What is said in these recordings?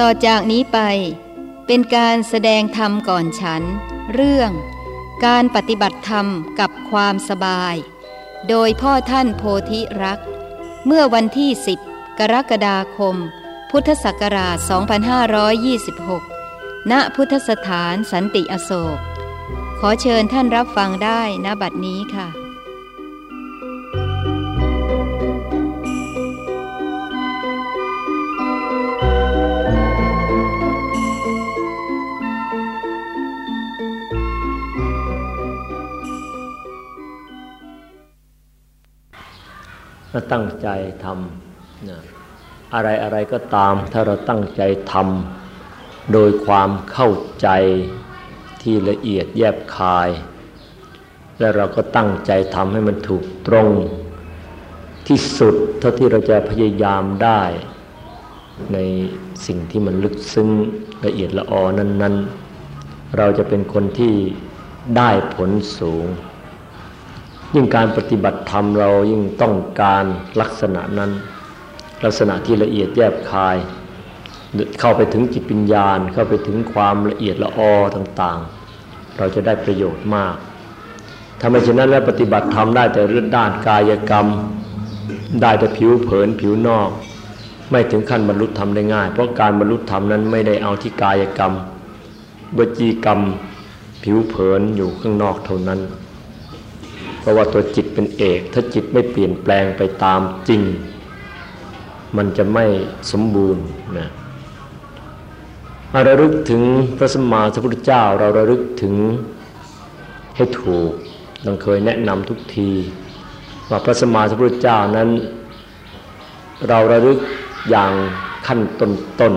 ต่อจากนี้ไป เป็นการแสดงธรรมก่อนฉัน เรื่อง การปฏิบัติธรรมกับความสบาย โดยพ่อท่านโพธิรัก เมื่อวันที่ 10 กรกฎาคม พุทธศักราช 2526 ณ พุทธสถานสันติอโศก ขอเชิญท่านรับฟังได้ณบัดนี้ค่ะ ถ้าตั้งใจทำนะอะไรอะไรก็ตาม ถ้าเราตั้งใจทำโดยความเข้าใจที่ละเอียดแยบคาย และเราก็ตั้งใจทำให้มันถูกตรง ที่สุดเท่าที่เราจะพยายามได้ ในสิ่งที่มันลึกซึ้งละเอียดละออนั้น ๆ เราจะเป็นคนที่ได้ผลสูง ยิ่งการปฏิบัติธรรมเรายิ่งต้องการลักษณะนั้น ลักษณะที่ละเอียดแยบคาย เข้าไปถึงจิตปัญญาเข้าไปถึงความละเอียดละออต่างๆ เราจะได้ประโยชน์มากถ้าไม่เช่นนั้นแล้วปฏิบัติธรรมได้แต่เรื่องด้านกายกรรม ได้แต่ผิวเผินผิวนอก ไม่ถึงขั้นบรรลุธรรมได้ง่าย เพราะการบรรลุธรรมนั้นไม่ได้เอาที่กายกรรมวจีกรรม ผิวเผินอยู่ข้างนอกเท่านั้น ราะว่าตัวจิตเป็นเอก ถ้าจิตไม่เปลี่ยนแปลงไปตามจริง มันจะไม่สมบูรณ์นะเราระลึกถึงพระสมมาสัพพุทธเจ้า เราระลึกถึงให้ถูกดังเคยแนะนำทุกที ว่าพระสมมาสัพพุทธเจ้านั้น เราระลึกอย่างขั้นต้น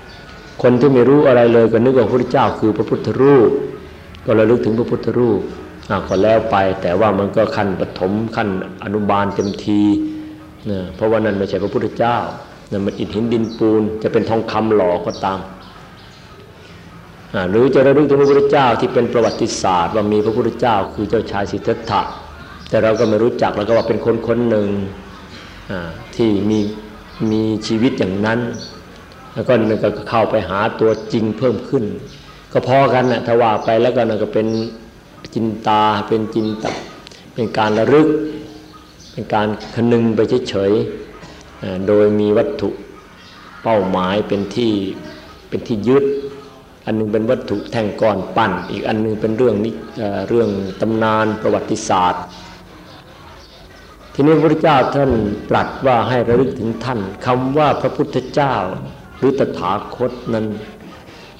ๆคนที่ไม่รู้อะไรเลยก็นึกว่าพระพุทธเจ้าคือพระพุทธรูป ก็ระลึกถึงพระพุทธรูป ก็แล้วไป แต่ว่ามันก็ขั้นปฐมขั้นอนุบาลเต็มทีนะเพราะว่านั่นไม่ใช่พระพุทธเจ้านั่นมันอิฐหินดินปูน จะเป็นทองคำหล่อก็ตามหรือจะระลึกถึงพระพุทธเจ้าที่เป็นประวัติศาสตร์ ว่ามีพระพุทธเจ้าคือเจ้าชายสิทธัตถะแต่เราก็ไม่รู้จักเราก็ว่าเป็นคนคนหนึ่งที่มีมีชีวิตอย่างนั้น แล้วก็มันก็เข้าไปหาตัวจริงเพิ่มขึ้น ก็พอกันนะถ้าว่าไปแล้วก็นั่นก็เป็น จินตาเป็นจินตเป็นการระลึก เป็นการคนึงไปเฉยๆโดยมีวัตถุเป้าหมายเป็นที่เป็นที่ยึด อันนึงเป็นวัตถุแท่งก้อนปั้น อีกอันนึงเป็นเรื่องนี้เรื่องตำนานประวัติศาสตร์ ทีนี้พระเจ้าท่านตรัสว่าให้ระลึกถึงท่านคำว่าพระพุทธเจ้าหรือตถาคตนั้น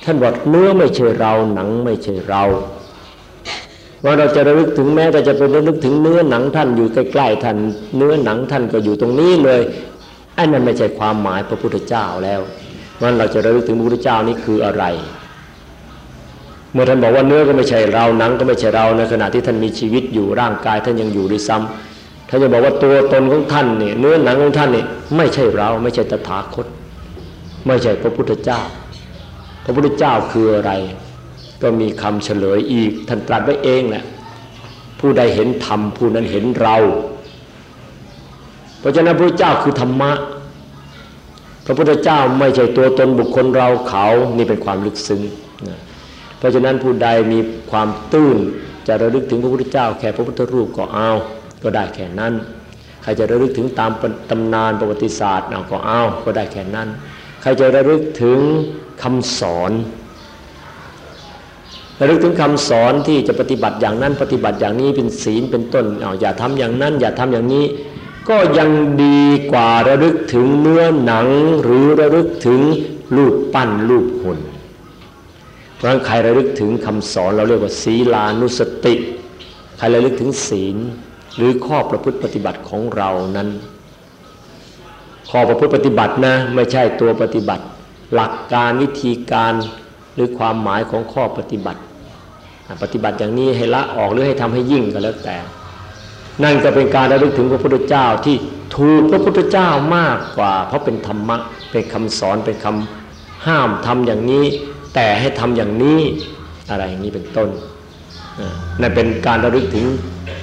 ท่านบอกเนื้อไม่ใช่เราหนังไม่ใช่เรา ว่าเราจะระลึกถึงแม้แต่จะเป็นระลึกถึงเนื้อหนังท่านอยู่ใกล้ๆท่านเนื้อหนังท่านก็อยู่ตรงนี้เลยอันนั้นไม่ใช่ความหมายพระพุทธเจ้าแล้วมันเราจะระลึกถึงพระพุทธเจ้านี่คืออะไร เมื่อท่านบอกว่าเนื้อก็ไม่ใช่เราหนังก็ไม่ใช่เราในขณะที่ท่านมีชีวิตอยู่ร่างกายท่านยังอยู่ด้วยซ้ำท่านจะบอกว่าตัวตนของท่านเนี่ยเนื้อหนังของท่านนี่ไม่ใช่เราไม่ใช่ตถาคต ไม่ใช่พระพุทธเจ้า พระพุทธเจ้าคืออะไร ก็มีคำเฉลยอีก ท่านตรัสไว้เองแหละผู้ใดเห็นธรรมผู้นั้นเห็นเรา เพราะฉะนั้นพระเจ้าคือธรรมะ พระพุทธเจ้าไม่ใช่ตัวตนบุคคลเราเขานี่เป็นความลึกซึ้งนะเพราะฉะนั้นผู้ใดมีความตื้นจะระลึกถึงพระพุทธเจ้า แค่พระพุทธรูปก็เอาก็ได้แค่นั้นใครจะระลึกถึงตามตำนานประวัติศาสตร์เอาก็เอาก็ได้แค่นั้น ใครจะระลึกถึงคำสอน ระลึกถึงคำสอนที่จะปฏิบัติอย่างนั้นปฏิบัติอย่างนี้เป็นศีลเป็นต้นเอาอย่าทำอย่างนั้น อย่าทำอย่างนี้ ก็ยังดีกว่าระลึกถึงเนื้อหนังหรือระลึกถึงรูปปั้นรูปหุ่นเพราะงั้นใครระลึกถึงคำสอนเราเรียกว่าศีลานุสติ ใครระลึกถึงศีลหรือข้อประพฤติปฏิบัติของเรานั้น ข้อประพฤติปฏิบัตินะไม่ใช่ตัวปฏิบัติ หลักการวิธีการหรือความหมายของข้อปฏิบัติ ปฏิบัติอย่างนี้ให้ละออกหรือให้ทำให้ยิ่งก็แล้วแต่ นั่นก็เป็นการระลึกถึงพระพุทธเจ้าที่ถูกพระพุทธเจ้ามากกว่า เพราะเป็นธรรมะเป็นคำสอนเป็นคำห้ามทำอย่างนี้ แต่ให้ทำอย่างนี้อะไรอย่างนี้เป็นต้นนั่นเป็นการระลึกถึง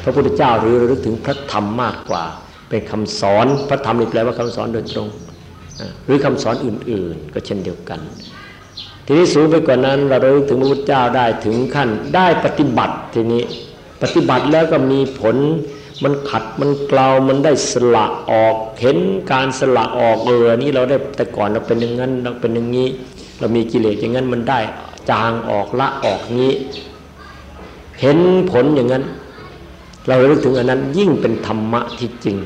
พระพุทธเจ้าหรือระลึกถึงพระธรรมมากกว่า เป็นคำสอนพระธรรมนี่แปลว่าคำสอนโดยตรง หรือคำสอนอื่นๆ ก็เช่นเดียวกัน ทีนี้สูงไปกว่านั้นเราเรู้ถึงพระพุทธเจ้าได้ถึงขั้นได้ปฏิบัติทีนี้ปฏิบัติแล้วก็มีผลมันขัดมันเกลามันได้สละออกเห็นการสละออกเออนี่เราได้แต่ก่อนเราเป็นอย่างนั้นเราเป็นอย่างนี้ เรามีกิเลสอย่างนั้นมันได้จางออกละออกนี้ เห็นผลอย่างนั้น เราเรู้ถึงอันนั้นยิ่งเป็นธรรมะที่จริง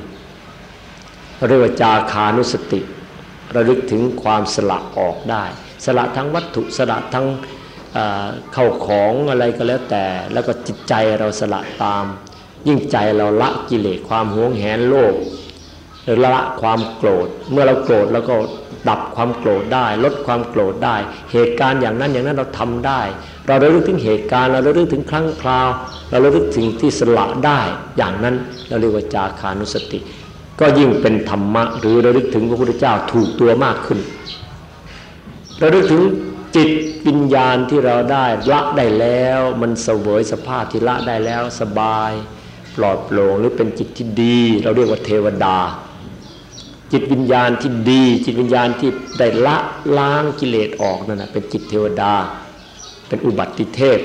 เรียกว่าจาคานุสติระลึกถึงความสละออกได้ สละทั้งวัตถุสละทั้งเข้าของอะไรก็แล้วแต่ แล้วก็จิตใจเราสละตาม ยิ่งใจเราละกิเลสความหวงแหนโลภละความโกรธ เมื่อเราโกรธแล้วก็ดับความโกรธได้ ลดความโกรธได้ เหตุการณ์อย่างนั้นอย่างนั้นเราทำได้ เราระลึกถึงเหตุการณ์ เราระลึกถึงครั้งคราว เราระลึกถึงที่สละได้อย่างนั้นเราเรียกว่าจาคานุสติ ก็ยิ่งเป็นธรรมะ หรือระลึกถึงพระพุทธเจ้าถูกตัวมากขึ้น เระลึกถึงจิตวิญญาณที่เราได้ละได้แล้ว มันเสวยสภาพที่ละได้แล้วสบาย ปลอดโปร่งหรือเป็นจิตที่ดี เราเรียกว่าเทวดา จิตวิญญาณที่ดี จิตวิญญาณที่ได้ละล้างกิเลสออกนั่นนะเป็นจิตเทวดา เป็นอุบัติเทพ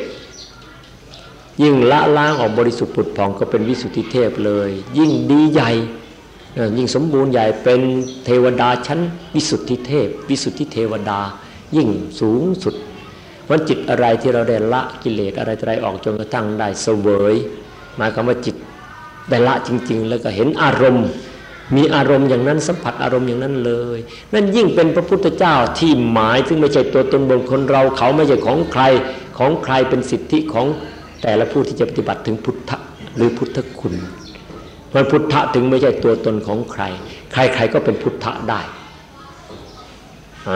ยิ่งละล้างออกบริสุทธิ์ผุดผ่องก็เป็นวิสุทธิเทพเลย ยิ่งดีใหญ่ ยิ่งสมบูรณ์ใหญ่เป็นเทวดาชั้นวิสุทธิเทพ วิสุทธิเทวดายิ่งสูงสุดวันจิตอะไรที่เราได้ละกิเลสอะไรอะไรออกจนกระทั่งได้เสวยหมายความว่าจิตได้ละจริง ๆ แล้วก็เห็นอารมณ์ มีอารมณ์อย่างนั้นสัมผัสอารมณ์อย่างนั้นเลย นั่นยิ่งเป็นพระพุทธเจ้าที่หมายถึงไม่ใช่ตัวตนบนคนเราเขาไม่ใช่ของใครของใครเป็นสิทธิของแต่ละผู้ที่จะปฏิบัติถึงพุทธหรือพุทธคุณ เพราะพุทธะถึงไม่ใช่ตัวตนของใคร ใครๆก็เป็นพุทธะได้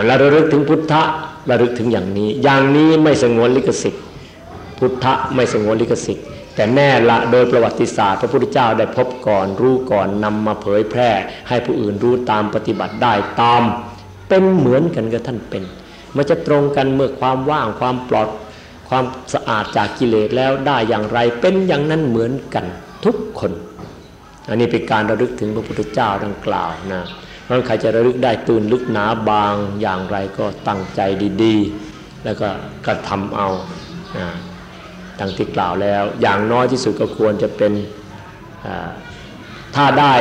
เราระลึกถึงพุทธะระลึกถึงอย่างนี้ อย่างนี้ไม่สงวนลิขสิทธิ์พุทธะไม่สงวนลิขสิทธิ์แต่แน่ละโดยประวัติศาสตร์ พระพุทธเจ้าได้พบก่อนรู้ก่อนนำมาเผยแพร่ ให้ผู้อื่นรู้ตามปฏิบัติได้ตาม เป็นเหมือนกันกับท่านเป็น มันจะตรงกันเมื่อความว่างความปลอดความสะอาดจากกิเลสแล้วได้อย่างไรเป็นอย่างนั้นเหมือนกันทุกคน อันนี้เป็นการระลึกถึงพระพุทธเจ้าดังกล่าวนะเพราะใครจะระลึกได้ตื่นลึกหนาบางอย่างไรก็ตั้งใจดีๆ แล้วก็กระทำเอาดังที่กล่าวแล้ว อย่างน้อยที่สุดก็ควรจะเป็นถ้าได้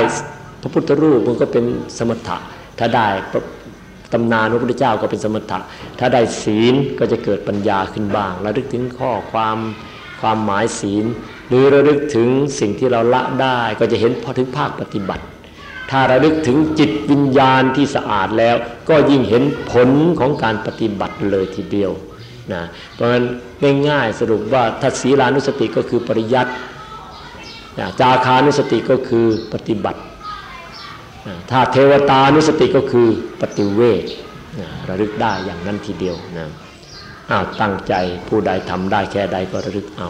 พระพุทธรูปมันก็เป็นสมถะ ถ้าได้ตำนานพระพุทธเจ้าก็เป็นสมถะ ถ้าได้ศีลก็จะเกิดปัญญาขึ้นบ้างระลึกถึงข้อความความหมายศีล หรือระลึกถึงสิ่งที่เราละได้ก็จะเห็นพอถึงภาคปฏิบัติ ถ้าระลึกถึงจิตวิญญาณที่สะอาดแล้ว ก็ยิ่งเห็นผลของการปฏิบัติเลยทีเดียวนะเพราะฉะนั้นง่ายๆสรุปว่าถ้าศีลานุสติก็คือปริยัติจาคานุสติก็คือปฏิบัติ ถ้าเทวตานุสติก็คือปฏิเวทระลึกได้อย่างนั้นทีเดียวนะตั้งใจผู้ใดทำได้แค่ใดก็ระลึกเอา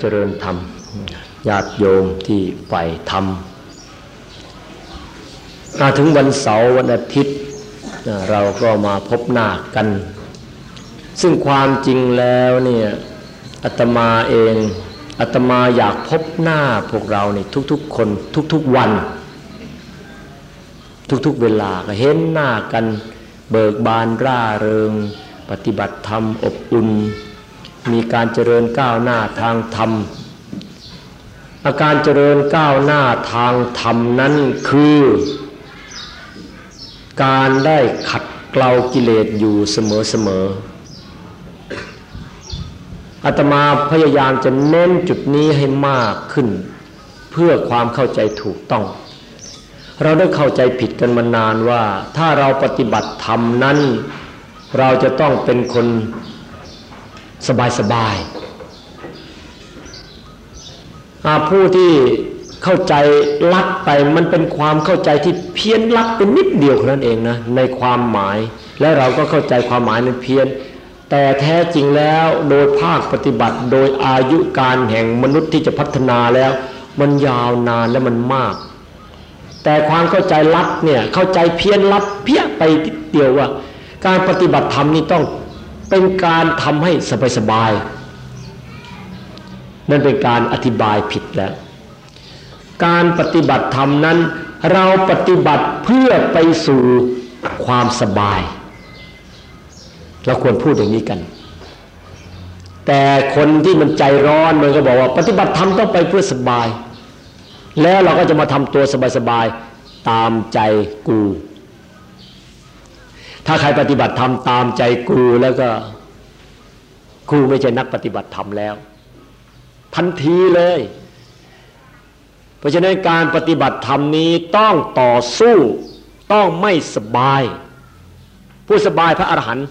เจริญธรรมญาติโยมที่ใฝ่ธรรมมาถึงวันเสาร์วันอาทิตย์เราก็มาพบหน้ากัน ซึ่งความจริงแล้วเนี่ยอาตมาเองอาตมาอยากพบหน้าพวกเราเนี่ทุกๆคนทุกๆวัน ทุกๆเวลาก็เห็นหน้ากัน เบิกบานร่าเริง ปฏิบัติธรรมอบอุ่น มีการเจริญก้าวหน้าทางธรรม อาการเจริญก้าวหน้าทางธรรมนั้นคือ การได้ขัดเกลากิเลสอยู่เสมอๆอาตมาพยายามจะเน้นจุดนี้ให้มากขึ้น เพื่อความเข้าใจถูกต้อง เราได้เข้าใจผิดกันมานานว่า ถ้าเราปฏิบัติธรรมนั้น เราจะต้องเป็นคน สบายๆผู้ที่เข้าใจลักไปมันเป็นความเข้าใจที่เพี้ยนลักเป็นนิดเดียวนั้นเองนะในความหมาย และเราก็เข้าใจความหมายนั้นเพี้ยน แต่แท้จริงแล้วโดยภาคปฏิบัติ โดยอายุการแห่งมนุษย์ที่จะพัฒนาแล้ว มันยาวนานและมันมาก แต่ความเข้าใจลัดเนี่ยเข้าใจเพี้ยนลัดเพี้ยไปเดียวว่า การปฏิบัติธรรมนี่ต้อง เป็นการทำให้สบายๆนั่นเป็นการอธิบายผิดแล้ว การปฏิบัติธรรมนั้น เราปฏิบัติเพื่อไปสู่ความสบาย เราควรพูดอย่างนี้กัน แต่คนที่มันใจร้อนมันก็บอกว่า ปฏิบัติธรรมต้องไปเพื่อสบาย แล้วเราก็จะมาทำตัวสบายๆตามใจกู ถ้าใครปฏิบัติธรรมตามใจกูแล้วก็กูไม่ใช่นักปฏิบัติธรรมแล้ว ทันทีเลย เพราะฉะนั้นการปฏิบัติธรรมนี้ต้องต่อสู้ต้องไม่สบาย ผู้สบายพระอรหันต์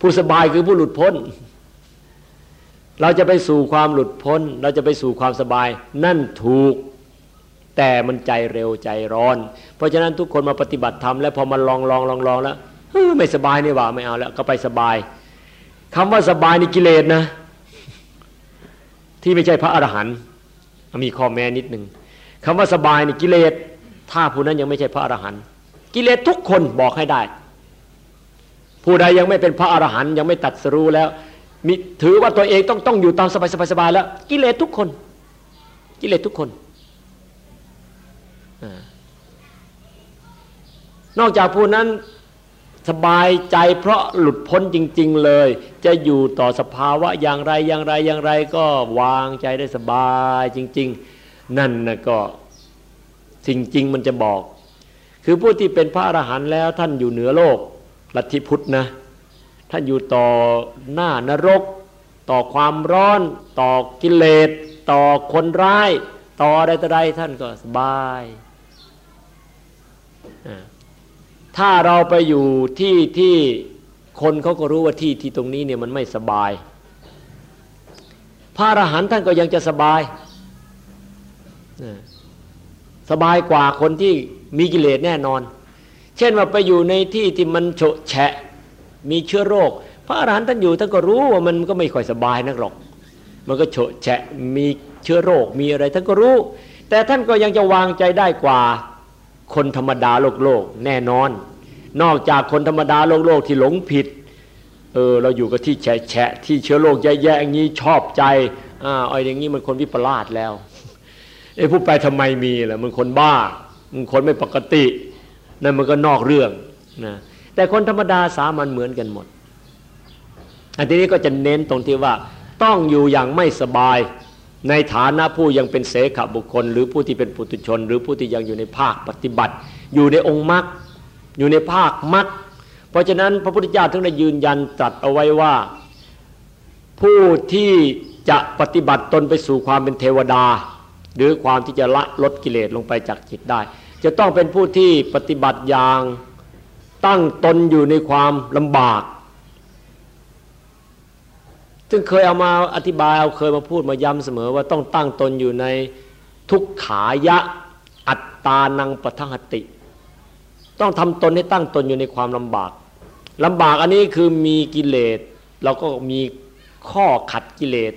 ผู้สบายคือผู้หลุดพ้น เราจะไปสู่ความหลุดพ้น เราจะไปสู่ความสบาย นั่นถูก แต่มันใจเร็วใจร้อน เพราะฉะนั้นทุกคนมาปฏิบัติธรรมแล้วพอมาลองลองลองลองแล้วไม่สบายนี่ว่าไม่เอาแล้วก็ไปสบายคำว่าสบายนี่กิเลสนะ ที่ไม่ใช่พระอรหันต์มีข้อแม้นิดหนึ่งคำว่าสบายนี่กิเลส ถ้าผู้นั้นยังไม่ใช่พระอรหันต์กิเลสทุกคนบอกให้ได้ ผู้ใดยังไม่เป็นพระอรหันต์ยังไม่ตัดสรู้แล้วมีถือว่าตัวเองต้องต้องอยู่ตามสบายสบายสบายแล้ว กิเลสทุกคน กิเลสทุกคน นอกจากผู้นั้นสบายใจเพราะหลุดพ้นจริง ๆเลย จะอยู่ต่อสภาวะอย่างไรอย่างไรอย่างไรก็วางใจได้สบายจริง ๆ นั่นนะก็สิ่งจริงมันจะบอก คือผู้ที่เป็นพระอรหันต์แล้วท่านอยู่เหนือโลกลัทธิพุทธนะ ท่านอยู่ต่อหน้านรก ต่อความร้อน ต่อกิเลส ต่อคนร้าย ต่อใดต่อใดท่านก็สบาย ถ้าเราไปอยู่ที่ที่คนเขาก็รู้ว่าที่ที่ตรงนี้เนี่ยมันไม่สบาย พระอรหันต์ท่านก็ยังจะสบาย สบายกว่าคนที่มีกิเลสแน่นอน เช่นว่าไปอยู่ในที่ที่มันโฉะแฉะมีเชื้อโรค พระอรหันต์ท่านอยู่ท่านก็รู้ว่ามันก็ไม่ค่อยสบายนักหรอก มันก็โฉะแฉะมีเชื้อโรคมีอะไรท่านก็รู้ แต่ท่านก็ยังจะวางใจได้กว่า คนธรรมดาโลกโลกแน่นอน นอกจากคนธรรมดาโลกโลกที่หลงผิดเออเราอยู่กับที่แฉะแฉะที่เชื้อโรคแย่ๆอย่างนี้ชอบใจอ่าไอ้อย่างนี้มันคนวิปลาสแล้วไอ้ผู้ไปทำไมมีล่ะมันคนบ้ามันคนไม่ปกตินั่นมันก็นอกเรื่องนะแต่คนธรรมดาสามัญเหมือนกันหมดอันนี้ก็จะเน้นตรงที่ว่าต้องอยู่อย่างไม่สบาย ในฐานะผู้ยังเป็นเสขบุคคล หรือผู้ที่เป็นปุถุชน หรือผู้ที่ยังอยู่ในภาคปฏิบัติ อยู่ในองค์มรรคอยู่ในภาคมรรคเพราะฉะนั้นพระพุทธเจ้าถึงได้ยืนยันตรัสเอาไว้ว่า ผู้ที่จะปฏิบัติตนไปสู่ความเป็นเทวดา หรือความที่จะละลดกิเลสลงไปจากจิตได้ จะต้องเป็นผู้ที่ปฏิบัติอย่างตั้งตนอยู่ในความลำบาก ซึ่งเคยเอามาอธิบายเอาเคยมาพูดมาย้ำเสมอว่าต้องตั้งตนอยู่ในทุกขายะอัตตานังปทังหติ ต้องทำตนให้ตั้งตนอยู่ในความลำบากลำบากอันนี้คือมีกิเลสเราก็มีข้อขัดกิเลส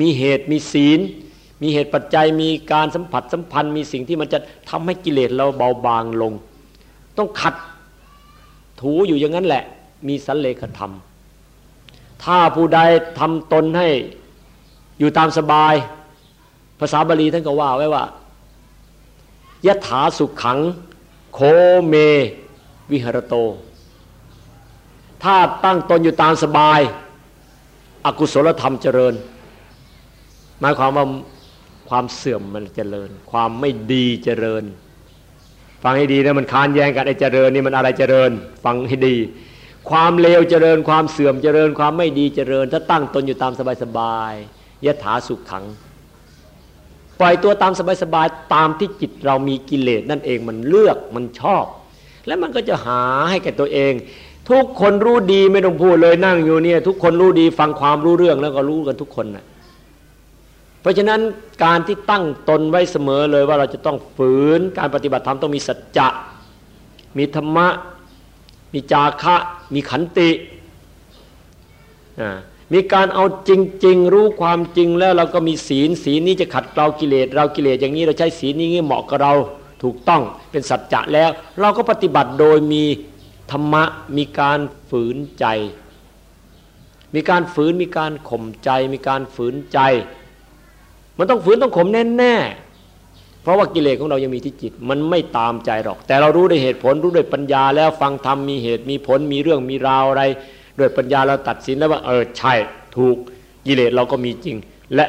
มีเหตุมีศีล มีเหตุปัจจัยมีการสัมผัสสัมพันธ์ มีสิ่งที่มันจะทำให้กิเลสเราเบาบางลง ต้องขัดถูอยู่อย่างนั้นแหละ มีสันเลขธรรม ถ้าผู้ใดทำตนให้อยู่ตามสบาย ภาษาบาลีท่านก็ว่าไว้ว่ายถาสุขขัง โคเม วิหรโต ถ้าตั้งตนอยู่ตามสบาย อกุศลธรรมเจริญ หมายความว่าความเสื่อมมันเจริญ ความไม่ดีเจริญ ฟังให้ดีนะมันค้านแย้งกันไอ้เจริญนี่มันอะไรเจริญ ฟังให้ดี ความเลวเจริญความเสื่อมเจริญความไม่ดีเจริญ ถ้าตั้งตนอยู่ตามสบายๆยยถาสุขขัง ปล่อยตัวตามสบายๆตามที่จิตเรามีกิเลสนั่นเองมันเลือกมันชอบ และมันก็จะหาให้แก่ตัวเอง ทุกคนรู้ดีไม่ต้องพูดเลยนั่งอยู่เนี่ย ทุกคนรู้ดีฟังความรู้เรื่องแล้วก็รู้กันทุกคนนะราะฉะนั้นการที่ตั้งตนไว้เสมอเลยว่าเราจะต้องฝืนการปฏิบัติธรรมต้องมีสัจจะมีธรรมะ มีจาคะมีขันติมีการเอาจริง ๆ รู้ความจริงแล้วเราก็มีศีลศีลนี้จะขัดเกลากิเลสเรากิเลสอย่างนี้เราใช้ศีลนี้เหมาะกับเราถูกต้องเป็นสัจจะแล้ว เราก็ปฏิบัติโดยมีธรรมะมีการฝืนใจ มีการฝืนมีการข่มใจ มีการฝืนใจ มันต้องฝืนต้องข่มแน่ๆ เพราะว่ากิเลสของเรายังมีที่จิต มันไม่ตามใจหรอก แต่เรารู้ด้วยเหตุผลรู้ด้วยปัญญาแล้วฟังธรรมมีเหตุมีผลมีเรื่องมีราวอะไรด้วยปัญญาเราตัดสินแล้วว่าเออใช่ถูกกิเลสเราก็มีจริง และ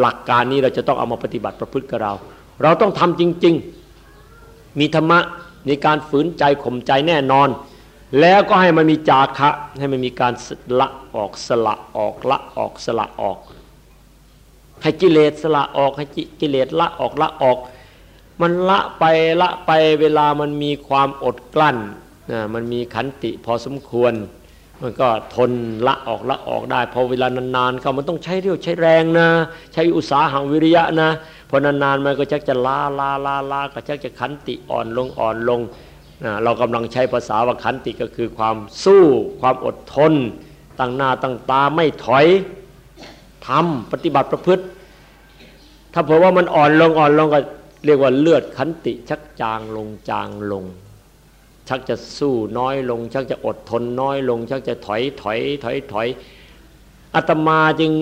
หลักการนี้เราจะต้องเอามาปฏิบัติประพฤติกับเรา เราต้องทำจริง ๆ มีธรรมะในการฝืนใจข่มใจแน่นอน แล้วก็ให้มันมีจาคะให้มันมีการละออกสละออกละออกสละออก ให้กิเลสสละออกให้กิเลสละออกละออก มันละไปละไปเวลามันมีความอดกลั้นนะมันมีขันติพอสมควร มันก็ทนละออกละออกได้ พอเวลานานๆเขามันต้องใช้เรี่ยวใช้แรงนะ ใช้อุตสาหะวิริยะนะพอนานๆมันก็ชักจะลาลาลาลาก็ชักจะขันติอ่อนลงอ่อนลงนะเรากำลังใช้ภาษาว่าขันติก็คือความสู้ ความอดทน ตั้งหน้าตั้งตาไม่ถอย ทำปฏิบัติประพฤติ ถ้าเผื่อว่ามันอ่อนลงอ่อนลงก็เรียกว่าเลือดขันติ ชักจางลงจางลง ชักจะสู้น้อยลง ชักจะอดทนน้อยลง ชักจะถอยถอยถอยถอยอาตมาจึง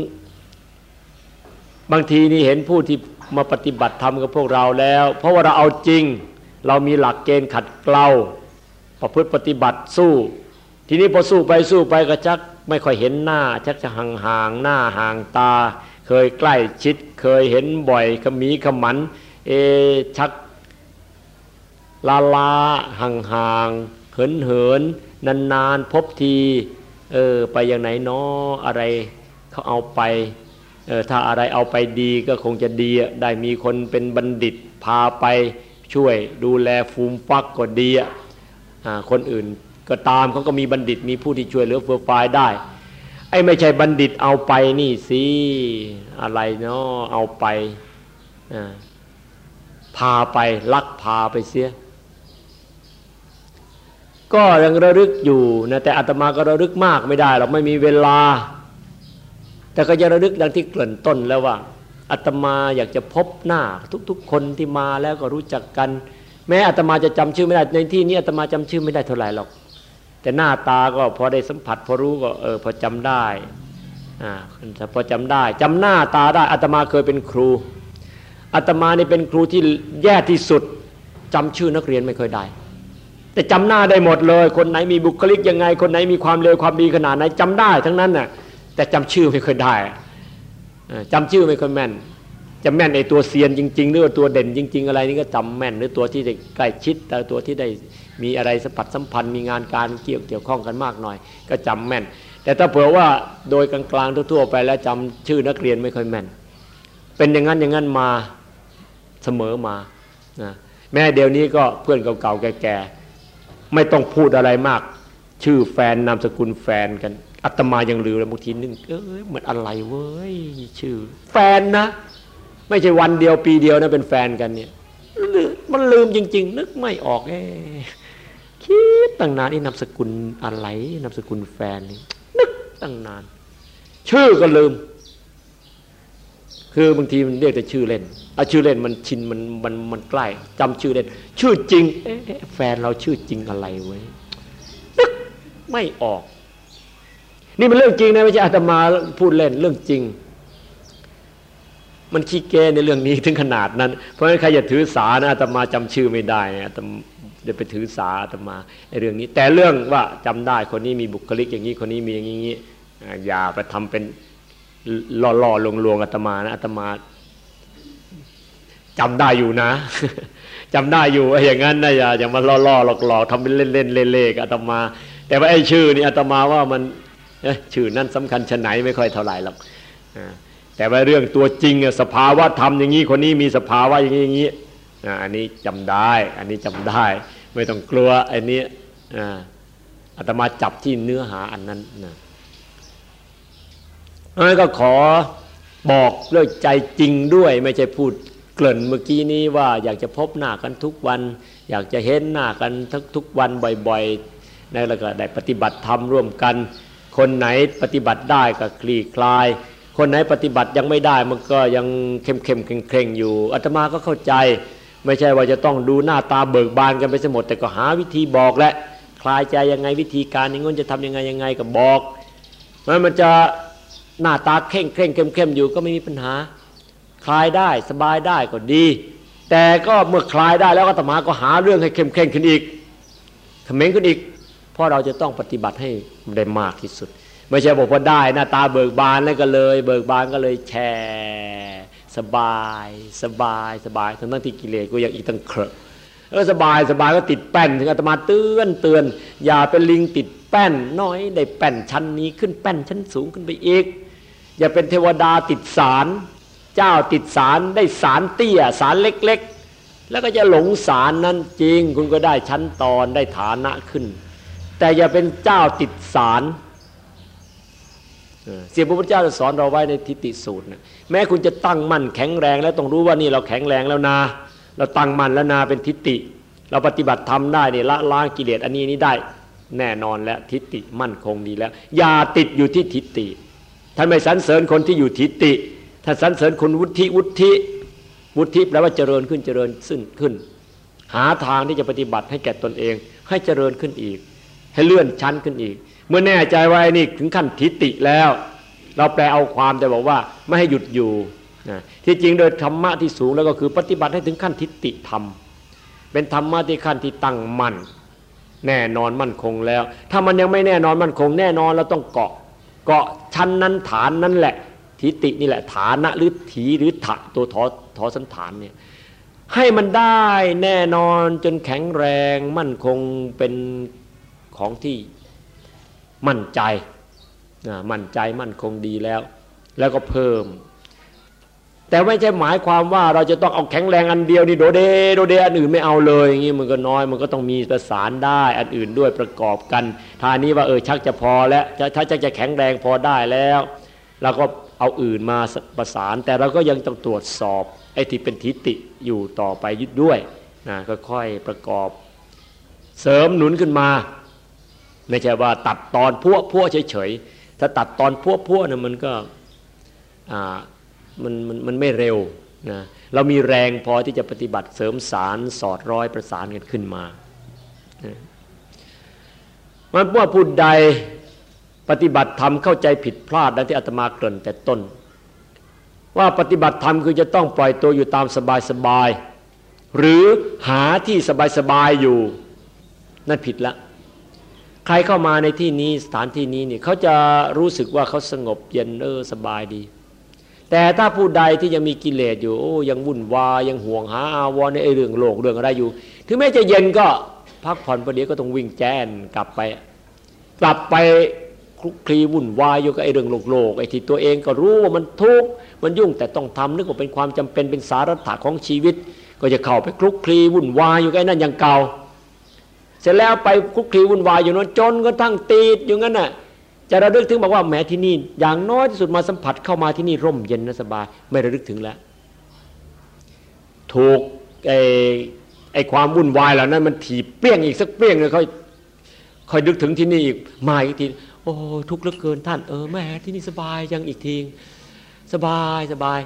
บางทีนี่เห็นผู้ที่มาปฏิบัติธรรมกับพวกเราแล้ว เพราะว่าเราเอาจริง เรามีหลักเกณฑ์ขัดเกลาประพฤติปฏิบัติสู้ ทีนี้พอสู้ไปสู้ไปก็ชัก ไม่ค่อยเห็นหน้าชักจะห่างห่างหน้าห่างตา เคยใกล้ชิด เคยเห็นบ่อยขมีขมัน เอชักลาลาห่างห่างเหินเหินนานนานพบทีเออไปอย่างไหนนาะอะไรเขาเอาไปเออถ้าอะไรเอาไปดีก็คงจะดีได้มีคนเป็นบัณฑิตพาไปช่วยดูแลฟูมฟักก็ดีอะคนอื่น ก็ตามเขาก็มีบัณฑิตมีผู้ที่ช่วยเหลือเฟื่อฟายได้ ไอ้ไม่ใช่บัณฑิตเอาไปนี่สิอะไรเนาะเอาไปพาไปลักพาไปเสีย ก็ยังระลึกอยู่นะแต่อาตมาก็ระลึกมากไม่ได้เราไม่มีเวลา แต่ก็จะระลึกดังที่เกริ่นต้นแล้วว่าอาตมาอยากจะพบหน้าทุกๆ คนที่มาแล้วก็รู้จักกัน แม้อาตมาจะจำชื่อไม่ได้ในที่นี้อาตมาจำชื่อไม่ได้เท่าไหร่หรอก แต่หน้าตาก็พอได้สัมผัสพอรู้ก็เออพอจำได้อ่าพอจำได้จำหน้าตาได้อาตมาเคยเป็นครูอาตมานี่เป็นครูที่แย่ที่สุดจำชื่อนักเรียนไม่เคยได้ แต่จำหน้าได้หมดเลย คนไหนมีบุคลิกยังไง คนไหนมีความเลวความดีขนาดไหนจำได้ทั้งนั้นน่ะแต่จำชื่อไม่เคยได้จำชื่อไม่เคยแม่นจะแม่นไอตัวเซียนจริง ๆ หรือว่าตัวเด่นจริง ๆ อะไรนี่ก็จำแม่น หรือตัวที่ได้ใกล้ชิดแต่ตัวที่ได้ มีอะไรสัมผัสสัมพันธ์มีงานการเกี่ยวเกี่ยวข้องกันมากหน่อย ก็จำแม่น แต่ถ้าเผื่อว่าโดยกลางๆทั่วๆไปแล้วจำชื่อนักเรียนไม่ค่อยแม่น เป็นอย่างนั้นอย่างนั้นมาเสมอมานะแม่เดี๋ยวนี้ก็เพื่อนเก่าๆแก่ๆไม่ต้องพูดอะไรมาก ชื่อแฟนนามสกุลแฟนกันอัตมายังลืมเลยบางทีนึงเอ้ยเหมือนอะไรเว้ยชื่อ แฟนนะ ไม่ใช่วันเดียวปีเดียวนะเป็นแฟนกันเนี่ยมันลืมจริง ๆ นึกไม่ออกเอ คิดตั้งนานนี่นามสกุลอะไรนามสกุลแฟนนี่นึกตั้งนาน ชื่อก็ลืม คือบางทีมันเรียกแต่ชื่อเล่นอาชื่อเล่นมันชินมันมันมันใกล้จำชื่อเล่น ชื่อจริงแฟนเราชื่อจริงอะไรไว้นึกไม่ออก นี่มันเรื่องจริงนะไม่ใช่อาตมาพูดเล่นเรื่องจริงมันขี้เกในเรื่องนี้ถึงขนาดนั้น เพราะฉะนั้นใครอย่าถือสานะอาตมาจำชื่อไม่ได้นะอาตมา เดี๋ยวไปถือสาอาตมาไอ้เรื่องนี้ แต่เรื่องว่าจำได้คนนี้มีบุคลิกอย่างนี้คนนี้มีอย่างนี้อย่าไปทำเป็นล่อๆลวงๆอาตมานะอาตมาจำได้อยู่นะจำได้อยู่อย่างนั้นนะอย่าอย่ามาล่อๆหลอกๆทำเป็นเล่นๆเล่ๆอาตมา แต่ว่าไอ้ชื่อนี่อาตมาว่ามันชื่อนั้นสำคัญชะไหนไม่ค่อยเท่าไหร่หรอกแต่ว่าเรื่องตัวจริงสภาวะธรรมอย่างนี้คนนี้มีสภาวะอย่างนี้อย่างนี้ อันนี้จำได้ อันนี้จำได้ ไม่ต้องกลัวอันนี้อาตมาจับที่เนื้อหาอันนั้นนะนั้นก็ขอบอกด้วยใจจริงด้วย ไม่ใช่พูดเกริ่นเมื่อกี้นี้ว่าอยากจะพบหน้ากันทุกวัน อยากจะเห็นหน้ากันทุกทุกวันบ่อยๆในแล้วก็ได้ปฏิบัติธรรมร่วมกัน คนไหนปฏิบัติได้ก็คลี่คลาย คนไหนปฏิบัติยังไม่ได้มันก็ยังเข้มเข้มเคร่งเคร่งอยู่อาตมาก็เข้าใจ ไม่ใช่ว่าจะต้องดูหน้าตาเบิกบานกันไปสมด แต่ก็หาวิธีบอกและคลายใจยังไงวิธีการอย่างงี้จะทำยังไงยังไงก็บอกมันมันจะหน้าตาเข่งเคร่งเข้มเข้มอยู่ก็ไม่มีปัญหา คลายได้สบายได้ก็ดี แต่ก็เมื่อคลายได้แล้วก็ตมาก็หาเรื่องให้เข้มเข้งขึ้นอีกเขม็งขึ้นอีก เพราะเราจะต้องปฏิบัติให้ได้มากที่สุด ไม่ใช่บอกว่าได้ หน้าตาเบิกบานแล้วก็เลย เบิกบานก็เลยแชร์ สบายสบายสบายทั้งทั้งที่กิเลสก็ยังอีกตั้งเครอะเออสบายสบายก็ติดแป้นถึงอาตมาเตือนเตือน อย่าเป็นลิงติดแป้นน้อยได้แป้นชั้นนี้ขึ้นแป้นชั้นสูงขึ้นไปอีก อย่าเป็นเทวดาติดสารเจ้าติดสารได้สารเตี้ยสารเล็ก ๆ แล้วก็จะหลงสารนั้นจริง คุณก็ได้ชั้นตอนได้ฐานะขึ้น แต่อย่าเป็นเจ้าติดสารเสียพระพุทธเจ้าจะสอนเราไว้ในทิฏฐิสูตรนะ แม้คุณจะตั้งมั่นแข็งแรง แล้วต้องรู้ว่านี่เราแข็งแรงแล้วนา เราตั้งมั่นแล้วนาเป็นทิฏฐิเราปฏิบัติทำได้เนี่ยละล้างกิเลสอันนี้นี้ได้ แน่นอนแล้วทิฏฐิมั่นคงดีแล้ว อย่าติดอยู่ที่ทิฏฐิท่านไม่สรรเสริญคนที่อยู่ทิฏฐิถ้านสรรเสริญคนวุฒิวุฒิวุฒิแปลว่าเจริญขึ้นเจริญซึ่งขึ้น หาทางที่จะปฏิบัติให้แก่ตนเอง ให้เจริญขึ้นอีก ให้เลื่อนชั้นขึ้นอีก เมื่อแน่ใจว่านี่ถึงขั้นทิฏฐิแล้ว เราแปลเอาความแต่บอกว่าไม่ให้หยุดอยู่นะที่จริงโดยธรรมะที่สูงแล้วก็คือปฏิบัติให้ถึงขั้นทิฏฐิธรรม เป็นธรรมะที่ขั้นที่ตั้งมั่นแน่นอนมั่นคงแล้ว ถ้ามันยังไม่แน่นอนมั่นคง แน่นอนเราต้องเกาะ เกาะชั้นนั้นฐานนั้นแหละ ทิฏฐินี่แหละฐานะหรือถีหรือถะตัวทอทอสันฐานเนี่ยให้มันได้แน่นอนจนแข็งแรงมั่นคงเป็นของที่มั่นใจ มั่นใจมั่นคงดีแล้ว แล้วก็เพิ่ม แต่ไม่ใช่หมายความว่าเราจะต้องเอาแข็งแรงอันเดียวนี่โดเดโดเดอันอื่นไม่เอาเลยอย่างนี้มันก็น้อยมันก็ต้องมีประสานได้อันอื่นด้วยประกอบกันทานี้ว่าเออชักจะพอแล้วถ้าจะจะแข็งแรงพอได้แล้วเราก็เอาอื่นมาประสาน แต่เราก็ยังต้องตรวจสอบไอ้ที่เป็นทิฏฐิอยู่ต่อไปยึดด้วยนะค่อยๆประกอบ เสริมหนุนขึ้นมา ไม่ใช่ว่าตัดตอนพวกพวกเฉยๆ ถ้าตัดตอนพวกพวกเนี่ยมันก็มันมันมันไม่เร็วนะเรามีแรงพอที่จะปฏิบัติเสริมสารสอดร้อยประสานกันขึ้นมามันว่าผู้ใดปฏิบัติธรรมเข้าใจผิดพลาดดังที่อาตมาเกริ่นแต่ต้น ว่าปฏิบัติธรรมคือจะต้องปล่อยตัวอยู่ตามสบายสบายหรือหาที่สบายสบายอยู่ นั่นผิดละ ใครเข้ามาในที่นี้สถานที่นี้เนี่ยเขาจะรู้สึกว่าเขาสงบเย็นเออสบายดี แต่ถ้าผู้ใดที่ยังมีกิเลสอยู่โอ้ยังวุ่นวายยังห่วงหาอาวรในเรื่องโลกเรื่องอะไรอยู่ ถึงแม้จะเย็นก็พักผ่อนประเดี๋ยวก็ต้องวิ่งแจ้นกลับไป กลับไปคลุกคลีวุ่นวายอยู่กับไอ้เรื่องโลกโลกไอ้ที่ตัวเองก็รู้ว่ามันทุกข์มันยุ่งแต่ต้องทำนึกว่าเป็นความจำเป็นเป็นสาระถะของชีวิต ก็จะเข้าไปคลุกคลีวุ่นวายอยู่กับไอ้นั่นอย่างเก่า เสร็จแล้วไปคุกคีวุ่นวายอยู่นั้นจนก็ทั้งตีดอยู่งั้นน่ะจะระลึกถึงบอกว่าแม้ที่นี่อย่างน้อยที่สุดมาสัมผัสเข้ามาที่นี่ร่มเย็นนะสบาย ไม่ระลึกถึงแล้ว ถูกไอ้ไอ้ความวุ่นวายเหล่านั้น มันถีบเปี้ยงอีกสักเปี้ยงเลยค่อยค่อยนึกถึงที่นี่อีกมาอีกทีโอ้ทุกข์เหลือเกินท่านเออแม่ที่นี่สบายยังอีกทีสบายสบาย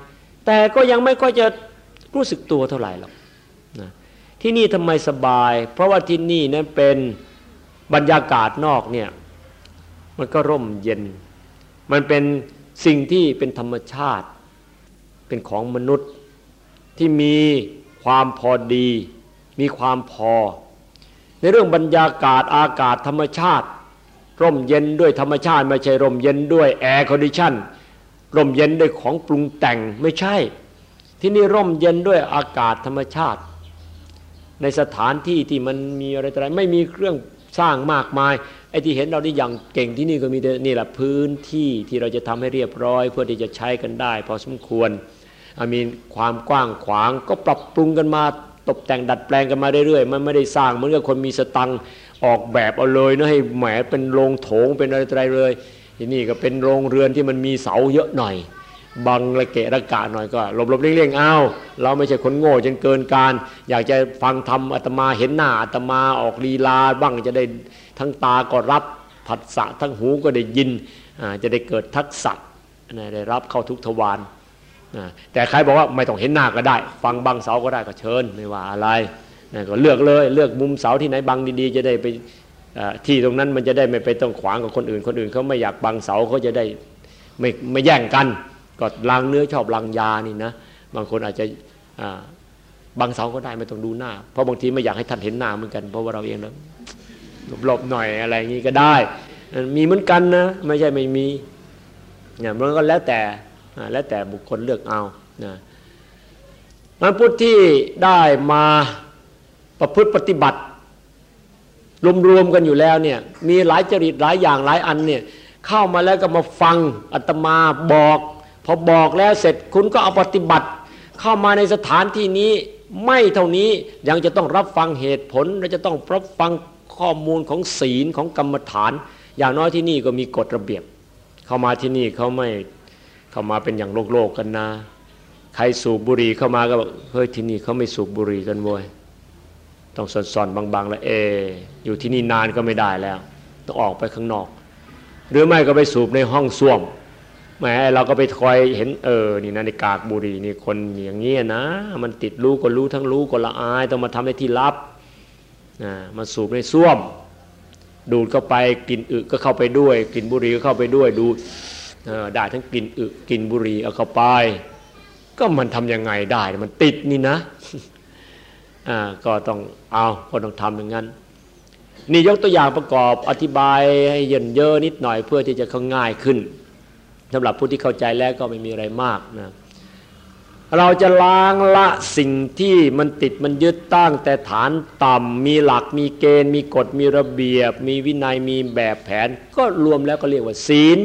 แต่ก็ยังไม่ค่อยจะรู้สึกตัวเท่าไหร่หรอก ที่นี่ทำไมสบาย เพราะว่าที่นี่นั้นเป็นบรรยากาศนอกเนี่ยมันก็ร่มเย็น มันเป็นสิ่งที่เป็นธรรมชาติ เป็นของมนุษย์ที่มีความพอดี มีความพอ ในเรื่องบรรยากาศอากาศธรรมชาติ ร่มเย็นด้วยธรรมชาติ ไม่ใช่ร่มเย็นด้วย air conditionร่มเย็นด้วยของปรุงแต่งไม่ใช่ ที่นี่ร่มเย็นด้วยอากาศธรรมชาติ ในสถานที่ที่มันมีอะไรต่ออะไรไม่มีเครื่องสร้างมากมายไอ้ที่เห็นเราได้อย่างเก่งที่นี่ก็มีนี่แหละพื้นที่ที่เราจะทำให้เรียบร้อย เพื่อที่จะใช้กันได้ พอสมควรมีความกว้างขวางก็ปรับปรุงกันมาตกแต่งดัดแปลงกันมาเรื่อยๆ มันไม่ได้สร้างเหมือนกับคนมีสตังออกแบบเอาเลยนะให้แหมเป็นโรงโถงเป็นอะไรอะไรเลยที่นี่ก็เป็นโรงเรือนที่มันมีเสาเยอะหน่อย บังระเกะระกะหน่อยก็หลบหลบเลี่ยงๆเอาเราไม่ใช่คนโง่จนเกินการ อยากจะฟังธรรมอาตมาเห็นหน้าอาตมาออกลีลาบ้างจะได้ทั้งตาก็รับผัสสะทั้งหูก็ได้ยินจะได้เกิดทักษะได้รับเข้าทุกทวารแต่ใครบอกว่าไม่ต้องเห็นหน้าก็ได้ ฟังบางเสาก็ได้ก็เชิญไม่ว่าอะไรก็เลือกเลยเลือกมุมเสาที่ไหนบังดีๆ จะได้ไปที่ตรงนั้นมันจะได้ไม่ไปต้องขวางกับคนอื่น คนอื่นเขาไม่อยากบังเสาเขาจะได้ไม่ไม่แย่งกัน ก็ลังเนื้อชอบลังยานี่นะบางคนอาจจะบังเสาก็ได้ไม่ต้องดูหน้า เพราะบางทีไม่อยากให้ท่านเห็นหน้าเหมือนกันเพราะว่าเราเองแล้วหลบหน่อยอะไรอย่างนี้ก็ได้ มีเหมือนกันนะ ไม่ใช่ไม่มีเนี่ยมันก็แล้วแต่แล้วแต่บุคคลเลือกเอานะมันพุทธที่ได้มาประพฤติปฏิบัติ รวมๆกันอยู่แล้วเนี่ยมีหลายจริตหลายอย่างหลายอันเนี่ยเข้ามาแล้วก็มาฟังอัตมาบอก พอบอกแล้วเสร็จคุณก็เอาปฏิบัติ เข้ามาในสถานที่นี้ไม่เท่านี้ยังจะต้องรับฟังเหตุผล และจะต้องรับฟังข้อมูลของศีลของกรรมฐาน อย่างน้อยที่นี่ก็มีกฎระเบียบ เข้ามาที่นี่เขาไม่เข้ามาเป็นอย่างโลกโลกกันนะ ใครสูบบุหรี่เข้ามาก็บอกเฮ้ยที่นี่เขาไม่สูบบุหรี่กันโว้ยต้องสอนๆบางๆแล้วเอ อยู่ที่นี่นานก็ไม่ได้แล้ว ต้องออกไปข้างนอก หรือไม่ก็ไปสูบในห้องส้วม แหมเราก็ไปคอยเห็นเออนี่นะในกากบุรีนี่คนอย่างเงี้ยนะ มันติดรู้ก็รู้ทั้งรู้ก็ละอายต้องมาทำในที่ลับนะมาสูบในส้วม ดูดเข้าไปกลิ่นอึก็เข้าไปด้วยกลิ่นบุหรี่ก็เข้าไปด้วยดูได้ทั้งกลิ่นอึกลิ่นบุหรี่เอาเข้าไป ก็มันทํำยังไงได้มันติดนี่นะก็ต้องเอาก็ต้องทำอย่างนั้นนี่ยกตัวอย่างประกอบอธิบายให้เย็นเยอะนิดหน่อยเพื่อที่จะเข้าง่ายขึ้น สำหรับผู้ที่เข้าใจแล้วก็ไม่มีอะไรมากนะเราจะล้างละสิ่งที่มันติดมันยึดตั้งแต่ฐานต่ำมีหลักมีเกณฑ์ มีกฎมีระเบียบ มีวินัยมีแบบแผน ก็รวมแล้วก็เรียกว่า ศีล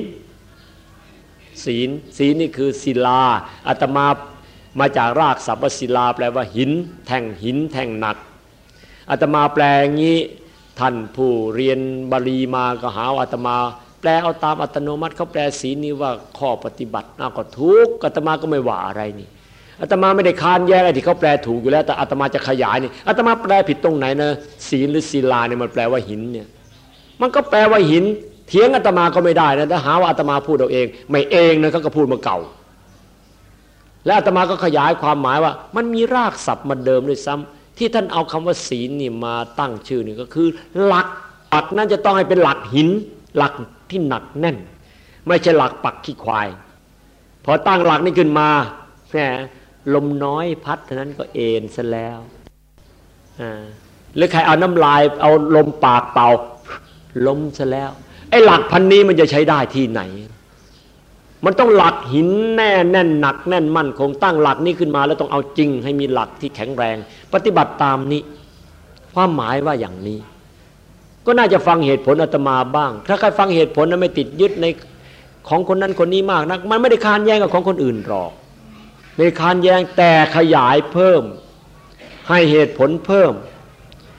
ศีลศีลนี่คือศิลาอาตมามาจากรากศัพท์ศิลาแปลว่าหิน แท่งหินแท่งหนักอาตมาแปลงี้ท่านผู้เรียนบาลีมาก็หาอาตมา แปลเอาตามอัตโนมัติเขาแปลศีนี้ว่าข้อปฏิบัติน่าก็ทุกอาตมาก็ไม่ว่าอะไรนี่อาตมาไม่ได้คานแย้งอะไรที่เขาแปลถูกอยู่แล้ว แต่อาตมาจะขยายนี่อาตมาแปลผิดตรงไหนนะศีลหรือศิลาเนี่ยมันแปลว่าหินเนี่ย มันก็แปลว่าหิน เถียงอาตมาก็ไม่ได้นะถ้าหาว่าอาตมาพูดเอาเอง ไม่เองนะเขาก็พูดมาเก่า และอาตมาก็ขยายความหมายว่า มันมีรากศัพท์มาเดิมด้วยซ้ำที่ท่านเอาคำว่าศีลนี่มาตั้งชื่อนี่ก็คือ หลักหลักนั่นจะต้องให้เป็นหลักหิน หลัก ที่หนักแน่น ไม่ใช่หลักปักขี้ควาย พอตั้งหลักนี้ขึ้นมาแหมลมน้อยพัดเท่านั้นก็เอ็นซะแล้วหรือใครเอาน้ำลายเอาลมปากเป่าล้มซะแล้ว ไอ้หลักพันนี้มันจะใช้ได้ที่ไหน มันต้องหลักหินแน่แน่นหนักแน่นมั่นคงตั้งหลักนี้ขึ้นมา แล้วต้องเอาจริงให้มีหลักที่แข็งแรง ปฏิบัติตามนี้ ความหมายว่าอย่างนี้ ก็น่าจะฟังเหตุผลอาตมาบ้าง ถ้าใครฟังเหตุผลนั้นไม่ติดยึดในของคนนั้นคนนี้มากนัก มันไม่ได้คานแย้งกับของคนอื่นหรอกไม่คานแย้งแต่ขยายเพิ่ม ให้เหตุผลเพิ่ม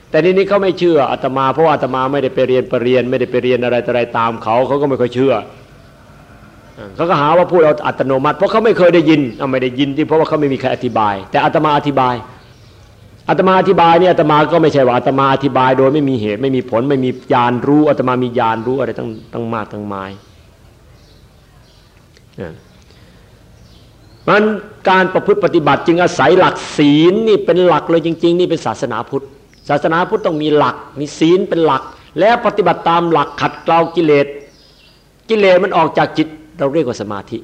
แต่นี้นี้เขาไม่เชื่ออาตมาเพราะอาตมาไม่ได้ไปเรียนปรริญญาไม่ได้ไปเรียนอะไรอะไรตามเขาเขาก็ไม่ค่อยเชื่อเขาก็หาว่าพูดเอาอัตโนมัติ เพราะเขาไม่เคยได้ยินเอาไม่ได้ยินที่เพราะว่าเขาไม่มีใครอธิบาย แต่อาตมาอธิบาย อาตมาอธิบายเนี่ยอาตมาก็ไม่ใช่ว่าอาตมาอธิบายโดยไม่มีเหตุไม่มีผล ไม่มีญาณรู้อาตมามีญาณรู้อะไรตั้งตั้งมากตั้งมายมันการประพฤติปฏิบัติจึงอาศัยหลักศีลนี่เป็นหลักเลยจริง ๆ นี่เป็นศาสนาพุทธ ศาสนาพุทธต้องมีหลักมีศีลเป็นหลัก แล้วปฏิบัติตามหลักขัดเกลากิเลสกิเลสมันออกจากจิตเราเรียกว่าสมาธิ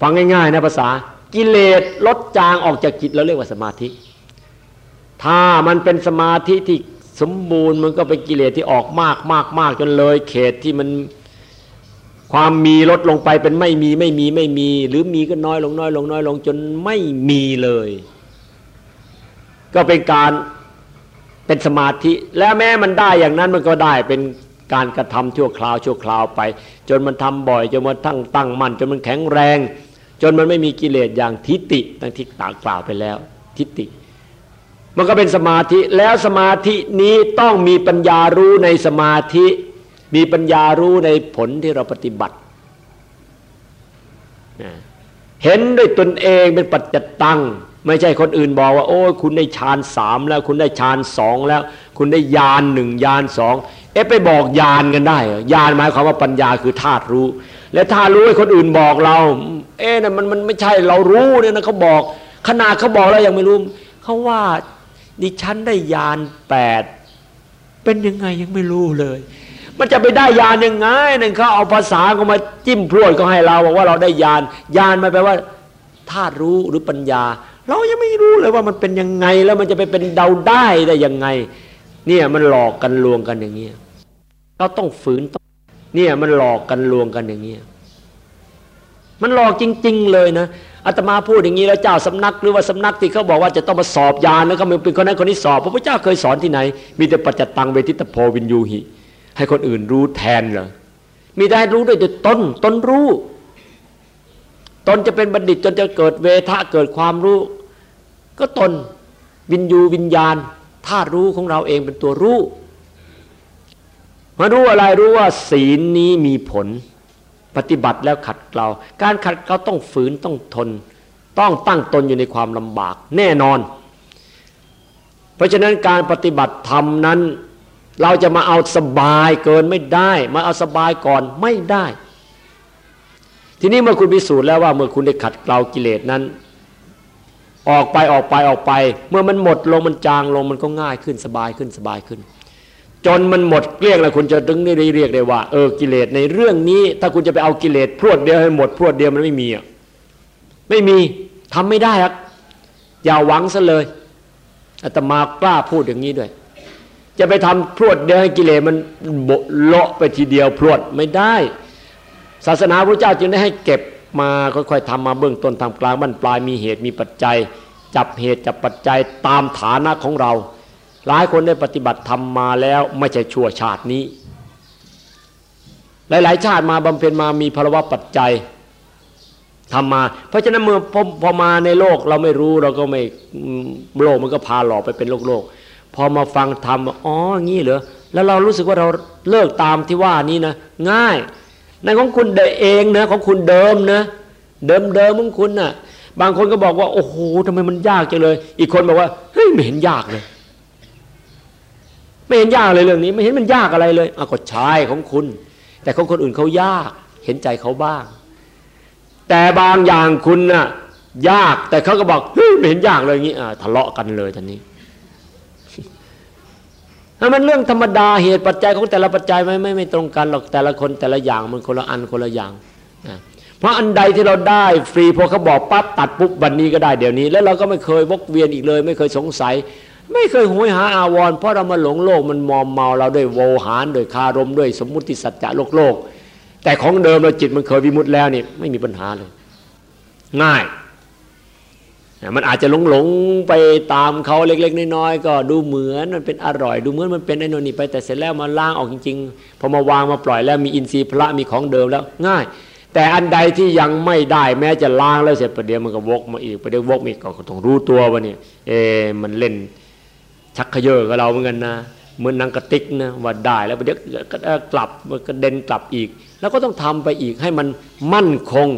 ฟังง่ายๆนะภาษา กิเลสลดจางออกจากจิตเราเรียกว่าสมาธิ ถ้ามันเป็นสมาธิที่สมบูรณ์มันก็เป็นกิเลสที่ออกมากมากมากจนเลย เขตที่มันความมีลดลงไปเป็นไม่มีไม่มีไม่มี หรือมีก็น้อยลงน้อยลงน้อยลงจนไม่มีเลย ก็เป็นการเป็นสมาธิ แล้วแม้มันได้อย่างนั้นมันก็ได้เป็นการกระทำชั่วคราวชั่วคราวไป จนมันทำบ่อยจนมันตั้งตั้งมั่นจนมันแข็งแรง จนมันไม่มีกิเลสอย่างทิฏฐิตั้งที่ตากล่าวไปแล้ว ทิฏฐิมันก็เป็นสมาธิแล้วสมาธินี้ต้องมีปัญญารู้ในสมาธิ มีปัญญารู้ในผลที่เราปฏิบัติเห็นด้วยตนเองเป็นปัจจตังไม่ใช่คนอื่นบอกว่า โอ้คุณได้ฌานสามแล้วคุณได้ฌานสองแล้ว คุณได้ญาณหนึ่งญาณสองเอ๊ะไปบอกญาณกันได้หรอญาณหมายความว่าปัญญาคือธาตุรู้ และธาตุรู้ให้คนอื่นบอกเรา เอ๊ะนะมันมันไม่ใช่เรารู้เนี่ยนะเขาบอกขนาดเขาบอกแล้วยังไม่รู้เขาว่าดิฉันได้ญาณแปดเป็นยังไงยังไม่รู้เลย มันจะไปได้ญาณยังไงนั่นเขาเอาภาษาก็มาจิ้มพรวดก็ให้เราบอกว่าเราได้ญาณญาณมาแปลว่าธาตุรู้หรือปัญญา เรายังไม่รู้เลยว่ามันเป็นยังไงแล้วมันจะไปเป็นเดาได้ได้ยังไง เนี่ยมันหลอกกันลวงกันอย่างเงี้ยเราต้องฝืนต้องเนี่ยมันหลอกกันลวงกันอย่างเงี้ย มันหลอกจริง ๆ เลยนะอาตมาพูดอย่างนี้แล้วเจ้าสำนักหรือว่าสำนักที่เขาบอกว่าจะต้องมาสอบยานแล้วก็เป็นคนนั้นคนนี้สอบพระพุทธเจ้าเคยสอนที่ไหน มีแต่ปัจจตังเวทิตโพวินยูหิ ให้คนอื่นรู้แทนเหรอมีได้รู้ด้วยตัวตนตนรู้ตนจะเป็นบัณฑิตจนจะเกิดเวทะเกิดความรู้ ก็ตนวินยูวิญญาณธาตุรู้ของเราเองเป็นตัวรู้มารู้อะไรรู้ว่าศีลนี้มีผล ปฏิบัติแล้วขัดเกลาการขัดเกลาต้องฝืนต้องทน ต้องตั้งตนอยู่ในความลำบากแน่นอน เพราะฉะนั้นการปฏิบัติธรรมนั้น เราจะมาเอาสบายเกินไม่ได้ มาเอาสบายก่อนไม่ได้ ทีนี้เมื่อคุณพิสูจน์แล้วว่าเมื่อคุณได้ขัดเกลากิเลสนั้น ออกไปออกไปออกไป เมื่อมันหมดลงมันจางลงมันก็ง่ายขึ้นสบายขึ้นสบายขึ้น จนมันหมดเกลี้ยงแล้วคุณจะถึงได้เรียกได้ว่าเออกิเลสในเรื่องนี้ ถ้าคุณจะไปเอากิเลสพรวดเดียวให้หมดพรวดเดียวมันไม่มีอะไม่มีทำไม่ได้ครับ อย่าหวังซะเลยอาตมากล้าพูดอย่างนี้ด้วย จะไปทำพรวดเดียวให้กิเลสมันโบเลาะไปทีเดียวพรวดไม่ได้ ศาสนาพระเจ้าจึงได้ให้เก็บมาค่อยๆทำมาเบื้องต้นทำกลางบรรปลายมีเหตุมีปัจจัย จับเหตุจับปัจจัยตามฐานะของเรา หลายคนได้ปฏิบัติธรรมมาแล้วไม่ใช่ชั่วชาตินี้ หลาย ๆ ชาติมาบำเพ็ญมามีภาวะปัจจัยทำมา เพราะฉะนั้นเมื่อพอพอมาในโลกเราไม่รู้เราก็ไม่โลกมันก็พาหลอกไปเป็นโลกโลกพอมาฟังธรรมอ๋องี้เหรอแล้วเรารู้สึกว่าเราเลิกตามที่ว่านี้นะง่ายในของคุณเองนะของคุณเดิมนะ เดิมเดิมของคุณนะ่ะ บางคนก็บอกว่า โอ้โหทำไมมันยากจังเลย อีกคนบอกว่าเฮ้ยไม่เห็นยากเลย ไม่เห็นยากเลยเรื่องนี้ ไม่เห็นมันยากอะไรเลยอะก็ใช่ของคุณ แต่ของคนอื่นเขายากเห็นใจเขาบ้าง แต่บางอย่างคุณน่ะยากแต่เขาก็บอกไม่เห็นยากเลยอย่างนี้ทะเลาะกันเลยท่านี้มันเรื่องธรรมดาเหตุปัจจัยของแต่ละปัจจัยไม่ไม่ไม่ตรงกันหรอกแต่ละคนแต่ละอย่างมันคนละอันคนละอย่างเพราะอันใดที่เราได้ฟรีพอเขาบอกปั๊บตัดปุ๊บวันนี้ก็ได้เดี๋ยวนี้ แล้วเราก็ไม่เคยวกเวียนอีกเลย ไม่เคยสงสัย ไม่เคยหวยหาอาวร เพราะเรามาหลงโลกมันมอมเมาเราด้วยโวหารด้วยคารมด้วยสมมุติสัจจะโลกโลก แต่ของเดิมเราจิตมันเคยวิมุตแล้วนี่ไม่มีปัญหาเลย ง่ายมันอาจจะหลงหลงไปตามเขาเล็ก ๆ น้อยๆก็ดูเหมือนมันเป็นอร่อย ดูเหมือนมันเป็นไอ้นนี่ไปแต่เสร็จแล้วมาล้างออกจริงๆพอมาวางมาปล่อยแล้วมีอินทรีย์พระมีของเดิมแล้ว ง่าย แต่อันใดที่ยังไม่ได้แม้จะล้างแล้วเสร็จประเดี๋ยวมันก็วกมาอีกประเดี๋ยววกอีกก็ต้องรู้ตัวว่าเนี่ยเอมันเล่น ชักขยเยอกับเราเหมือนกันนะเหมือนนางกระติกนะว่าได้แล้วเดี๋ยวก็กลับมันก็เด่นกลับอีก แล้วก็ต้องทำไปอีกให้มันมั่นคง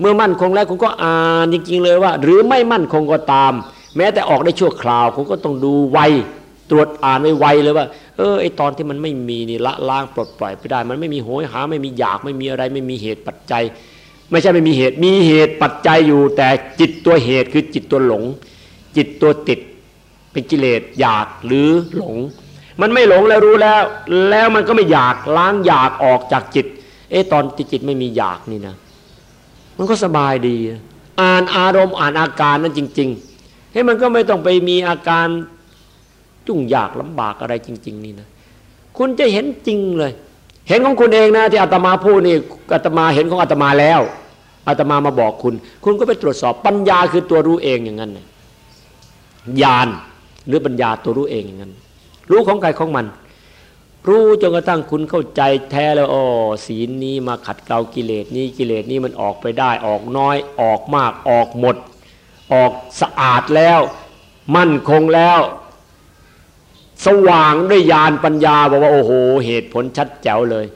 เมื่อมั่นคงแล้วคุณก็อ่านจริงๆเลยว่า หรือไม่มั่นคงก็ตาม แม้แต่ออกได้ชั่วคราวคุณก็ต้องดูไวตรวจอ่านไว้ไวเลยว่าเออไอตอนที่มันไม่มีนี่ละล้างปลดปล่อยไปได้ มันไม่มีโหยหาไม่มีอยากไม่มีอะไรไม่มีเหตุปัจจัย ไม่ใช่ไม่มีเหตุมีเหตุปัจจัยอยู่ แต่จิตตัวเหตุคือจิตตัวหลง จิตตัวติด เป็นกิเลสอยากหรือหลง มันไม่หลงแล้วรู้แล้ว แล้วมันก็ไม่อยากล้างอยากออกจากจิต เอ๊ะตอนที่จิตไม่มีอยากนี่นะมันก็สบายดี อ่านอารมณ์อ่านอาการนั้นจริงๆให้มันก็ไม่ต้องไปมีอาการจุ่งยากลำบากอะไรจริง ๆ นี่นะคุณจะเห็นจริงเลย เห็นของคุณเองนะที่อาตมาพูดนี่อาตมาเห็นของอาตมาแล้วอาตมามาบอกคุณ คุณก็ไปตรวจสอบปัญญาคือตัวรู้เองอย่างนั้นญาณ หรือปัญญาตัวรู้เองอย่างนั้น รู้ของใครของมัน รู้จนกระทั่งคุณเข้าใจแท้แล้วอ๋อศีลนี้มาขัดเกลากิเลสนี้กิเลสนี้มันออกไปได้ออกน้อย ออกมากออกหมด ออกสะอาดแล้ว มั่นคงแล้ว สว่างด้วยญาณปัญญาบอกว่าโอ้โห เหตุผลชัดแจ๋วเลย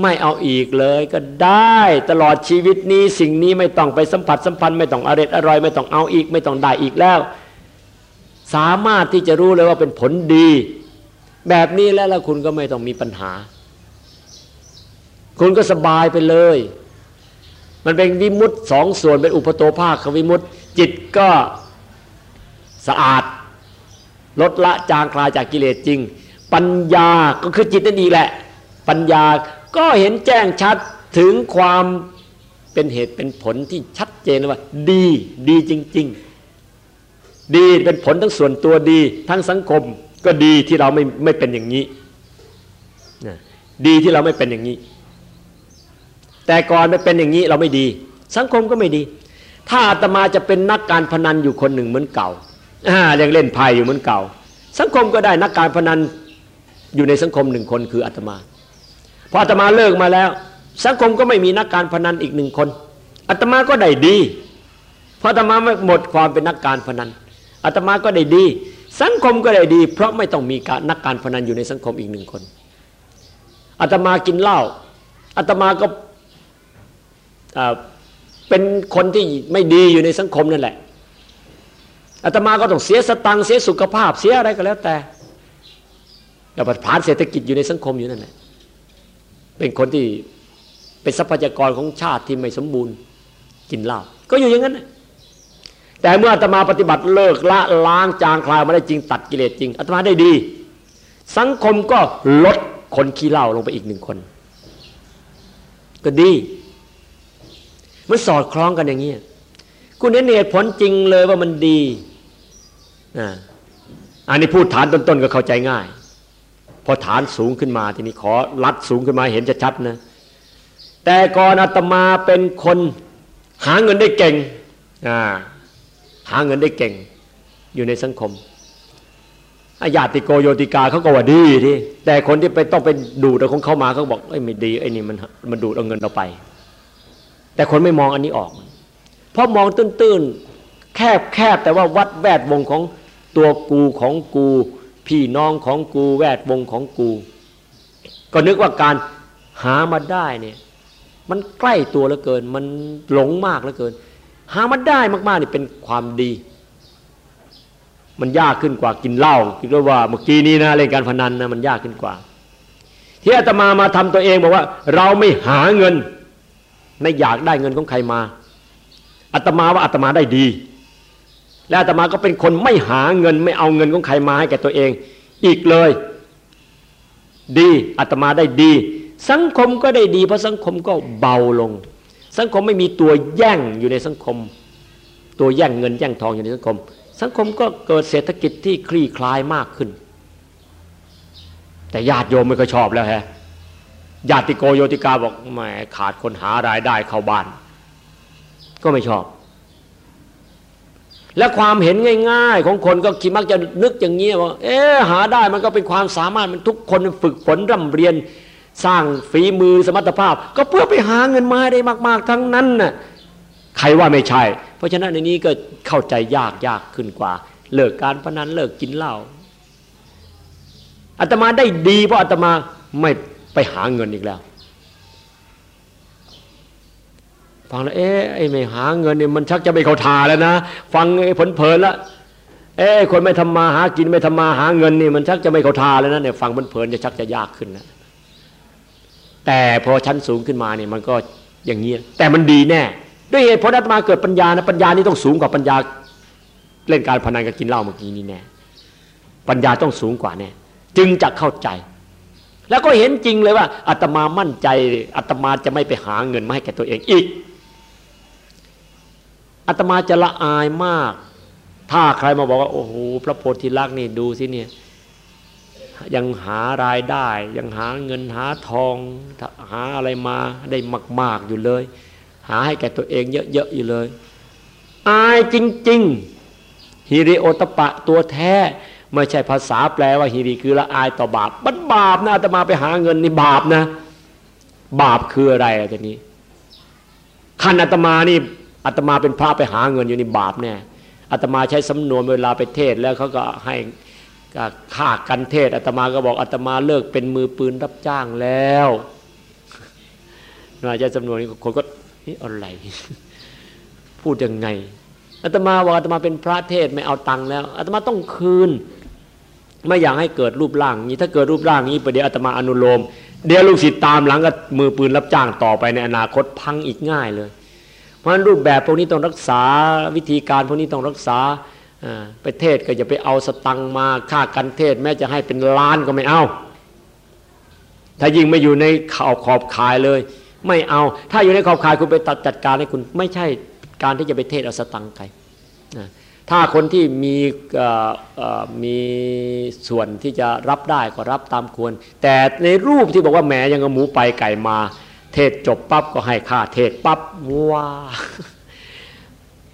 ไม่เอาอีกเลยก็ได้ตลอดชีวิตนี้สิ่งนี้ไม่ต้องไปสัมผัสสัมพันธ์ไม่ต้องอร่อยอร่อย ไม่ต้องเอาอีกไม่ต้องได้อีกแล้ว สามารถที่จะรู้เลยว่าเป็นผลดี แบบนี้แล้วแล้วคุณก็ไม่ต้องมีปัญหา คุณก็สบายไปเลย มันเป็นวิมุตสองส่วนเป็นอุปโตภาควิมุตจิตก็สะอาด ลดละจางคลายจากกิเลสจริง ปัญญาก็คือจิตนั่นเองแหละ ปัญญาก็เห็นแจ้งชัดถึงความเป็นเหตุเป็นผลที่ชัดเจนว่า ดีดีจริง ๆ ดีเป็นผลทั้งส่วนตัวดี ทั้งสังคมก็ดีที่เราไม่ไม่เป็นอย่างนี้ดีที่เราไม่เป็นอย่างนี้ แต่ก่อนไม่เป็นอย่างนี้เราไม่ดี สังคมก็ไม่ดี ถ้าอาตมาจะเป็นนักการพนันอยู่คนหนึ่งเหมือนเก่าอ่ายังเล่นไพ่อยู่เหมือนเก่า สังคมก็ได้นักการพนันอยู่ในสังคมหนึ่งคนคืออาตมาพออาตมาเลิกมาแล้ว สังคมก็ไม่มีนักการพนันอีกหนึ่งคนอาตมาก็ได้ดีเพราะอาตมาหมดความเป็นนักการพนัน อาตมาก็ได้ดี สังคมก็ได้ดี เพราะไม่ต้องมีการนักการพนันอยู่ในสังคมอีกหนึ่งคนอาตมากินเหล้าอาตมาก็เป็นคนที่ไม่ดีอยู่ในสังคมนั่นแหละอาตมาก็ต้องเสียสตังเสียสุขภาพเสียอะไรก็แล้วแต่แล้วผ่านเศรษฐกิจอยู่ในสังคมอยู่นั่นแหละเป็นคนที่เป็นทรัพยากรของชาติที่ไม่สมบูรณ์กินเหล้าก็อยู่อย่างนั้น แต่เมื่ออาตมาปฏิบัติเลิกละล้างจางคลายมาได้จริงตัดกิเลสจริงอาตมาได้ดี สังคมก็ลดคนขี้เหล้าลงไปอีกหนึ่งคน ก็ดี มันสอดคล้องกันอย่างนี้คุณเห็นเหตุผลจริงเลยว่ามันดีอันนี้พูดฐานต้นๆก็เข้าใจง่าย พอฐานสูงขึ้นมาทีนี้ขอลัดสูงขึ้นมาเห็นชัดๆนะ แต่ก่อนอาตมาเป็นคนหาเงินได้เก่งอ่า หาเงินได้เก่งอยู่ในสังคมอาญาติโกโยติกาเขาก็ว่าดีที่แต่คนที่ไปต้องไปดูดเอาของเขามาเขาบอกไอ้ยไม่ดีไอ้นี่มันมันดูดเอาเงินเราไป แต่คนไม่มองอันนี้ออก เพราะมองตื้นๆแคบแคบแต่ว่าวัดแวดวงของตัวกูของกู พี่น้องของกูแวดวงของกู ก็นึกว่าการหามาได้เนี่ย มันใกล้ตัวเหลือเกิน มันหลงมากเหลือเกิน หามาได้มากๆนี่เป็นความดี มันยากขึ้นกว่ากินเหล้าคิดว่าเมื่อกี้นี้นะเล่นการพนันนะมันยากขึ้นกว่า ที่อาตมามาทำตัวเองบอกว่า เราไม่หาเงิน ไม่อยากได้เงินของใครมาอาตมาว่าอาตมาได้ดี และอาตมาก็เป็นคนไม่หาเงิน ไม่เอาเงินของใครมาให้แก่ตัวเอง อีกเลย ดีอาตมาได้ดี สังคมก็ได้ดี เพราะสังคมก็เบาลง สังคมไม่มีตัวแย่งอยู่ในสังคม ตัวแย่งเงินแย่งทองอยู่ในสังคม สังคมก็เกิดเศรษฐกิจที่คลี่คลายมากขึ้น แต่ญาติโยมไม่ก็ชอบแล้วฮะญาติโกโยติกาบอกแหมขาดคนหารายได้เข้าบ้าน ก็ไม่ชอบ และความเห็นง่าย ๆ ของคนก็คิดมักจะนึกอย่างนี้ว่า เอ๊หาได้มันก็เป็นความสามารถมันทุกคนฝึกฝนร่ำเรียน สร้างฝีมือสมรรถภาพ ก็เพื่อไปหาเงินมาได้มาก ๆ ทั้งนั้นน่ะใครว่าไม่ใช่ เพราะฉะนั้นในนี้ก็เข้าใจยากยากขึ้นกว่า เลิกการพนันเลิกกินเหล้าอาตมาได้ดีเพราะอาตมาไม่ไปหาเงินอีกแล้วฟังแล้วเอ๊ะไอ้ไม่หาเงินเนี่ยมันชักจะไม่เข้าทาแล้วนะฟังไอ้ผลเพลินละเอ๊ะคนไม่ทำมาหากินไม่ทำมาหาเงินนี่มันชักจะไม่เข้าทาแล้วนะเนี่ยฟังเพลินจะชักจะยากขึ้นนะ แต่พอชั้นสูงขึ้นมาเนี่ยมันก็อย่างเงี้ยแต่มันดีแน่ ด้วยเหตุผลอาตมาเกิดปัญญานะปัญญานี่ต้องสูงกว่าปัญญาเล่นการพนันกับกินเหล้าเมื่อกี้นี่แน่ปัญญาต้องสูงกว่าแน่จึงจะเข้าใจ แล้วก็เห็นจริงเลยว่าอาตมามั่นใจอาตมาจะไม่ไปหาเงินมาให้แก่ตัวเองอีกอาตมาจะละอายมาก ถ้าใครมาบอกว่าโอ้โหพระโพธิลักษณ์นี่ดูสิเนี่ย ยังหารายได้ ยังหาเงินหาทอง หาอะไรมาได้มาก ๆอยู่เลย หาให้แก่ตัวเองเยอะๆอยู่เลย อายจริง ๆฮิริโอตปะตัวแท้ไม่ใช่ภาษาแปลว่าฮิริคือละอายต่อบาปมันบาปนะอาตมาไปหาเงินนี่บาปนะ บาปคืออะไรอะทีนี้ขันอาตมานี่อาตมาเป็นพระไปหาเงินอยู่ในบาปแน่อาตมาใช้สำนวนเวลาไปเทศแล้วเขาก็ให้ ฆ่ากันเทศอาตมาก็บอกอาตมาเลิกเป็นมือปืนรับจ้างแล้วมาใช้สำนวนนี้คนก็นี่อะไร พูดยังไงอาตมาว่าอาตมาเป็นพระเทศไม่เอาตังค์แล้วอาตมาต้องคืน ไม่อยากให้เกิดรูปร่างนี้ ถ้าเกิดรูปร่างนี้ประเดี๋ยวอาตมาอนุโลม เดี๋ยวลูกศิษย์ตามหลังก็มือปืนรับจ้างต่อไปในอนาคตพังอีกง่ายเลย เพราะฉะนั้นรูปแบบพวกนี้ต้องรักษาวิธีการพวกนี้ต้องรักษา ไปเทศก็อย่าไปเอาสตังมาค่ากันเทศ แม้จะให้เป็นล้านก็ไม่เอา ถ้ายิ่งไม่อยู่ในขอบขอบขายเลย ไม่เอา ถ้าอยู่ในขอบขายคุณไปตัดจัดการให้คุณ ไม่ใช่การที่จะไปเทศเอาสตังไกถ้าคนที่มีมีส่วนที่จะรับได้ก็รับตามควร แต่ในรูปที่บอกว่าแหมยังเอาหมูไปไก่มา เทศจบปั๊บก็ให้ค่าเทศปั๊บว้า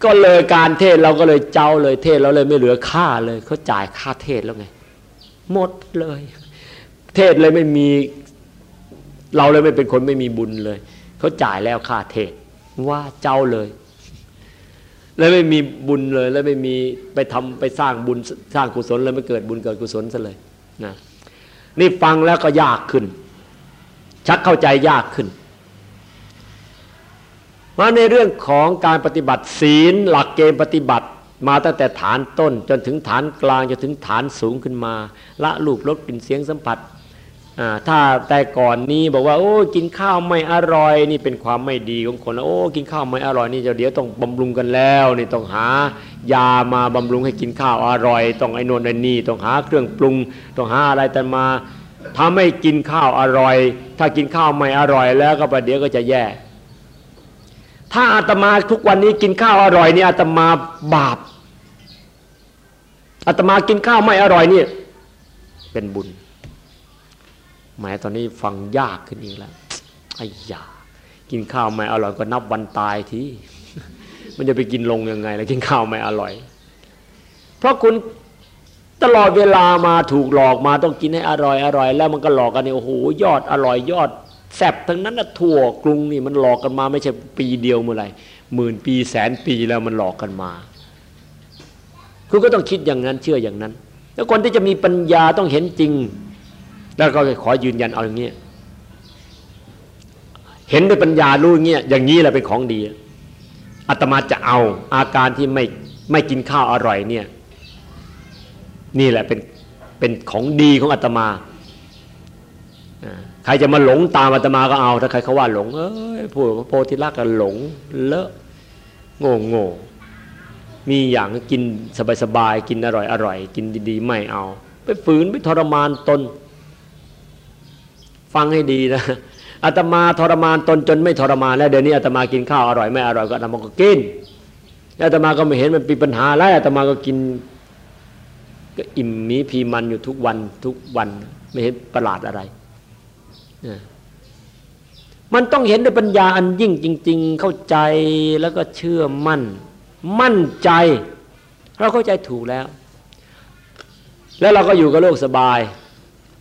ก็เลยการเทศเราก็เลยเจ้าเลยเทศเราเลยไม่เหลือค่าเลยเขาจ่ายค่าเทศแล้วไง หมดเลย เทศเลยไม่มี เราเลยไม่เป็นคนไม่มีบุญเลยเขาจ่ายแล้วค่าเทศ ว่าเจ้าเลย แล้วไม่มีบุญเลย แล้วไม่มีไปทำไปสร้างบุญสร้างกุศลเลยไม่เกิดบุญเกิดกุศลซะเลยนะนี่ฟังแล้วก็ยากขึ้น ชักเข้าใจยากขึ้น มาในเรื่องของการปฏิบัติศีลหลักเกณฑ์ปฏิบัติ มาตั้งแต่ฐานต้น จนถึงฐานกลางจนถึงฐานสูงขึ้นมา ละลูกรสกลิ่นเสียงสัมผัสถ้าแต่ก่อนนี้บอกว่าโอ้กินข้าวไม่อร่อยนี่เป็นความไม่ดีของคนโอ้กินข้าวไม่อร่อยนี่จะเดี๋ยวต้องบำรุงกันแล้วนี่ต้องหายามาบำรุงให้กินข้าวอร่อย ต้องไอ้นนไอ้นี่ต้องหาเครื่องปรุง ต้องหาอะไรแต่มาถ้าไม่กินข้าวอร่อย ถ้ากินข้าวไม่อร่อยแล้วก็ประเดี๋ยวก็จะแย่ ถ้าอาตมาทุกวันนี้กินข้าวอร่อยนี่อาตมาบาปอาตมากินข้าวไม่อร่อยนี่เป็นบุญหมายตอนนี้ฟังยากขึ้นอีกแล้วไอ้ยากินข้าวไม่อร่อยก็นับวันตายทีมันจะไปกินลงยังไง แล้วกินข้าวไม่อร่อย เพราะคุณตลอดเวลามาถูกหลอกมาต้องกินให้อร่อยอร่อย แล้วมันก็หลอกกันนี่โอ้โหยอดอร่อยยอด แสบทั้งนั้นนะทั่วกรุงนี่มันหลอกกันมาไม่ใช่ปีเดียวเมื่อไหร่หมื่นปีแสนปีแล้วมันหลอกกันมาคุณก็ต้องคิดอย่างนั้นเชื่ออย่างนั้น แล้วคนที่จะมีปัญญาต้องเห็นจริง แล้วก็ขอยืนยันเอาอย่างนี้เห็นด้วยปัญญารู้เงี้ยอย่างนี้แหละเป็นของดีอาตมาจะเอาอาการที่ไม่ไม่กินข้าวอร่อยเนี่ย นี่แหละเป็นเป็นของดีของอาตมา ใครจะมาหลงตามอาตมาก็เอา ถ้าใครเขาว่าหลงเอ้ยพูดพระโพธิลักษณ์ก็หลงเลอะโง่โง่มีอย่างกินสบายๆกินอร่อยอร่อยกินดีๆ ไม่เอา ไปฝืนไปทรมานตน ฟังให้ดีนะอาตมาทรมานตนจนไม่ทรมานแล้วเดี๋ยวนี้อาตมากินข้าวอร่อยไม่อร่อยก็อาตมาก็กินอาตมาก็ไม่เห็นมันเป็นปัญหาแล้วอาตมาก็กิน ก็อิ่มมีพีมันอยู่ทุกวันทุกวัน ไม่เห็นประหลาดอะไร มันต้องเห็นด้วยปัญญาอันยิ่งจริง ๆ เข้าใจแล้วก็เชื่อมั่น มั่นใจ เราเข้าใจถูกแล้ว แล้วเราก็อยู่กับโลกสบาย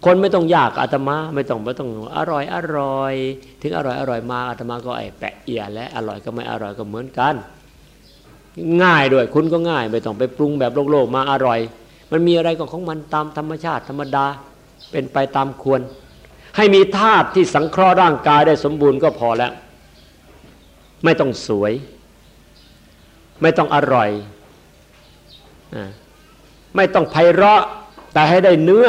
คนไม่ต้องยากอาตมา ไม่ต้องไม่ต้องอร่อยอร่อย ถึงอร่อยอร่อยมาอาตมาก็ไอ้แปะเอียและอร่อยก็ไม่อร่อยก็เหมือนกัน ง่ายด้วยคุณก็ง่าย ไม่ต้องไปปรุงแบบโลกโลกมาอร่อย มันมีอะไรก็ของมันตามธรรมชาติธรรมดา เป็นไปตามควร ให้มีธาตุที่สังเคราะห์ร่างกายได้สมบูรณ์ก็พอแล้ว ไม่ต้องสวย ไม่ต้องอร่อยไม่ต้องไพเราะแต่ให้ได้เนื้อ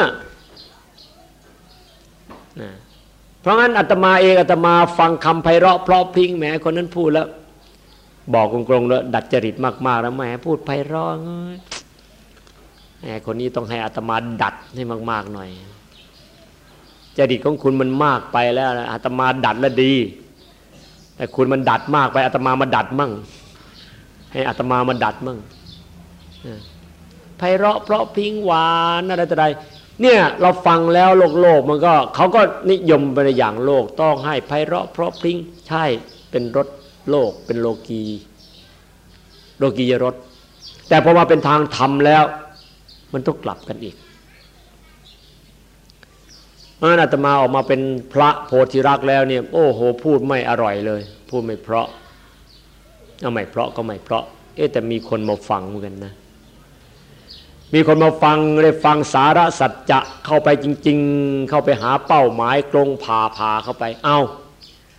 เพราะงั้นอาตมาเองอาตมาฟังคำไพเราะเพราะพิงแหมคนนั้นพูดแล้ว บอกกรงๆแล้วดัดจริตมากๆแล้วแหมพูดไพเราะแหมคนนี้ต้องให้อาตมาดัดให้มาก ๆ หน่อย จริตของคุณมันมากไปแล้วอาตมาดัดแล้วดี แต่คุณมันดัดมากไปอาตมามาดัดมั่ง ให้อาตมามาดัดมั่งไพเราะเพราะพิงหวานอะไรต่ออะไรเนี่ยเราฟังแล้วโลกโลกมันก็เขาก็นิยมไปในอย่างโลกต้องให้ไพเราะเพราะพิงใช่เป็นรถโลกเป็นโลกี โลกียรถแต่พอมาเป็นทางธรรมแล้ว มันต้องกลับกันอีก เพราะนั้นอาตมาออกมาเป็นพระโพธิรักแล้วเนี่ยโอ้โหพูดไม่อร่อยเลย พูดไม่เพราะเอาไม่เพราะก็ไม่เพราะ เอ๊แต่มีคนมาฟังเหมือนกันนะ มีคนมาฟังเลยฟังสาระสัจจะเข้าไปจริง ๆ เข้าไปหาเป้าหมายกลงผ่าผ่าเข้าไป เอา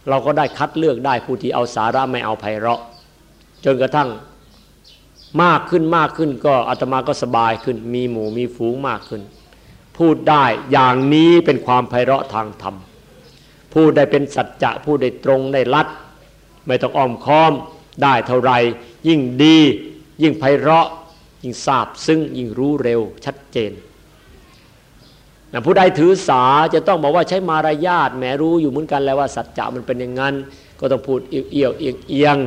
เราก็ได้คัดเลือกได้ผู้ที่เอาสาระไม่เอาไพเราะ จนกระทั่งมากขึ้นมากขึ้นก็อาตมาก็สบายขึ้น มีหมู่มีฝูงมากขึ้น พูดได้อย่างนี้เป็นความไพเราะทางธรรมพูดได้เป็นสัจจะพูดได้ตรงได้รัด ไม่ต้องอ้อมค้อมได้เท่าไร ยิ่งดี ยิ่งไพเราะ ยิ่งทราบซึ่งยิ่งรู้เร็วชัดเจนผู้ใดถือสาจะต้องบอกว่าใช้มารยาทแหมรู้อยู่เหมือนกันแล้วว่าสัจจะมันเป็นอย่างนั้น ก็ต้องพูดเอียวเอียงเอียง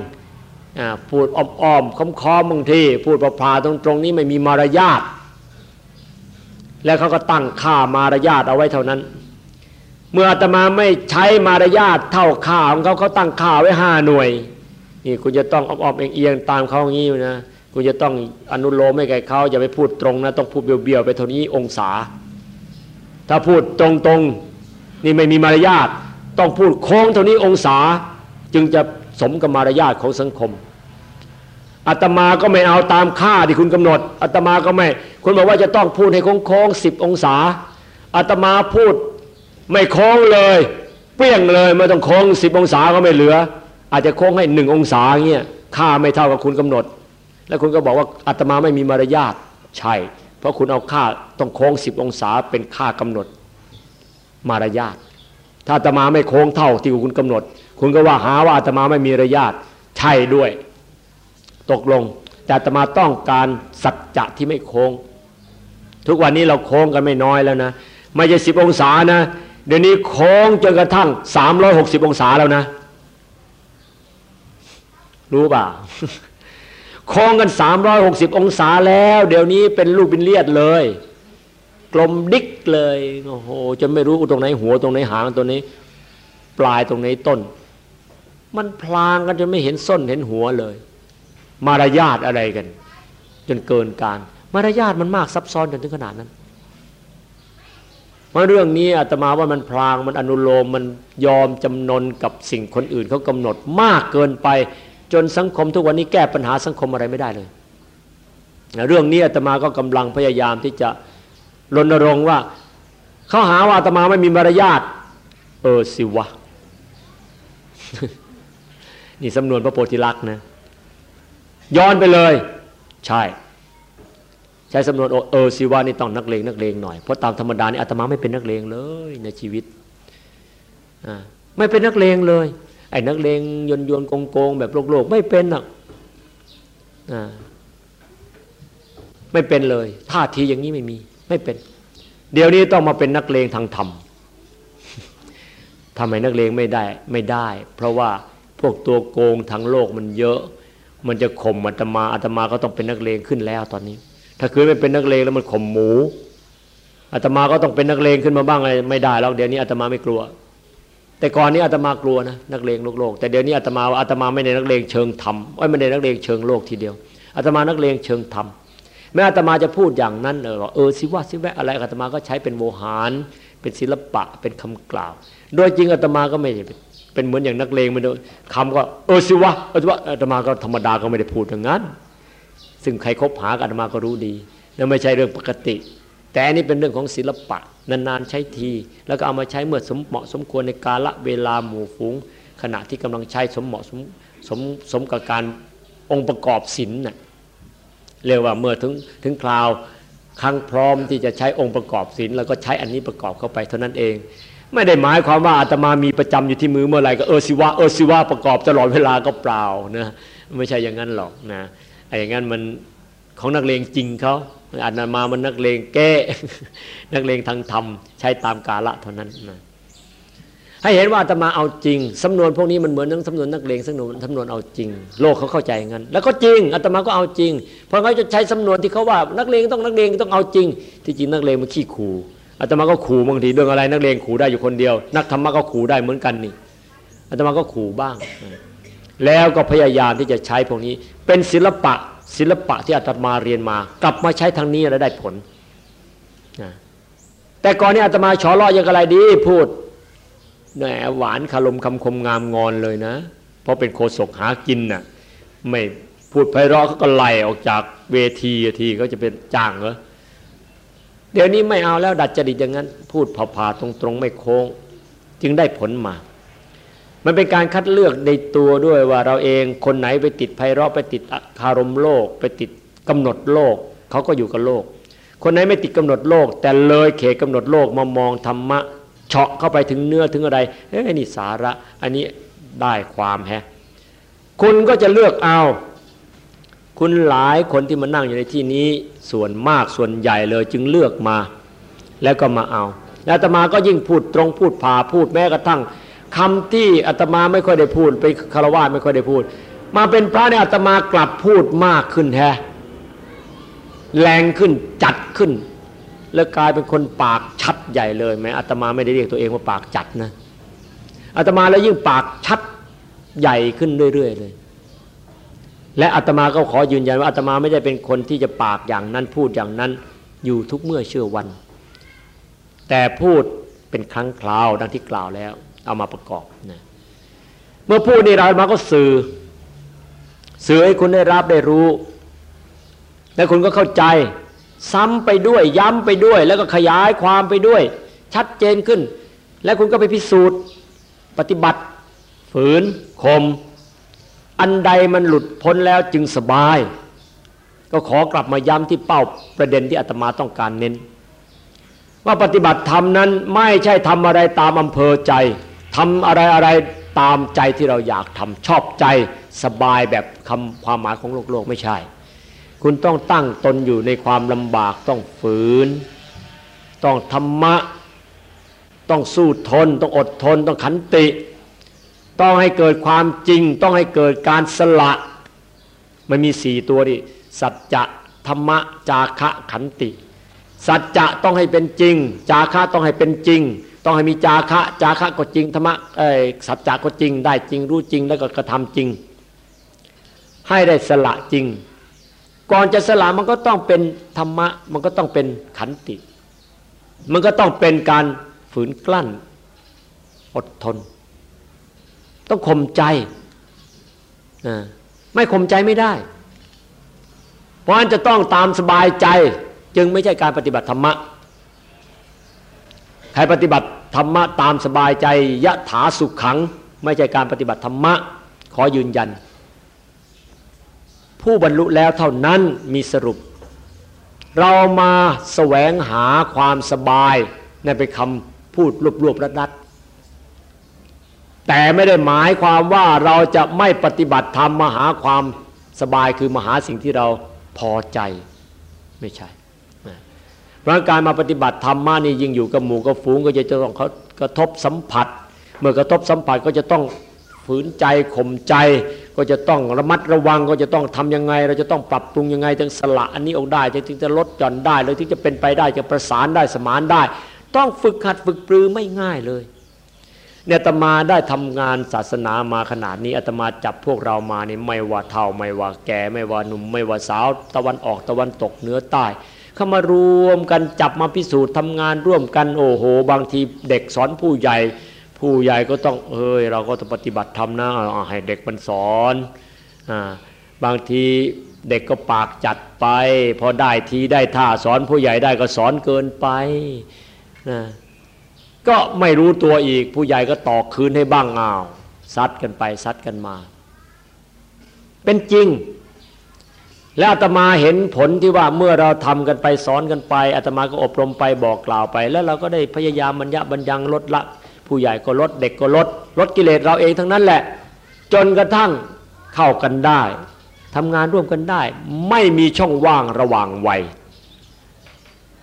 พูดอ้อมๆค้อมๆบางทีพูดปลาๆตรงๆนี้ไม่มีมารยาท แล้วเขาก็ตั้งค่ามารยาทเอาไว้เท่านั้น เมื่ออาตมาไม่ใช้มารยาทเท่าค่าของเขาเขาตั้งค่าไว้ห้าหน่วยนี่คุณจะต้องอ้อมเอียงๆตามเขาอย่างนี้นะคุณจะต้องอนุโลมให้แก่เขาอย่าไปพูดตรงนะต้องพูดเบี้ยวๆไปเท่านี้องศา ถ้าพูดตรงๆนี่ไม่มีมารยาทต้องพูดโค้งเท่านี้องศา จึงจะสมกับมารยาทของสังคม อาตมาก็ไม่เอาตามค่าที่คุณกำหนดอาตมาก็ไม่ คุณบอกว่าจะต้องพูดให้โค้งๆสิบองศาอาตมาพูดไม่โค้งเลย เปรี้ยงเลยไม่ต้องโค้งสิบองศาก็ไม่เหลือ อาจจะโค้งให้หนึ่งองศาเงี้ยค่าไม่เท่ากับคุณกำหนด แล้วคุณก็บอกว่าอาตมาไม่มีมารยาทใช่ เพราะคุณเอาค่าต้องโค้งสิบองศาเป็นค่ากำหนดมารยาทถ้าอาตมาไม่โค้งเท่าที่คุณกำหนด คุณก็ว่าหาว่าอาตมาไม่มีมารยาทใช่ด้วย ตกลง แต่ตมาต้องการสัจจะที่ไม่โค้ง ทุกวันนี้เราโค้งกันไม่น้อยแล้วนะ ไม่ใช่สิบองศานะ เดี๋ยวนี้โค้งจนกระทั่งสามร้อยหกสิบองศาแล้วนะ รู้ป่าโค้งกันสามร้อยหกสิบองศาแล้ว เดี๋ยวนี้เป็นลูกเป็นเลียดเลยกลมดิกเลยโอ้โหจะไม่รู้ตรงไหนหัวตรงไหนหางตัวนี้ ปลายตรงไหนต้น มันพลางกันจนไม่เห็นส้นเห็นหัวเลย มารยาทอะไรกัน จนเกินการ มารยาทมันมากซับซ้อนจนถึงขนาดนั้นมาเรื่องนี้อาตมาว่ามันพลางมันอนุโลมมันยอมจำนนกับสิ่งคนอื่นเขากำหนดมากเกินไป จนสังคมทุกวันนี้แก้ปัญหาสังคมอะไรไม่ได้เลย เรื่องนี้อาตมาก็กำลังพยายามที่จะรณรงค์ว่าเขาหาว่าอาตมาไม่มีมารยาทเออสิวะ นี่สำนวนพระโพธิลักษณ์นะ ย้อนไปเลย ใช่ ใช้สำนวนเออสิวะนี่ต้องนักเลงนักเลงหน่อยเพราะตามธรรมดานี่อาตมาไม่เป็นนักเลงเลยในชีวิตไม่เป็นนักเลงเลย ไอ้นักเลงยนยนโกงโกงแบบโลกโลกไม่เป็นหรอกไม่เป็นเลยท่าทีอย่างนี้ไม่มี ไม่เป็น เดี๋ยวนี้ต้องมาเป็นนักเลงทางธรรมทำไมนักเลงไม่ได้ไม่ได้ เพราะว่าพวกตัวโกงทางโลกมันเยอะ มันจะข่มอาตมาอาตมาก็ต้องเป็นนักเลงขึ้นแล้วตอนนี้ ถ้าคือไม่เป็นนักเลงแล้วมันข่มหมูอาตมาก็ต้องเป็นนักเลงขึ้นมาบ้างอะไรไม่ได้แล้วเดี๋ยวนี้อาตมาไม่กลัว แต่ก่อนนี้อาตมากลัวนะนักเลงโลกโลกแต่เดี๋ยวนี้อาตมาอาตมาไม่ได้นักเลงเชิงธรรมไม่ได้นักเลงเชิงโลกทีเดียวอาตมานักเลงเชิงธรรมแม้อาตมาจะพูดอย่างนั้นเออเออสิว่าสิแวะอะไรอาตมาก็ใช้เป็นโวหาร เป็นศิลปะเป็นคำกล่าว โดยจริงอาตมาก็ไม่ เป็นเหมือนอย่างนักเลงมันคำก็เออสิวะเออสิวะอาตมาก็ธรรมดาก็ไม่ได้พูดอย่างนั้น ซึ่งใครคบหาอาตมาก็รู้ดีนั่นไม่ใช่เรื่องปกติ แต่นี่เป็นเรื่องของศิลปะนานๆใช้ที แล้วก็เอามาใช้เมื่อสมเหมาะสมควรในกาละเวลาหมู่ฝูง ขณะที่กำลังใช้สมเหมาะสมสมสมกับการองค์ประกอบศีลน่ะเรียกว่าเมื่อถึงถึงคราวครั้งพร้อมที่จะใช้องค์ประกอบศีลแล้วก็ใช้อันนี้ประกอบเข้าไปเท่านั้นเอง ไม่ได้หมายความว่าอาตมามีประจำอยู่ที่มือเมื่อไหร่ก็เออสิวะเออสิวะประกอบตลอดเวลาก็เปล่านะไม่ใช่อย่างนั้นหรอกนะไอ้อย่างนั้นมันของนักเลงจริงเขาอาจมามันนักเลงแก้ นักเลงทางธรรม ใช้ตามกาละเท่านั้นนะให้เห็นว่าอาตมาเอาจริงสำนวนพวกนี้มันเหมือนทั้งสำนวนนักเลงสำนวนสำนวนเอาจริง โลกเขาเข้าใจงั้น แล้วก็จริงอาตมาก็เอาจริง เพราะเขาจะใช้สำนวนที่เขาว่า นักเลงต้องนักเลงต้องเอาจริง ที่จริงนักเลงมันขี้ขู่ อาตมาก็ขู่บางทีเรื่องอะไรนักเลงขู่ได้อยู่คนเดียว นักธรรมะก็ขู่ได้เหมือนกันนี่อาตมาก็ขู่บ้าง แล้วก็พยายามที่จะใช้พวกนี้ เป็นศิลปะศิลปะที่อาตมาเรียนมา กลับมาใช้ทางนี้แล้วได้ผลแต่ก่อนนี้อาตมาชอล้อยังอะไรดีพูดแหนหวานคารมคำคมงามงอนเลยนะ เพราะเป็นโคศกหากินน่ะไม่พูดไพเราะเขาก็ไล่ออกจากเวทีทีเขาจะเป็นจ้างเหรอ เดี๋ยวนี้ไม่เอาแล้วดัดจริตอย่างนั้น พูดผ่าๆตรงๆไม่โค้ง จึงได้ผลมา มันเป็นการคัดเลือกในตัวด้วยว่าเราเองคนไหนไปติดไพเราะไปติดคารมโลก ไปติดกำหนดโลกเขาก็อยู่กับโลก คนไหนไม่ติดกำหนดโลก แต่เลยเขตกำหนดโลกมามองธรรมะเฉาะเข้าไปถึงเนื้อถึงอะไรเฮ้ยนี่สาระ อันนี้ได้ความแฮะคุณก็จะเลือกเอา คุณหลายคนที่มานั่งอยู่ในที่นี้ส่วนมากส่วนใหญ่เลยจึงเลือกมา แล้วก็มาเอาแล้วอาตมาก็ยิ่งพูดตรงพูดผ่าพูดแม้กระทั่งคำที่อาตมาไม่ค่อยได้พูดไปคารวะไม่ค่อยได้พูด มาเป็นพระเนี่ยอาตมากลับพูดมากขึ้นแฮะแรงขึ้นจัดขึ้น แล้วกลายเป็นคนปากชัดใหญ่เลยแม้อาตมาไม่ได้เรียกตัวเองว่าปากจัดนะอาตมาแล้วยิ่งปากชัดใหญ่ขึ้นเรื่อยๆเลย และอาตมาก็ขอยืนยันว่าอาตมาไม่ได้เป็นคนที่จะปากอย่างนั้นพูดอย่างนั้นอยู่ทุกเมื่อเชื่อวัน แต่พูดเป็นครั้งคราวดังที่กล่าวแล้ว เอามาประกอบนะเมื่อพูดนี่เรามาก็สื่อ สื่อให้คุณได้รับได้รู้ และคุณก็เข้าใจ ซ้ำไปด้วยย้ำไปด้วย แล้วก็ขยายความไปด้วย ชัดเจนขึ้น และคุณก็ไปพิสูจน์ ปฏิบัติ ฝืนคม อันใดมันหลุดพ้นแล้วจึงสบาย ก็ขอกลับมาย้ำที่เป้าประเด็นที่อาตมาต้องการเน้น ว่าปฏิบัติธรรมนั้นไม่ใช่ทำอะไรตามอำเภอใจทำอะไรอะไรตามใจที่เราอยากทำชอบใจสบายแบบคำความหมายของโลกโลกไม่ใช่ คุณต้องตั้งตนอยู่ในความลำบากต้องฝืน ต้องธรรมะ ต้องสู้ทน ต้องอดทน ต้องขันติ ต้องให้เกิดความจริง ต้องให้เกิดการสละ มันมีสี่ตัวดิสัจจะธรรมะจาคะขันติ สัจจะต้องให้เป็นจริง จาคะต้องให้เป็นจริง ต้องให้มีจาคะจาคะก็จริงธรรมะสัจจะก็จริงได้จริงรู้จริงแล้วก็กระทำจริง ให้ได้สละจริง ก่อนจะสละมันก็ต้องเป็นธรรมะมันก็ต้องเป็นขันติ มันก็ต้องเป็นการฝืนกลั้น อดทน ต้องข่มใจไม่ข่มใจไม่ได้ เพราะฉะนั้นจะต้องตามสบายใจ จึงไม่ใช่การปฏิบัติธรรมะใครปฏิบัติธรรมะตามสบายใจยะถาสุขขัง ไม่ใช่การปฏิบัติธรรมะขอยืนยัน ผู้บรรลุแล้วเท่านั้นมีสรุป เรามาแสวงหาความสบายนั่นเป็นคำพูดรวบๆระดัด แต่ไม่ได้หมายความว่าเราจะไม่ปฏิบัติธรรมมาหาความสบายคือมาหาสิ่งที่เราพอใจไม่ใช่เพราะการมาปฏิบัติธรรมมานี่ยิ่งอยู่กับหมู่กับฝูงก็จะต้องเขากระทบสัมผัส เมื่อกระทบสัมผัสก็จะต้องฝืนใจข่มใจ ก็จะต้องระมัดระวังก็จะต้องทํำยังไง เราจะต้องปรับปรุงยังไงถึงสละอันนี้ออกได้ถึงจะลดหย่อนได้เลยที่จะเป็นไปได้จะประสานได้สมานได้ ต้องฝึกหัดฝึกปรือไม่ง่ายเลย เนี่ยอาตมาได้ทำงานศาสนามาขนาดนี้อาตมาจับพวกเรามานี่ไม่ว่าเท่าไม่ว่าแก่ไม่ว่าหนุ่มไม่ว่าสาว ตะวันออกตะวันตกเหนือใต้เข้ามารวมกันจับมาพิสูจน์ทำงานร่วมกันโอ้โห บางทีเด็กสอนผู้ใหญ่ ผู้ใหญ่ก็ต้องเฮ้ยเราก็ต้องปฏิบัติทำนะให้เด็กมันสอนอ่าบางทีเด็กก็ปากจัดไป พอได้ทีได้ท่าสอนผู้ใหญ่ได้ก็สอนเกินไปนะ ก็ไม่รู้ตัวอีก ผู้ใหญ่ก็ตอกคืนให้บ้างอ้าวซัดกันไปซัดกันมา เป็นจริง แล้วอาตมาเห็นผลที่ว่าเมื่อเราทำกันไปสอนกันไปอาตมาก็อบรมไปบอกกล่าวไป แล้วเราก็ได้พยายามบรรยะบรรยังลดละ ผู้ใหญ่ก็ลดเด็กก็ลดลดกิเลสเราเองทั้งนั้นแหละ จนกระทั่งเข้ากันได้ทำงานร่วมกันได้ ไม่มีช่องว่างระหว่างวัย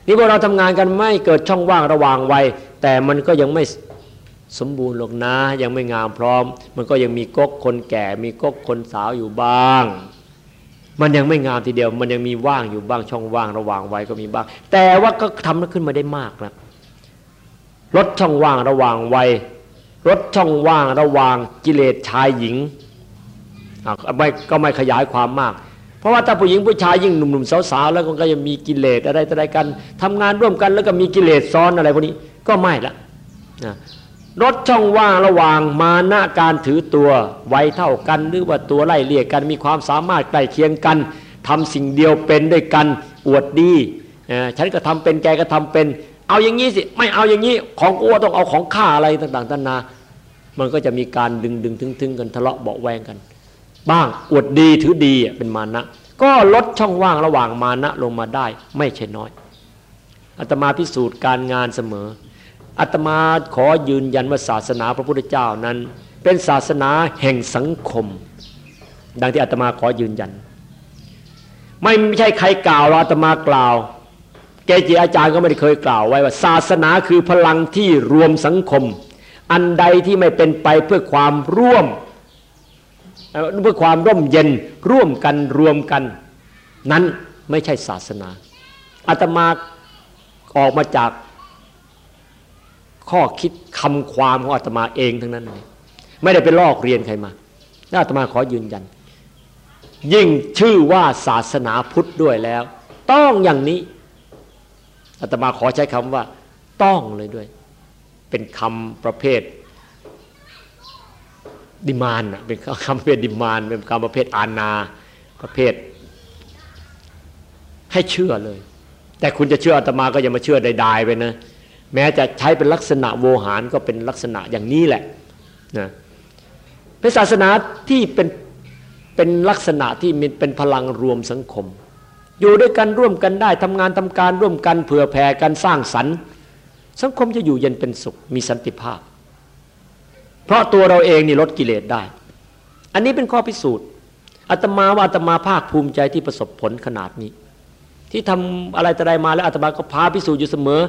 นี่พอเราทำงานกันไม่เกิดช่องว่างระหว่างวัย แต่มันก็ยังไม่สมบูรณ์หรอกนะ ยังไม่งามพร้อม มันก็ยังมีก๊กคนแก่ มีก๊กคนสาวอยู่บ้าง มันยังไม่งามทีเดียว มันยังมีว่างอยู่บ้างช่องว่างระหว่างวัยก็มีบ้าง แต่ว่าก็ทำขึ้นมาได้มากนะลดช่องว่างระหว่างวัยลดช่องว่างระหว่างกิเลสชายหญิงไม่ก็ไม่ขยายความมาก ราะว่าถ้าผู้หญิงผู้ชายยิ่งหนุ่มๆสาวๆแล้วก็จะมีกิเลสอะไรอะไรกันทำงานร่วมกันแล้วก็มีกิเลสซ้อนอะไรพวกนี้ก็ไม่ละลดช่องว่างระหว่างมานะการถือตัวไว้เท่ากันหรือว่าตัวไล่เลี่ยกัน มีความสามารถใกล้เคียงกันทำสิ่งเดียวเป็นด้วยกันอวดดีฉันก็ทำเป็นแกก็ทำเป็น เอาอย่างนี้สิไม่เอาอย่างนี้ของอ้วต้องเอาของข้าอะไรต่างๆนานา มันก็จะมีการดึงดึงทึงทึงกันทะเลาะเบาแวงกัน บ้างอวดดีถือดีเป็นมานะก็ลดช่องว่างระหว่างมานะลงมาได้ไม่ใช่น้อยอาตมาพิสูจน์การงานเสมออาตมาขอยืนยันว่าศาสนาพระพุทธเจ้านั้น เป็นศาสนาแห่งสังคม ดังที่อาตมาขอยืนยัน ไม่ใช่ใครกล่าวเราอาตมากล่าวเกจิอาจารย์ก็ไม่ได้เคยกล่าวไว้ว่า ศาสนาคือพลังที่รวมสังคม อันใดที่ไม่เป็นไปเพื่อความร่วม เพื่อความร่มเย็นร่วมกันรวมกัน นั้นไม่ใช่ศาสนาอาตมาออกมาจากข้อคิดคำความของอาตมาเองทั้งนั้นเลยไม่ได้ไปลอกเรียนใครมาอาตมาขอยืนยัน ยิ่งชื่อว่าศาสนาพุทธด้วยแล้ว ต้องอย่างนี้อาตมาขอใช้คำว่า ต้องเลยด้วย เป็นคำประเภท ดิมานเป็นคำประเภทดิมานเป็นคำประเภทอานาประเภท ให้เชื่อเลย แต่คุณจะเชื่ออาตมาก็อย่ามาเชื่อใดๆไปนะแม้จะใช้เป็นลักษณะโวหารก็เป็นลักษณะอย่างนี้แหละนะเป็นศาสนาที่เป็นเป็นลักษณะที่มีเป็นพลังรวมสังคม อยู่ด้วยกันร่วมกันได้ทำงานทำการร่วมกันเผื่อแผ่กันสร้างสรรค์ สังคมจะอยู่เย็นเป็นสุขมีสันติภาพ เพราะตัวเราเองนี่ลดกิเลสได้ อันนี้เป็นข้อพิสูจน์อาตมาว่าอาตมาภาคภูมิใจที่ประสบผลขนาดนี้ ที่ทำอะไรแต่ใดมาแล้วอาตมาก็พาพิสูจน์อยู่เสมอ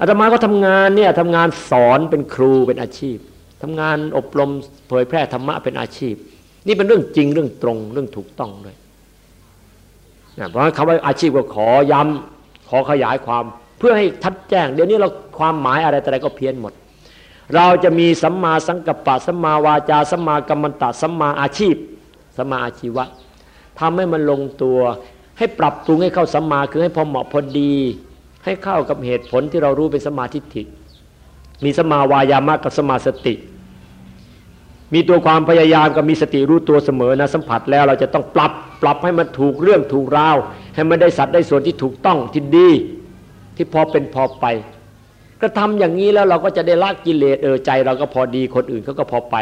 อาตมาก็ทำงานเนี่ยทำงานสอนเป็นครูเป็นอาชีพทำงานอบรมเผยแพร่ธรรมะเป็นอาชีพ นี่เป็นเรื่องจริงเรื่องตรงเรื่องถูกต้องด้วยนะเพราะคำว่าอาชีพก็ขอย้ำขอขยายความ เพื่อให้ทัดแจ้ง เดี๋ยวนี้เราความหมายอะไรแต่อะไรก็เพี้ยนหมด เราจะมีสัมมาสังกัปปะสัมมาวาจาสัมมากัมมันตะสัมมาอาชีพสัมมาอาชีวะทำให้มันลงตัว ให้ปรับปรุงให้เข้าสัมมาคือให้พอเหมาะพอดี ให้เข้ากับเหตุผลที่เรารู้เป็นสมาธิฐิมีสมาวายามะกับสมาสติ มีตัวความพยายามกับมีสติรู้ตัวเสมอนะสัมผัสแล้วเราจะต้องปรับปรับให้มันถูกเรื่องถูกราว ให้มันได้สัตว์ได้ส่วนที่ถูกต้องที่ดี ที่พอเป็นพอไป ก็ทำอย่างนี้แล้วเราก็จะได้ละกิเลสเออใจ เราก็พอดีคนอื่นเขาก็พอไป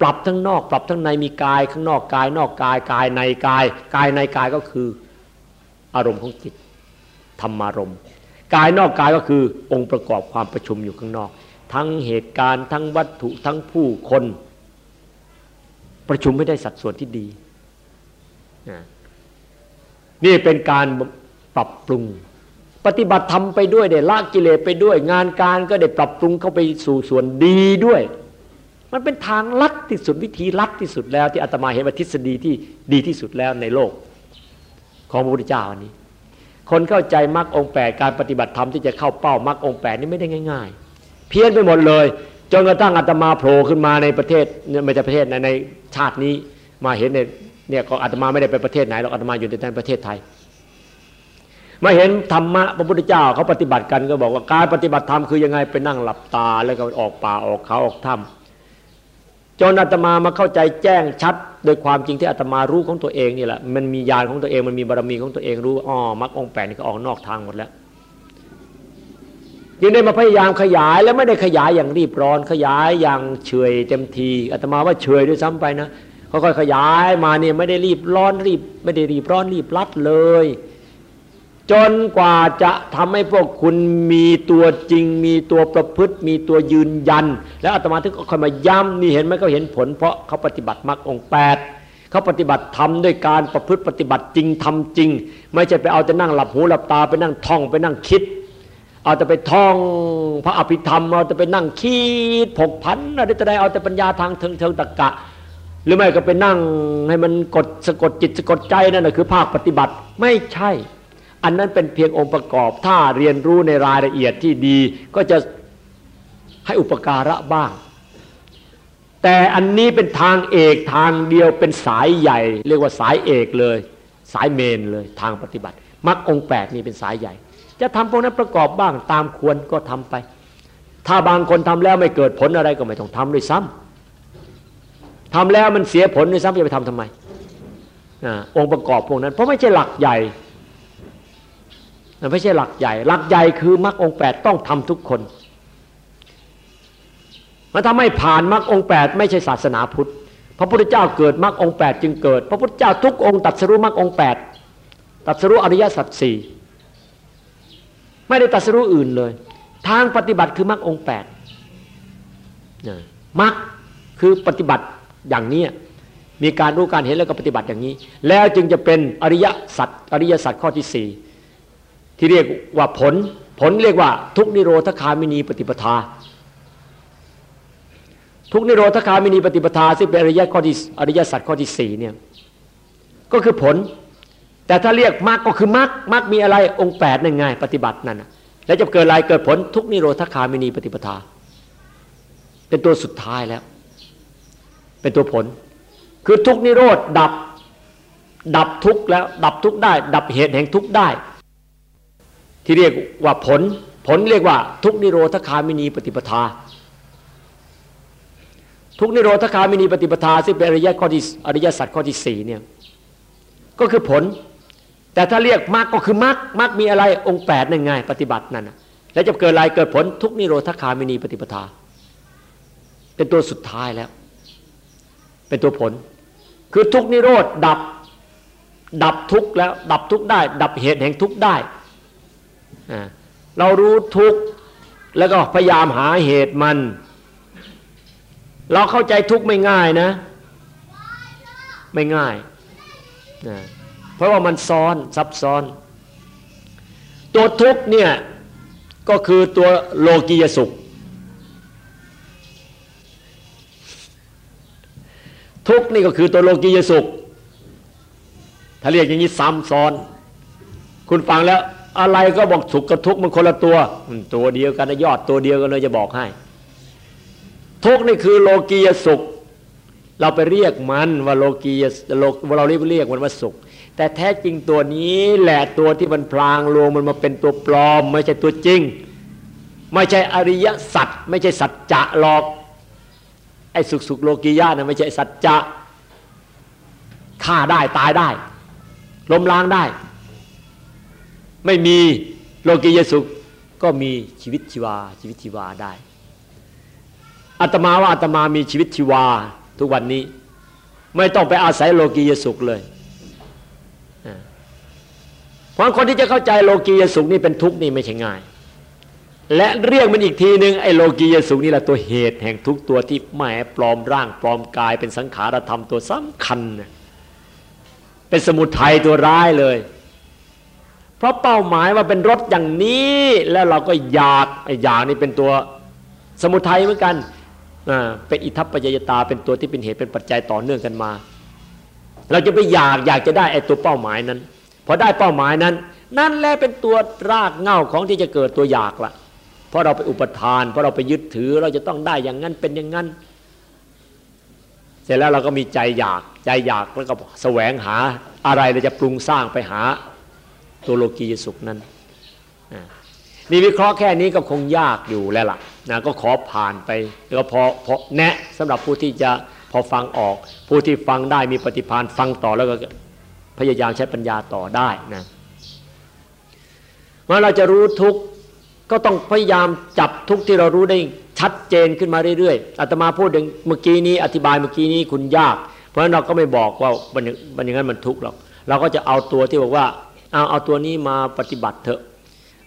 ปรับทั้งนอก ปรับทั้งในมีกายข้างนอกกาย นอกกายกายในกาย กายในกายก็คือ อารมณ์ของจิตธรรมารมกายนอกกายก็คือองค์ประกอบความประชุมอยู่ข้างนอก ทั้งเหตุการณ์ทั้งวัตถุทั้งผู้คน ประชุมไม่ได้สัดส่วนที่ดีนี่เป็นการปรับปรุง ปฏิบัติทำไปด้วยได้ละกิเลสไปด้วย งานการก็ได้ปรับปรุงเข้าไปสู่ส่วนดีด้วย มันเป็นทางลัดที่สุดวิธีลัดที่สุดแล้วที่อาตมาเห็นว่าทฤษฎีที่ดีที่สุดแล้วในโลก ของพระพุทธเจ้าอันนี้ คนเข้าใจมรรคองแปดการปฏิบัติธรรมที่จะเข้าเป้ามรรคองแปดนี่ไม่ได้ง่าย ๆ เพี้ยนไปหมดเลยจนกระทั่งอาตมาโผล่ขึ้นมาในประเทศไม่ใช่ประเทศในในชาตินี้มาเห็นในเนี่ยก็อาตมาไม่ได้ไปประเทศไหนหรอกอาตมาอยู่ในประเทศไทย มาเห็นธรรมะพระพุทธเจ้าเขาปฏิบัติกันก็บอกว่าการปฏิบัติธรรมคือยังไงไปนั่งหลับตาแล้วก็ออกป่าออกเขาออกถ้ำจนอาตมามาเข้าใจแจ้งชัด โดยความจริงที่อาตมารู้ของตัวเองนี่แหละมันมีญาณของตัวเองมันมีบารมีของตัวเองรู้อ๋อมรรคองแปดนี่ก็ออกนอกทางหมดแล้วยังได้มาพยายามขยายแล้วไม่ได้ขยายอย่างรีบร้อน ขยายอย่างเฉยเต็มทีอาตมาว่าเฉยด้วยซ้ำไปนะค่อยๆขยายมาเนี่ยไม่ได้รีบร้อนรีบ ไม่ได้รีบร้อนรีบรัดเลย จนกว่าจะทำให้พวกคุณมีตัวจริง มีตัวประพฤติ มีตัวยืนยัน แล้วอาตมาถึงก็ค่อยมาย้ำนี่เห็นไหมเขาเห็นผล เพราะเขาปฏิบัติมรรคองแปดเขาปฏิบัติทำด้วยการประพฤติปฏิบัติจริงทำจริง ไม่ใช่ไปเอาแต่นั่งหลับหูหลับตาไปนั่งท่องไปนั่งคิด เอาแต่ไปท่องพระอภิธรรม เอาแต่ไปนั่งคิดผกพันอะไรแต่ใดเอาแต่ปัญญาทางเทิงเทิงตะกะ หรือไม่ก็ไปนั่งให้มันกดสะกดจิตสะกดใจนั่นแหะคือภาคปฏิบัติไม่ใช่ อันนั้นเป็นเพียงองค์ประกอบ ถ้าเรียนรู้ในรายละเอียดที่ดีก็จะให้อุปการะบ้าง แต่อันนี้เป็นทางเอกทางเดียวเป็นสายใหญ่ เรียกว่าสายเอกเลย สายเมนเลยทางปฏิบัติมรรคองแปดนี่เป็นสายใหญ่ จะทำพวกนั้นประกอบบ้างตามควรก็ทำไป ถ้าบางคนทำแล้วไม่เกิดผลอะไรก็ไม่ต้องทำด้วยซ้ำทำแล้วมันเสียผลด้วยซ้ำจะไปทำทำไมอองค์ประกอบพวกนั้น เพราะไม่ใช่หลักใหญ่ ไม่ใช่หลักใหญ่ หลักใหญ่คือมรรคองแปดต้องทำทุกคนมันถ้าไม่ผ่านมรรคองแปดไม่ใช่ศาสนาพุทธ พระพุทธเจ้าเกิดมรรคองแปดจึงเกิด พระพุทธเจ้าทุกองค์ตัดสรุมรรคองแปดตัดสรุอริยสัจสี่ไม่ได้ตัดสรุอื่นเลย ทางปฏิบัติคือมรรคองแปดมรรคคือปฏิบัติอย่างนี้มีการรู้การเห็นแล้วก็ปฏิบัติอย่างนี้ แล้วจึงจะเป็นอริยสัจอริยสัจข้อที่สี่ ที่เรียกว่าผล ผลเรียกว่า ทุกนิโรธคามินีปฏิปทา ทุกนิโรธคามินีปฏิปทาซึ่งเป็นอริยข้อที่อริยสัจข้อที่สี่เนี่ยก็คือผล แต่ถ้าเรียกมรรคก็คือมรรคมรรคมีอะไรองค์แปดนั่นไงปฏิบัตินั่นแล้วจะเกิดอะไรเกิดผลทุกนิโรธคามินีปฏิปทา เป็นตัวสุดท้ายแล้ว เป็นตัวผล คือทุกนิโรธดับดับทุกแล้ว ดับทุกได้ ดับเหตุแห่งทุกได้ ที่เรียกว่าผล ผลเรียกว่าทุกนิโรธคามินีปฏิปทา ทุกนิโรธคามินีปฏิปทาซึ่งเป็นอริยข้อที่อริยสัจข้อที่สี่เนี่ยก็คือผล แต่ถ้าเรียกมรรคก็คือมรรคมรรคมีอะไรองค์แปดนั่นไงปฏิบัตินั่นแล้วจะเกิดอะไรเกิดผลทุกนิโรธคามินีปฏิปทา เป็นตัวสุดท้ายแล้ว เป็นตัวผล คือทุกนิโรธดับดับทุกแล้ว ดับทุกได้ ดับเหตุแห่งทุกได้ เรารู้ทุกข์แล้วก็พยายามหาเหตุมัน เราเข้าใจทุกข์ไม่ง่ายนะ ไม่ง่ายนะเพราะว่ามันซ้อนซับซ้อน ตัวทุกข์เนี่ยก็คือตัวโลกียสุข ทุกข์นี่ก็คือตัวโลกียสุข ถ้าเรียกอย่างนี้ซ้ำซ้อน คุณฟังแล้ว อะไรก็บอกสุขกับทุกข์มันคนละตัว ตัวเดียวกันยอดตัวเดียวกันเลยจะบอกให้ ทุกข์นี่คือโลกียสุข เราไปเรียกมันว่าโลกียโลเราเรียกเรียกมันว่าสุข แต่แท้จริงตัวนี้แหละตัวที่มันพลางลวงมันมาเป็นตัวปลอม ไม่ใช่ตัวจริง ไม่ใช่อริยสัจไม่ใช่สัจจะหรอกไอ้สุขสุขโลกียะนะไม่ใช่สัจจะฆ่าได้ตายได้ล้มล้างได้ ไม่มีโลกียสุขก็มีชีวิตชีวาชีวิตชีวาได้อาตมาว่าอาตมามีชีวิตชีวาทุกวันนี้ ไม่ต้องไปอาศัยโลกียสุขเลยเพราะคนที่จะเข้าใจโลกียสุขนี่เป็นทุกข์นี่ไม่ใช่ง่าย และเรียกมันอีกทีหนึ่งไอ้โลกียสุขนี่แหละตัวเหตุแห่งทุกตัวที่แหมปลอมร่างปลอมกายเป็นสังขารธรรมตัวสำคัญ เป็นสมุทัยตัวร้ายเลย เพราะเป้าหมายว่าเป็นรถอย่างนี้แล้วเราก็อยากไอ้อยากนี่เป็นตัวสมุทัยเหมือนกันเป็นอิทัปปัจจยตา เป็นตัวที่เป็นเหตุเป็นปัจจัยต่อเนื่องกันมา เราจะไปอยากอยากจะได้ไอ้ตัวเป้าหมายนั้นพอได้เป้าหมายนั้น นั่นแหละเป็นตัวรากเง่าของที่จะเกิดตัวอยากละเพราะเราไปอุปทาน เพราะเราไปยึดถือเราจะต้องได้อย่างนั้นเป็นอย่างนั้นเสร็จแล้วเราก็มีใจอยากใจอยากแล้วก็แสวงหาอะไรเราจะปรุงสร้างไปหา ตัวโลกียสุขนั้นนี่วิเคราะห์แค่นี้ก็คงยากอยู่แล้วล่ะนะก็ขอผ่านไปแล้วพอพอแนะสำหรับผู้ที่จะพอฟังออก ผู้ที่ฟังได้มีปฏิภาณฟังต่อแล้วก็พยายามใช้ปัญญาต่อได้นะเมื่อเราจะรู้ทุกก็ต้องพยายามจับทุกที่เรารู้ได้ชัดเจนขึ้นมาเรื่อยๆอาตมาพูดเมื่อกี้นี้อธิบายเมื่อกี้นี้คุณยาก เพราะฉะนั้นเราก็ไม่บอกว่ามันอย่างนั้นมันทุกข์หรอกเราก็จะเอาตัวที่บอกว่า เอาเอาตัวนี้มาปฏิบัติเถอะ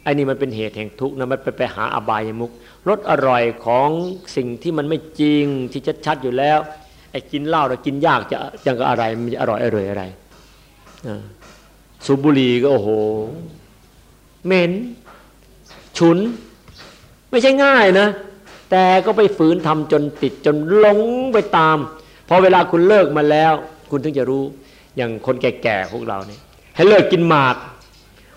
ไอ้นี่มันเป็นเหตุแห่งทุกข์นะมันไปไปหาอบายมุกรสอร่อยของสิ่งที่มันไม่จริงที่ชัดๆอยู่แล้วไอ้กินเหล้าเรากินยากจะยังก็อะไรมันจะอร่อยอร่อยอะไรสูบบุหรี่ก็โอ้โหเหม็นฉุน ไม่ใช่ง่ายนะ แต่ก็ไปฝืนทำจนติดจนหลงไปตามพอเวลาคุณเลิกมาแล้ว คุณถึงจะรู้อย่างคนแก่ๆพวกเราเนี่ย ให้เลิกกินหมาก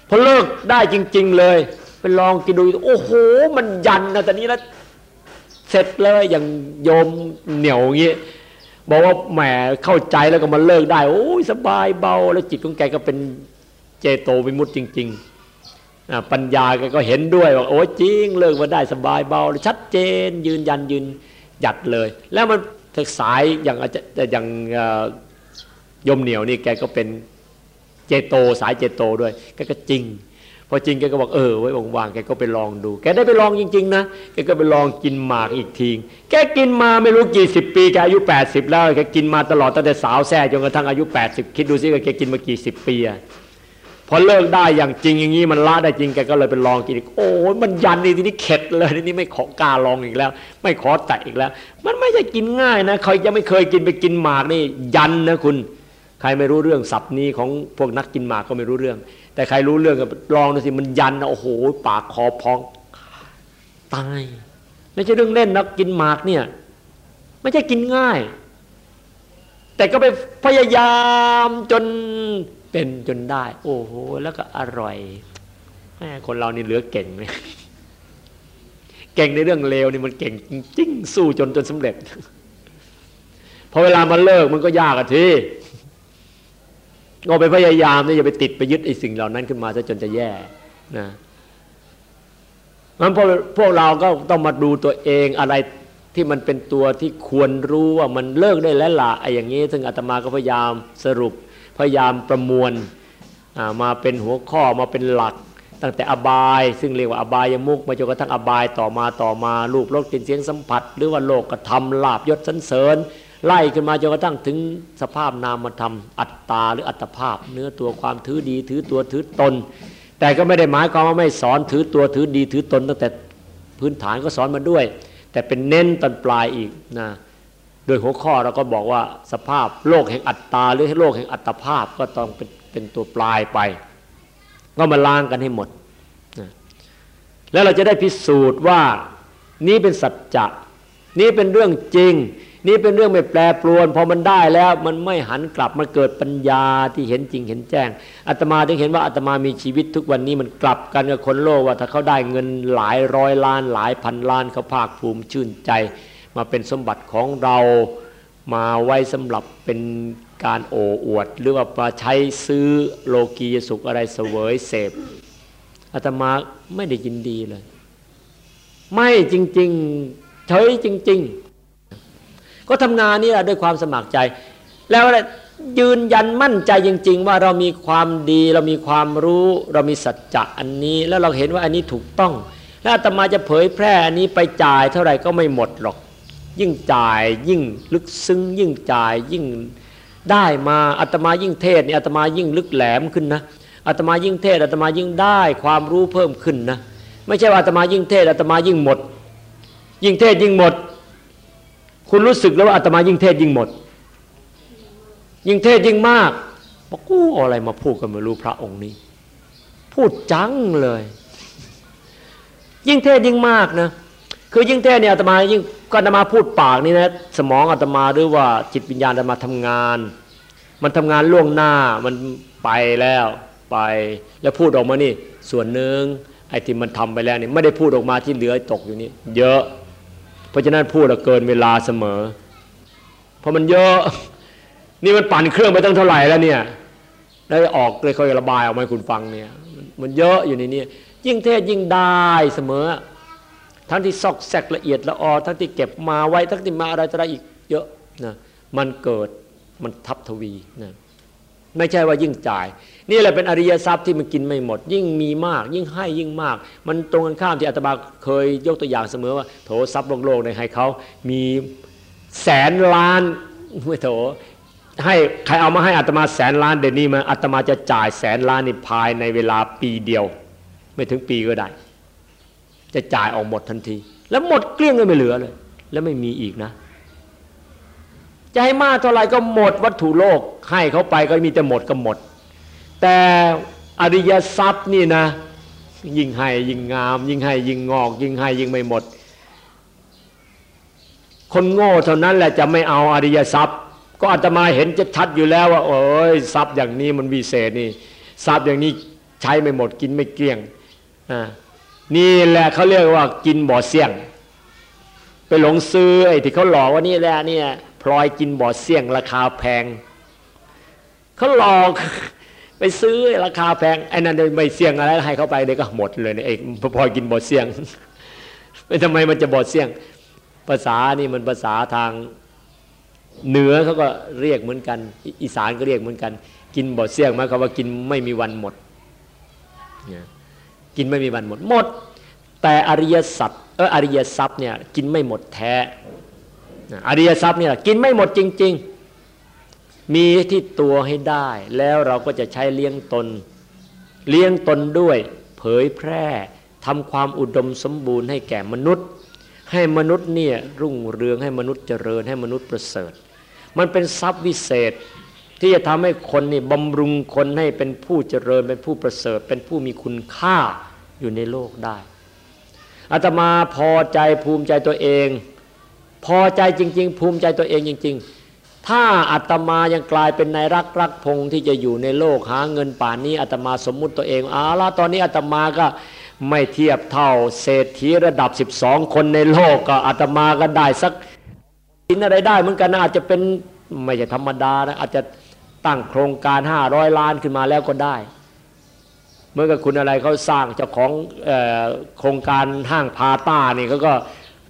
พอเลิกได้จริง ๆ เลยไปลองกินดูโอ้โห มันยันนะตอนนี้แล้วเสร็จเลยอย่างโยมเหนียวอย่างนี้บอกว่าแหมเข้าใจแล้วก็มาเลิกได้โอ้ยสบายเบา แล้วจิตของแกก็เป็นเจโตวิมุตติจริงๆปัญญาแกก็เห็นด้วยว่าโอ้จริงเลิกมาได้สบายเบา ชัดเจน ยืนยันยืนหยัดเลย แล้วมันสายอย่างอาจจะอย่างยมเหนียวนี่แกก็เป็น จโตสายเจโตด้วยแกก็จริงพอจริงแกก็บอกเออไว้ว่างๆแกก็ไปลองดู แกได้ไปลองจริง ๆ นะแกก็ไปลองกินหมากอีกทีแกกินมาไม่รู้กี่สิบปีแกอายุ 80 แล้วแกกินมาตลอดตั้งแต่สาวแซ่จนกระทั่งอายุ 80 คิดดูสิแกกินมากี่สิบปีอะพอเลิกได้อย่างจริงอย่างนี้มันละได้จริงแกก็เลยไปลองกินอีกโอ้มันยันนี่ทีนี้เข็ดเลยทีนี้ไม่ขอกล้าลองอีกแล้ว ไม่ขอแตะอีกแล้ว มันไม่ใช่กินง่ายนะใครยังไม่เคยกินไปกินหมากนี่ยันนะคุณ ใครไม่รู้เรื่องศัพท์นี้ของพวกนักกินหมากก็ไม่รู้เรื่อง แต่ใครรู้เรื่องก็ลองดูสิมันยันนะโอ้โห ปากคอพองตายไม่ใช่เรื่องเล่นนักกินหมากเนี่ย ไม่ใช่กินง่าย แต่ก็ไปพยายามจนเป็นจนได้ โอ้โห แล้วก็อร่อยแม่คนเรานี่เหลือเก่งเลยเก่งในเรื่องเลวนี่มันเก่งจริงสู้จนจนสำเร็จพอเวลามันเลิกมันก็ยากอะที ก็ไปพยายามเนี่ยอย่าไปติดไปยึดไอ้สิ่งเหล่านั้นขึ้นมาซะจนจะแย่นะมันพวกพวกเราก็ต้องมาดูตัวเองอะไรที่มันเป็นตัวที่ควรรู้ว่ามันเลิกได้แล้วละไอ้อย่างนี้ ซึ่งอาตมาก็พยายามสรุป พยายามประมวลมาเป็นหัวข้อมาเป็นหลัก ตั้งแต่อบาย ซึ่งเรียกว่าอบายมุกมาจนกระทั่งอบายต่อมาต่อมารูปรสกลิ่นเสียงสัมผัส หรือว่าโลกกระทำลาบยศสันเสริญ ไล่ขึ้นมาจนกระทั่งถึงสภาพนามธรรม อัตตาหรืออัตภาพ เนื้อตัวความถือดี ถือตัวถือตน แต่ก็ไม่ได้หมายความว่าไม่สอนถือตัวถือดีถือตน ตั้งแต่พื้นฐานก็สอนมาด้วย แต่เป็นเน้นตอนปลายอีกนะโดยหัวข้อเราก็บอกว่าสภาพโลกแห่งอัตตาหรือโลกแห่งอัตภาพก็ต้องเป็นเป็นตัวปลายไป ก็มาล้างกันให้หมดนะแล้วเราจะได้พิสูจน์ว่านี้เป็นสัจจะนี้เป็นเรื่องจริง นี่เป็นเรื่องไม่แปรปรวน พอมันได้แล้วมันไม่หันกลับมันเกิดปัญญาที่เห็นจริงเห็นแจ้งอาตมาถึงเห็นว่าอาตมามีชีวิตทุกวันนี้มันกลับกันกับคนโลกว่าถ้าเขาได้เงินหลายร้อยล้าน หลายพันล้านเขาภาคภูมิชื่นใจ มาเป็นสมบัติของเรามาไว้สำหรับเป็นการโอ้อวด หรือว่ามาใช้ซื้อโลกียสุขอะไรเสวยเสพอาตมาไม่ได้ยินดีเลย ไม่จริง ๆเฉยจริง ๆ ก็ทำงานนี่แหละด้วยความสมัครใจ แล้วยืนยันมั่นใจจริง ๆ ว่าเรามีความดี เรามีความรู้ เรามีสัจจะอันนี้ แล้วเราเห็นว่าอันนี้ถูกต้อง แล้วอาตมาจะเผยแพร่อันนี้ไปจ่ายเท่าไหร่ก็ไม่หมดหรอก ยิ่งจ่ายยิ่งลึกซึ้ง ยิ่งจ่ายยิ่งได้มาอาตมายิ่งเทศนี่อาตมายิ่งลึกแหลมขึ้นนะอาตมายิ่งเทศอาตมายิ่งได้ความรู้เพิ่มขึ้นนะ ไม่ใช่ว่าอาตมายิ่งเทศอาตมายิ่งหมด ยิ่งเทศยิ่งหมด คุณรู้สึกแล้วว่าอาตมายิ่งเทศยิ่งหมด ยิ่งเทศยิ่งมากบอกกูอะไรมาพูดกันไม่รู้พระองค์นี้ พูดจังเลย ยิ่งเทศยิ่งมากนะคือยิ่งเทศเนี่ยอาตมายิ่งก็อาตมาพูดปากนี่นะสมองอาตมาหรือว่าจิตวิญญาณอาตมาทำงาน มันทำงานล่วงหน้ามันไปแล้วไป แล้วพูดออกมานี่ ส่วนหนึ่งไอ้ที่มันทำไปแล้วนี่ไม่ได้พูดออกมาที่เหลือตกอยู่นี่เยอะ เพราะฉะนั้นพูดเกินเวลาเสมอ เพราะมันเยอะ นี่มันปั่นเครื่องไปตั้งเท่าไหร่แล้วเนี่ยได้ออกเลยค่อยระบายออกมาคุณฟังเนี่ย มันเยอะอยู่ในนี้ยิ่งเทศยิ่งได้เสมอ ทั้งที่ซอกแซกละเอียดละออทั้งที่เก็บมาไว้ทั้งที่มาอะไรอะไรอีกเยอะนะมันเกิดมันทับทวีนะไม่ใช่ว่ายิ่งจ่าย นี่แหละเป็นอริยทรัพย์ที่มันกินไม่หมด ยิ่งมีมาก ยิ่งให้ยิ่งมาก มันตรงกันข้ามที่อาตมาเคยยกตัวอย่างเสมอว่า โถทรัพย์โลกในให้เขามีแสนล้านไม่โถให้ใครเอามาให้อาตมาแสนล้านเดี๋ยวนี้มาอาตมาจะจ่ายแสนล้านในภายในเวลาปีเดียว ไม่ถึงปีก็ได้ จะจ่ายออกหมดทันที แล้วหมดเกลี้ยงเลยไม่เหลือเลย แล้วไม่มีอีกนะ จะให้มากเท่าไหร่ก็หมดวัตถุโลกให้เขาไปก็มีแต่หมดก็หมด แต่อริยทรัพย์นี่นะ ยิ่งให้ยิ่งงาม ยิ่งให้ยิ่งงอก ยิ่งให้ยิ่งไม่หมด คนโง่เท่านั้นแหละจะไม่เอาอริยทรัพย์ ก็อาตมาเห็นจะชัดอยู่แล้วว่าโอ้ยทรัพย์อย่างนี้มันวิเศษนี่ทรัพย์อย่างนี้ใช้ไม่หมดกินไม่เกลี้ยงนี่แหละเขาเรียกว่ากินบ่อเสี่ยง ไปหลงซื้อไอ้ที่เขาหลอกว่านี่แหละเนี่ยพลอยกินบ่อเสี่ยงราคาแพงเขาหลอก ไปซื้อราคาแพงไอ้นั่นไม่เสี่ยงอะไรให้เขาไปเดี๋ยวก็หมดเลยเนี่ยเองพอกินบ่อเสี่ยงไม่ทำไมมันจะบ่อเสี่ยง ภาษานี่มันภาษาทางเหนือเขาก็เรียกเหมือนกัน อีสานก็เรียกเหมือนกัน กินบ่อเสี่ยงหมายความว่ากินไม่มีวันหมดกินไม่มีวันหมดหมด แต่อริยสัจเอออริยทรัพย์เนี่ยกินไม่หมดแท้อริยทรัพย์เนี่ยกินไม่หมดจริง ๆ มีที่ตัวให้ได้ แล้วเราก็จะใช้เลี้ยงตน เลี้ยงตนด้วย เผยแพร่ทำความอุดมสมบูรณ์ให้แก่มนุษย์ ให้มนุษย์เนี่ยรุ่งเรืองให้มนุษย์เจริญให้มนุษย์ประเสริฐ มันเป็นทรัพย์วิเศษที่จะทำให้คนนี่บำรุงคนให้เป็นผู้เจริญเป็นผู้ประเสริฐ เป็นผู้มีคุณค่าอยู่ในโลกได้อาตมาพอใจภูมิใจตัวเอง พอใจจริง ๆ ภูมิใจตัวเองจริง ๆ ถ้าอาตมายังกลายเป็นนายรักรักพงที่จะอยู่ในโลกหาเงินป่านนี้อาตมาสมมุติตัวเองอาละตอนนี้อาตมาก็ไม่เทียบเท่าเศรษฐีระดับ 12 คนในโลกก็อาตมาก็ได้สักกินอะไรได้เหมือนกันนะอาจจะเป็นไม่ใช่ธรรมดานะอาจจะตั้งโครงการ 500 ล้านขึ้นมาแล้วก็ได้ เมื่อกับคุณอะไรเขาสร้างเจ้าของโครงการห้างพาต้านี่เขาก็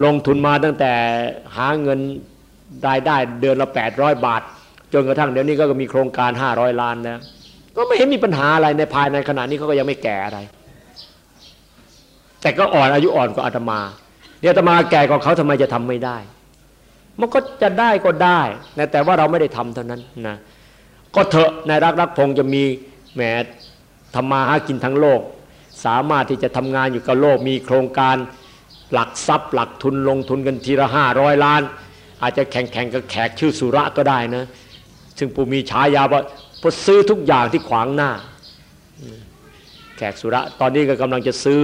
ลงทุนมาตั้งแต่หาเงิน รายได้เดือนละ800บาท จนกระทั่งเดี๋ยวนี้ก็มีโครงการ500ล้านแล้วก็ไม่เห็นมีปัญหาอะไรในภายในขณะนี้เขาก็ยังไม่แก่อะไร แต่ก็อ่อนอายุอ่อนกว่าอาตมาเนี่ยอาตมาแก่กว่าเขาทำไมจะทำไม่ได้ มันก็จะได้ก็ได้นะแต่ว่าเราไม่ได้ทำเท่านั้นนะก็เถอะนายรักรักพงจะมีแหมทำมาหากินทั้งโลก สามารถที่จะทำงานอยู่กับโลกมีโครงการหลักทรัพย์ หลักทุนลงทุนกันทีละห้าร้อยล้าน อาจจะแข่งแข่งกับแขกชื่อสุระก็ได้นะ ซึ่งปูมีฉายาว่าพอซื้อทุกอย่างที่ขวางหน้า แขกสุระตอนนี้ก็กำลังจะซื้อ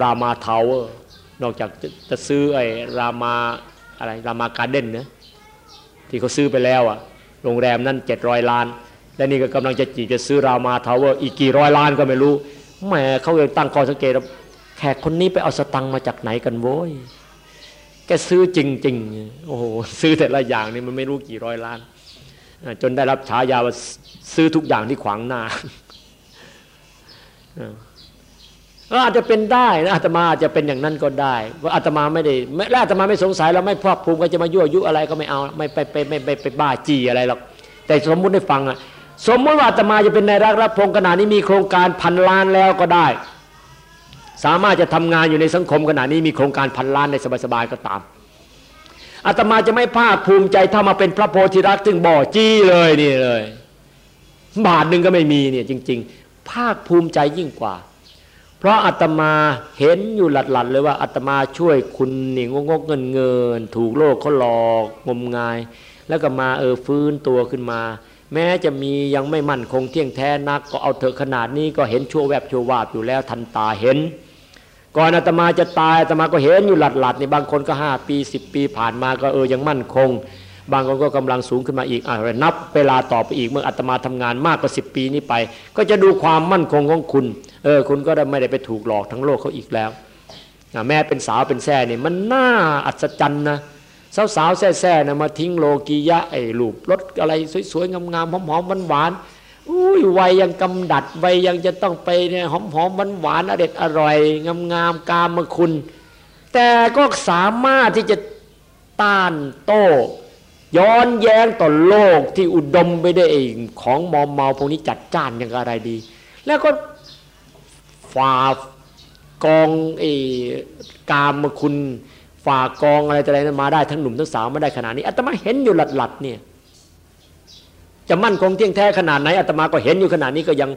Rama Tower นอกจากจะซื้อไอ้รามาอะไร Rama Garden นะที่เขาซื้อไปแล้วอะโรงแรมนั้นเจ็ดร้อยล้าน และนี่ก็กำลังจะจีจะซื้อ Rama Tower อีกกี่ร้อยล้านก็ไม่รู้แหมเขาเลยตั้งข้อสังเกตแขกคนนี้ไปเอาสตางค์มาจากไหนกันโว้ย แกซื้อจริงๆโอ้โหซื้อแต่ละอย่างนี่มันไม่รู้กี่ร้อยล้าน จนได้รับฉายาว่าซื้อทุกอย่างที่ขวางหน้าอาจจะเป็นได้นะอาตมาอาจจะเป็นอย่างนั้นก็ได้ว่าอาตมาไม่ได้และอาตมาไม่สงสัยเราไม่พอกภูมิก็จะมายั่วยุอะไรก็ไม่เอาไม่ไปไปไม่ไปไปบ้าจีอะไรหรอกแต่สมมุติให้ฟังอะสมมติว่าอาตมาจะเป็นนายรักรับพงขนาดนี้มีโครงการพันล้านแล้วก็ได้ สามารถจะทำงานอยู่ในสังคมขนาดนี้มีโครงการพันล้านในสบายๆก็ตามอาตมาจะไม่ภาคภูมิใจถ้ามาเป็นพระโพธิรักษ์ถึงบ่อจี้เลยนี่เลย บาทหนึ่งก็ไม่มีเนี่ยจริง ๆ ภาคภูมิใจยิ่งกว่า เพราะอาตมาเห็นอยู่หลัดๆเลยว่าอาตมาช่วยคุณนี่งกเงินเงิน ถูกโลกเขาหลอกงมงาย แล้วก็มาเออฟื้นตัวขึ้นมา แม้จะมียังไม่มั่นคงเที่ยงแท้นัก ก็เอาเถอะขนาดนี้ก็เห็นชั่วแวบชั่ววาบอยู่แล้วทันตาเห็น ก่อนอาตมาจะตายอาตมาก็เห็นอยู่หลัดๆในบางคนก็ห้าปีสิบปีผ่านมาก็เออยังมั่นคง บางคนก็กำลังสูงขึ้นมาอีกอ่านับเวลาต่อไปอีกเมื่ออาตมาทำงานมากกว่าสิบปีนี้ไป ก็จะดูความมั่นคงของคุณเออคุณก็ได้ไม่ได้ไปถูกหลอกทั้งโลกเขาอีกแล้วแม่เป็นสาวเป็นแซ่เนี่ยมันน่าอัศจรรย์นะสาวสาวแซ่แซ่นะมาทิ้งโลกียะไอ้ลูปรถอะไรสวยๆงามๆหอมๆหวานๆ อุ้ยวัยยังกำดัดวัยยังจะต้องไปเนี่ยหอมๆหวานๆอร็ดอร่อยงามๆกามมาคุณ แต่ก็สามารถที่จะต้านโต้ย้อนแย้งต่อโลกที่อุดมไปด้วยของมอมเมาพวกนี้จัดจ้านอย่างอะไรดี แล้วก็ฝ่ากองไอ้กามคุณฝ่ากองอะไรอะไรนั้นมาได้ทั้งหนุ่มทั้งสาวมาได้ขนาดนี้อาตมาเห็นอยู่หลัดๆเนี่ย จะมั่นคงเที่ยงแท้ขนาดไหนอาตมาก็เห็นอยู่ขนาดนี้ก็ยัง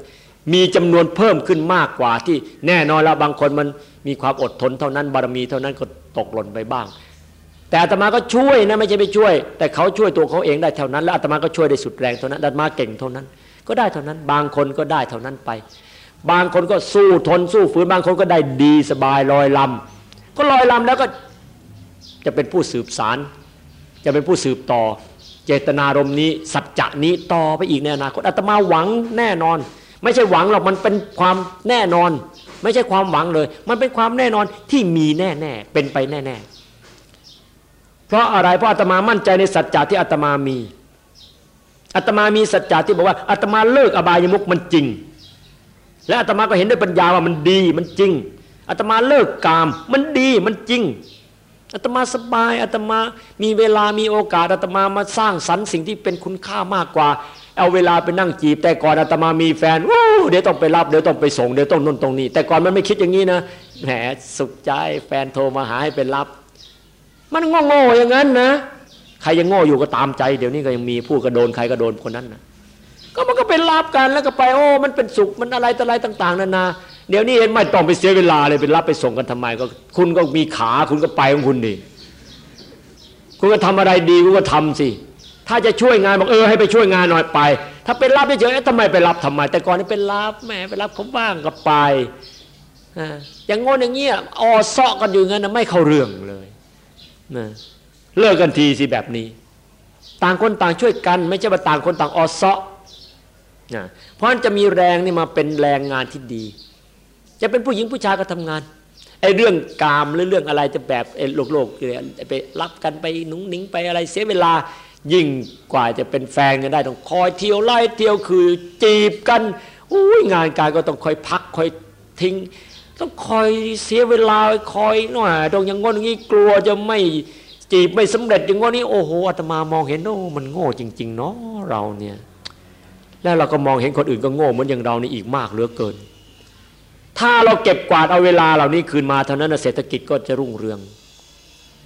มีจำนวนเพิ่มขึ้นมากกว่าที่แน่นอนแล้วบางคนมันมีความอดทนเท่านั้น บารมีเท่านั้นก็ตกหล่นไปบ้าง แต่อาตมาก็ช่วยนะไม่ใช่ไปช่วย แต่เขาช่วยตัวเขาเองได้เท่านั้นแล้วอาตมาก็ช่วยได้สุดแรงเท่านั้นอาตมาเก่งเท่านั้น ก็ได้เท่านั้น บางคนก็ได้เท่านั้นไป บางคนก็สู้ทนสู้ฝืนบางคนก็ได้ดีสบายลอยลำก็ลอยลำแล้วก็จะเป็นผู้สืบสาร จะเป็นผู้สืบต่อ เจตนารมณ์นี้สัจจะนี้ต่อไปอีกในอนาคตอาตมาหวังแน่นอน ไม่ใช่หวังหรอกมันเป็นความแน่นอน ไม่ใช่ความหวังเลย มันเป็นความแน่นอนที่มีแน่แน่เป็นไปแน่แน่เพราะอะไรเพราะอาตมามั่นใจในสัจจะที่อาตมามีอาตมามีสัจจะที่บอกว่าอาตมาเลิกอบายมุกมันจริง และอาตมาก็เห็นด้วยปัญญาว่ามันดีมันจริงอาตมาเลิกกามมันดีมันจริง อาตมาสบายอาตมามีเวลามีโอกาสอาตมามาสร้างสรรค์สิ่งที่เป็นคุณค่ามากกว่า เอาเวลาไปนั่งจีบ แต่ก่อนอาตมามีแฟนว้เดี๋ยวต้องไปรับเดี๋ยวต้องไปส่งเดี๋ยวต้องนู่นตรงนี้ แต่ก่อนมันไม่คิดอย่างนี้นะแหมสุขใจแฟนโทรมาหาให้ไปรับ มันงงๆอย่างนั้นนะใครยังโง่อยู่ก็ตามใจ เดี๋ยวนี้ก็ยังมีผู้กระโดนใครกระโดนคนนั้นนะก็มันก็เป็นรับกันแล้วก็ไปโอ้ มันเป็นสุขมันอะไรต่ออะไรต่าง ๆนานา เดี๋ยวนี้เห็นไม่ต้องไปเสียเวลาเลยไปรับไปส่งกันทำไมก็คุณก็มีขาคุณก็ไปของคุณดิคุณก็ทำอะไรดีคุณก็ทำสิถ้าจะช่วยงานบอกเออให้ไปช่วยงานหน่อยไป ถ้าเป็นรับเฉยๆทำไมไปรับทำไม แต่ก่อนนี่เป็นรับแหมไปรับเขาบ้างก็ไปอย่างงอนอย่างเงี้ยออเซาะกันอยู่งั้นนะไม่เข้าเรื่องเลยนะเลิกกันทีสิแบบนี้ ต่างคนต่างช่วยกัน ไม่ใช่ว่าต่างคนต่างออเซาะนะเพราะฉะนั้นจะมีแรงนี่มาเป็นแรงงานที่ดี จะเป็นผู้หญิงผู้ชายก็ทำงานไอ้เรื่องกามหรือเรื่องอะไรจะแบบไอ้โลกโลกไปรับกันไปนุ้งนิ้งไปอะไรเสียเวลายิ่งกว่าจะเป็นแฟนกันได้ต้องคอยเที่ยวไล่เที่ยวคือจีบกันอุ้ยงานการก็ต้องคอยพักคอยทิ้ง ต้องคอยเสียเวลาคอยหน่อยตรงอย่างงอนอย่างนี้กลัวจะไม่จีบไม่สำเร็จอย่างงอนนี้โอ้โหอาตมามองเห็นโอ้มันโง่จริง ๆ เนาะเราเนี่ย แล้วเราก็มองเห็นคนอื่นก็โง่เหมือนอย่างเรานี่อีกมากเหลือเกิน ถ้าเราเก็บกวาดเอาเวลาเหล่านี้คืนมาเท่านั้นเศรษฐกิจก็จะรุ่งเรือง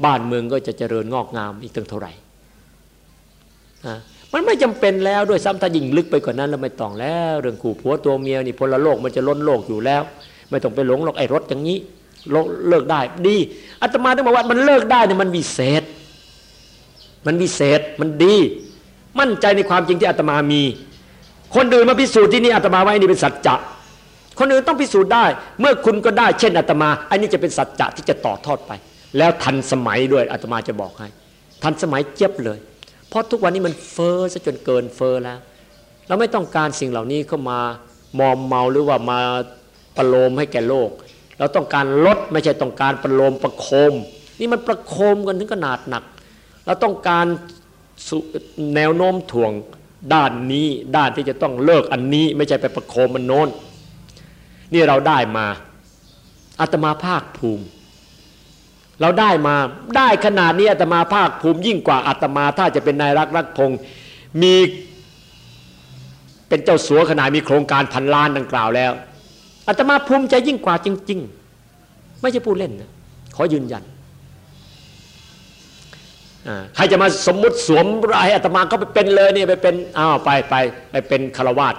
บ้านเมืองก็จะเจริญงอกงามอีกตั้งเท่าไหร่มันไม่จำเป็นแล้วด้วยซ้ำถ้ายิ่งลึกไปกว่านั้นแล้วไม่ต้องแล้ว เรื่องขู่ผัวตัวเมียนี่พลโลกมันจะล้นโลกอยู่แล้ว ไม่ต้องไปหลงหรอกไอ้รถอย่างนี้เลิกได้ดีอาตมาต้องบอกว่ามันเลิกได้เนี่ยมันวิเศษ มันวิเศษมันดี มั่นใจในความจริงที่อาตมามี คนอื่นมาพิสูจน์ที่นี่อาตมาไว่านี่เป็นสัจจะ คนอื่นต้องพิสูจน์ได้ เมื่อคุณก็ได้เช่นอาตมา อันนี้จะเป็นสัจจะที่จะต่อทอดไป แล้วทันสมัยด้วยอาตมาจะบอกให้ ทันสมัยเจ็บเลย เพราะทุกวันนี้มันเฟอ้อซะจนเกินเฟอ้อแล้ว เราไม่ต้องการสิ่งเหล่านี้เข้ามามอมเมาหรือว่ามาประโลมให้แก่โลก เราต้องการลดไม่ใช่ต้องการประโลมประโคม นี่มันประโคมกันถึงขนาดหนัก เราต้องการแนวโน้มถ่วงด้านนี้ด้านที่จะต้องเลิกอันนี้ไม่ใช่ไปประโคมมันโน้น นี่เราได้มาอาตมาภาคภูมิ เราได้มาได้ขนาดนี้อาตมาภาคภูมิ ยิ่งกว่าอาตมาถ้าจะเป็นนายรักรักพงศ์มีเป็นเจ้าสัวขนาดมีโครงการพันล้านดังกล่าวแล้วอาตมาภูมิใจยิ่งกว่าจริง ๆ ไม่ใช่พูดเล่นนะขอยืนยันใครจะมาสมมุติสวมรายอาตมาก็ไปเป็นเลยนี่ไปเป็นอ้าวไปไปไปเป็นคารวาส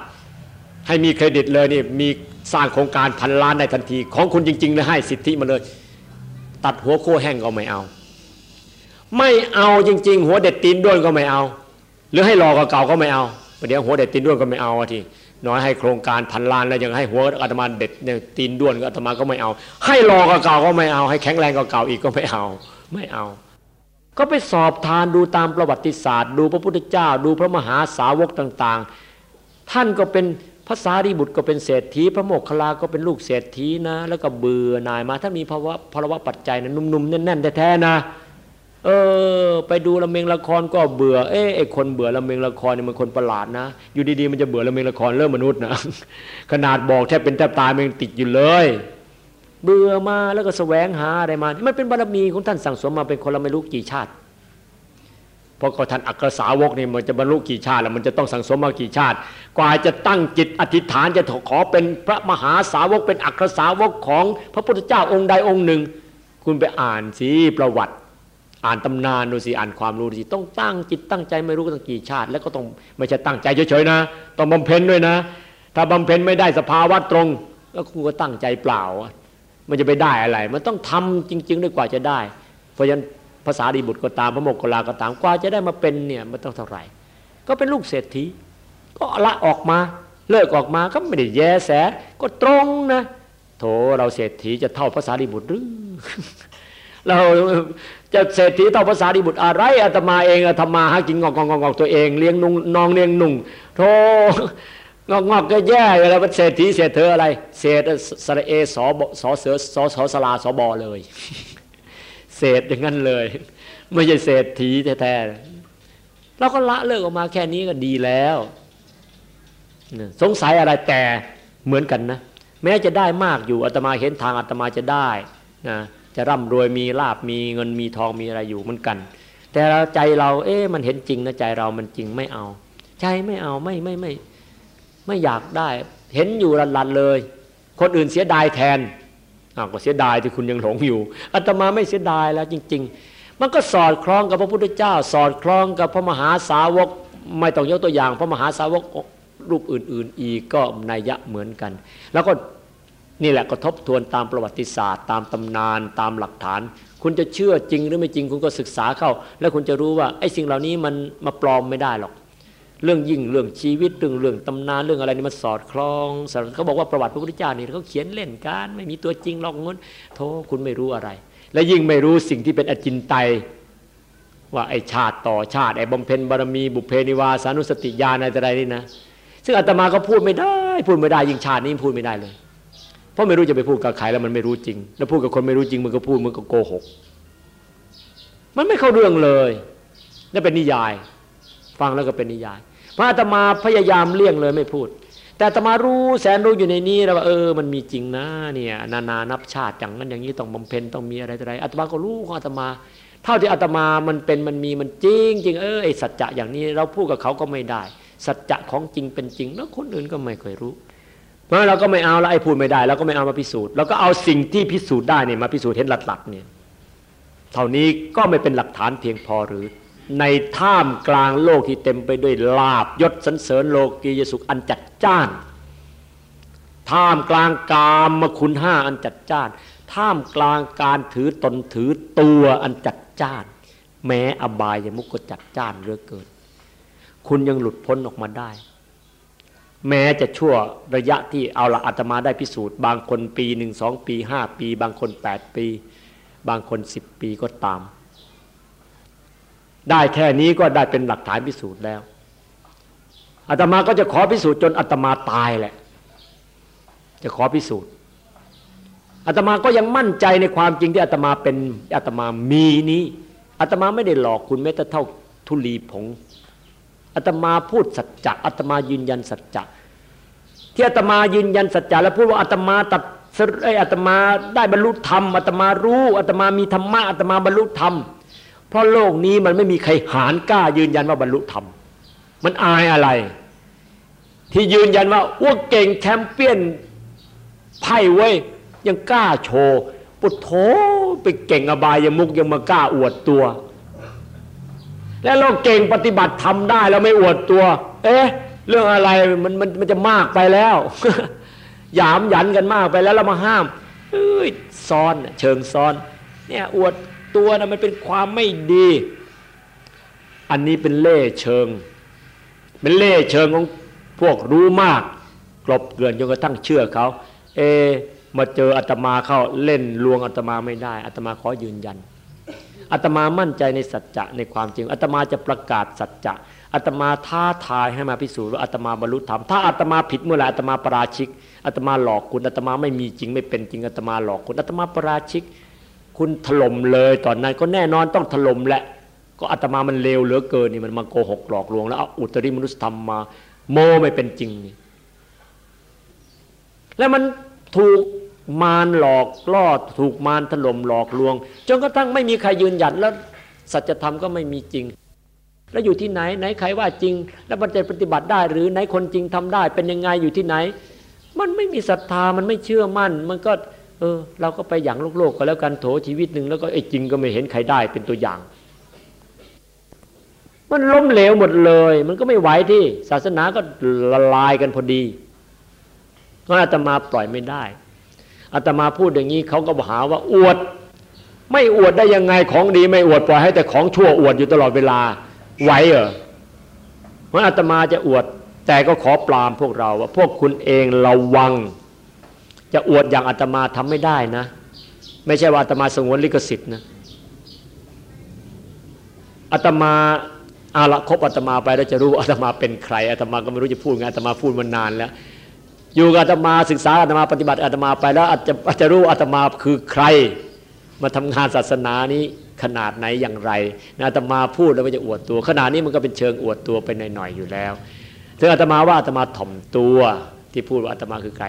ให้มีเครดิตเลยนี่มี สร้างโครงการพันล้านได้ทันที ของคุณจริงๆเลยให้สิทธิมาเลย ตัดหัวโค้แห้งก็ไม่เอา ไม่เอาจริง ๆ หัวเด็ดตีนด้วนก็ไม่เอา หรือให้รอเก่าก็ไม่เอาประเดี๋ยวหัวเด็ดตีนด้วนก็ไม่เอาทีน้อยให้โครงการพันล้านแล้วยังให้หัวอาตมาเด็ดตีนด้วนก็อาตมาก็ไม่เอา ให้รอเก่าก็ไม่เอา ให้แข็งแรงเก่าอีกก็ไม่เอาไม่เอาก็ไปสอบทานดูตามประวัติศาสตร์ ดูพระพุทธเจ้า ดูพระมหาสาวกต่าง ๆ ท่านก็เป็น ภาษารีบุตรก็เป็นเศรษฐี พระโมกขลาก็เป็นลูกเศรษฐีนะ แล้วก็เบื่อนายมาถ้ามีภาวะภาวะปัจจัยนะนุ่มๆแน่นๆแท้ๆนะเออ ไปดูละเมงละครก็เบื่อเอ๊ะไอคนเบื่อละเมงละครเนี่ยมันคนประหลาดนะ อยู่ดีๆมันจะเบื่อละเมงละครเริ่มมนุษย์นะขนาดบอกแทบเป็นแทบตายมันติดอยู่เลย เบื่อมาแล้วก็แสวงหาอะไรมา มันเป็นบารมีของท่านสั่งสมมาเป็นคนละไม่รู้กี่ชาติ เพราะก็ท่านอักษสาวกนี่มันจะบรรลุกี่ชาติแล้วมันจะต้องสังสมมากี่ชาติ กว่าจะตั้งจิตอธิษฐานจะขอเป็นพระมหาสาวกเป็นอักษสาวกของพระพุทธเจ้าองค์ใดองค์หนึ่ง คุณไปอ่านสิประวัติ อ่านตำนานดูสิอ่านความรู้ดูสิต้องตั้งจิตตั้งใจไม่รู้ตั้งกี่ชาติ แล้วก็ต้องไม่ใช่ตั้งใจเฉยๆนะต้องบำเพ็ญด้วยนะ ถ้าบำเพ็ญไม่ได้สภาวะตรงแล้วคุณก็ตั้งใจเปล่ามันจะไปได้อะไร มันต้องทำจริง ๆ ด้วยกว่าจะได้ เพราะฉะนั้น ภาษาดีบุตรก็ตามพระโมกขลาก็ตามกว่าจะได้มาเป็นเนี่ยมันต้องเท่าไหร่ ก็เป็นลูกเศรษฐี ก็ละออกมาเลิกออกมาก็ไม่ได้แยแสก็ตรงนะโถเราเศรษฐีจะเท่าภาษาดีบุตรหรือเราจะเศรษฐีเท่าภาษาดีบุตรอะไรอาตมาเองอาตมาหากินงอกงอกงอกตัวเองเลี้ยงนุ่งนองเลี้ยงนุ่งโธงอกงอกก็แย่แล้วเศรษฐีเศรษฐเอะไร เศรษสระเอสอสอเสือสอสอสลาสอบอเลย เศษอย่างนั้นเลย ไม่ใช่เศษถีแท้ๆเราก็ละเลิกออกมาแค่นี้ก็ดีแล้วสงสัยอะไรแต่เหมือนกันนะ แม้จะได้มากอยู่อาตมาเห็นทางอาตมาจะได้นะจะร่ำรวยมีลาบมีเงินมีทองมีอะไรอยู่เหมือนกัน แต่ใจเรา เอ๊ะมันเห็นจริงนะใจเรามันจริงไม่เอา ใจไม่เอาไม่ไม่ไม่ไม่อยากได้ เห็นอยู่รันๆเลย คนอื่นเสียดายแทน อ้าวก็เสียดายที่คุณยังหลงอยู่อาตมาไม่เสียดายแล้วจริง ๆ มันก็สอดคล้องกับพระพุทธเจ้า สอดคล้องกับพระมหาสาวก ไม่ต้องยกตัวอย่าง พระมหาสาวกรูปอื่น ๆ อีกก็นัยยะเหมือนกัน แล้วก็นี่แหละก็ทบทวนตามประวัติศาสตร์ ตามตำนานตามหลักฐาน คุณจะเชื่อจริงหรือไม่จริงคุณก็ศึกษาเข้า แล้วคุณจะรู้ว่าไอ้สิ่งเหล่านี้มันมาปลอมไม่ได้หรอก เรื่องยิ่งเรื่องชีวิตเรื่องเรื่องตำนานเรื่องอะไรนี่มันสอดคล้องเขาบอกว่าประวัติพระพุทธเจ้านี่เขาเขียนเล่นกันไม่มีตัวจริงหรอกงั้นโธ่คุณไม่รู้อะไร และยิ่งไม่รู้สิ่งที่เป็นอจินไตยว่าไอชาติต่อชาติไอบำเพ็ญบารมีบุพเพนิวาสานุสติญาณอะไรนี่นะ ซึ่งอาตมาก็พูดไม่ได้ พูดไม่ได้ยิ่งชาตินี้พูดไม่ได้เลย เพราะไม่รู้จะไปพูดกับใครแล้วมันไม่รู้จริง แล้วพูดกับคนไม่รู้จริงมันก็พูดมันก็โกหก มันไม่เข้าเรื่องเลยนั่เป็นนิยาย ฟังแล้วก็เป็นนิยาย พระอาตมาพยายามเลี่ยงเลยไม่พูด แต่อาตมารู้แสนรู้อยู่ในนี้แล้วว่าเออมันมีจริงนะเนี่ยนานานับชาติอย่างนั้นอย่างนี้ต้องบำเพ็ญต้องมีอะไรอะไรอาตมาก็รู้ของอาตมาเท่าที่อาตมามันเป็นมันมีมันจริงจริงเออไอสัจจะอย่างนี้เราพูดกับเขาก็ไม่ได้ สัจจะของจริงเป็นจริง แล้วคนอื่นก็ไม่เคยรู้เพราะเราก็ไม่เอาแล้วไอ้พูดไม่ได้เราก็ไม่เอามาพิสูจน์เราก็เอาสิ่งที่พิสูจน์ได้เนี่ยมาพิสูจน์เห็นหลักๆเนี่ยเท่านี้ก็ไม่เป็นหลักฐานเพียงพอหรือ ในท่ามกลางโลกที่เต็มไปด้วยลาบยศสันเสริญโลกียสุขอันจัดจ้าน ท่ามกลางกามมคุณห้าอันจัดจ้าน ท่ามกลางการถือตนถือตัวอันจัดจ้าน แม้อบายมุกก็จัดจ้านเรือเกิน คุณยังหลุดพ้นออกมาได้ แม้จะชั่วระยะที่เอาละอาตมาได้พิสูจน์ บางคนปีหนึ่งสองปีห้าปี บางคนแปดปี บางคนสิบปีก็ตาม ได้แค่นี้ก็ได้เป็นหลักฐานพิสูจน์แล้วอาตมาก็จะขอพิสูจน์จนอาตมาตายแหละ จะขอพิสูจน์อาตมาก็ยังมั่นใจในความจริงที่อาตมาเป็นอาตมามีนี้อาตมาไม่ได้หลอกคุณแม้แต่เท่าทุลีผงอาตมาพูดสัจจะอาตมายืนยันสัจจะที่อาตมายืนยันสัจจะแล้วพูดว่าอาตมาตัดไอ้อาตมาได้บรรลุธรรมอาตมารู้อาตมามีธรรมะอาตมาบรรลุธรรม เพราะโลกนี้มันไม่มีใครหานกล้ายืนยันว่าบรรลุธรรม มันอายอะไร ที่ยืนยันว่าอ้วกเก่งแชมเปี้ยนไพ่เว้ยยังกล้าโชว์ปุถโธไปเก่งอบายยมุกยังมากล้าอวดตัว แล้วเราเก่งปฏิบัติทำได้เราไม่อวดตัว เอ๊ะ เรื่องอะไรมันมันมันจะมากไปแล้วหยามหยันกันมากไปแล้วเรามาห้ามเอ้ยซ้อนเชิงซ้อน เนี่ยอวด ตัวนะมันเป็นความไม่ดี อันนี้เป็นเล่เชิง เป็นเล่เชิงของพวกรู้มาก กลบเกลื่อนจนกระทั่งเชื่อเขา เอ มาเจออาตมาเข้าเล่นลวงอาตมาไม่ได้อาตมาขอยืนยันอาตมามั่นใจในสัจจะในความจริงอาตมาจะประกาศสัจจะอาตมาท้าทายให้มาพิสูจน์ว่าอาตมาบรรลุธรรมถ้าอาตมาผิดเมื่อไหร่อาตมาปราชิกอาตมาหลอกคุณอาตมาไม่มีจริงไม่เป็นจริงอาตมาหลอกคุณอาตมาปราชิก คุณถล่มเลยตอนนั้น ก็แน่นอนต้องถล่มแหละ ก็อาตมามันเลวเหลือเกินนี่มันมาโกหกหลอกลวง แล้วเอาอุตริมนุสธรรมมา โมไม่เป็นจริงนี่แล้วมันถูกมารหลอกล่อถูกมารถล่มหลอกลวงจนกระทั่งไม่มีใครยืนหยัดแล้วสัจธรรมก็ไม่มีจริง แล้วอยู่ที่ไหนไหนใครว่าจริง แล้วมันจะปฏิบัติได้หรือไหนคนจริงทำได้ เป็นยังไงอยู่ที่ไหน มันไม่มีศรัทธามันไม่เชื่อมั่น มันก็ เออ เราก็ไปอย่างโลกโลกก็แล้วกันโถชีวิตหนึ่งแล้วก็ไอ้จริงก็ไม่เห็นใครได้เป็นตัวอย่าง มันล้มเหลวหมดเลย มันก็ไม่ไหวที่ศาสนาก็ละลายกันพอดีก็อาตมาปล่อยไม่ได้อาตมาพูดอย่างนี้เขาก็หาว่าอวด ไม่อวดได้ยังไงของดี ไม่อวดปล่อยให้แต่ของชั่วอวดอยู่ตลอดเวลาไหวเหรอเพราะอาตมาจะอวด แต่ก็ขอปรามพวกเราว่าพวกคุณเองระวัง จะอวดอย่างอาตมาทำไม่ได้นะ ไม่ใช่ว่าอาตมาสงวนลิขสิทธิ์นะอาตมาอาละคบอาตมาไปแล้วจะรู้อาตมาเป็นใครอาตมาก็ไม่รู้จะพูดไงอาตมาพูดมานานแล้ว อยู่กับอาตมาศึกษาอาตมาปฏิบัติอาตมาไปแล้วอาจจะอาจจะรู้อาตมาคือใคร มาทำงานศาสนานี้ขนาดไหนอย่างไรอาตมาพูดแล้วก็จะอวดตัว ขนาดนี้มันก็เป็นเชิงอวดตัวไปหน่อยๆอยู่แล้วถึงอาตมาว่าอาตมาถ่อมตัวที่พูดว่าอาตมาคือใคร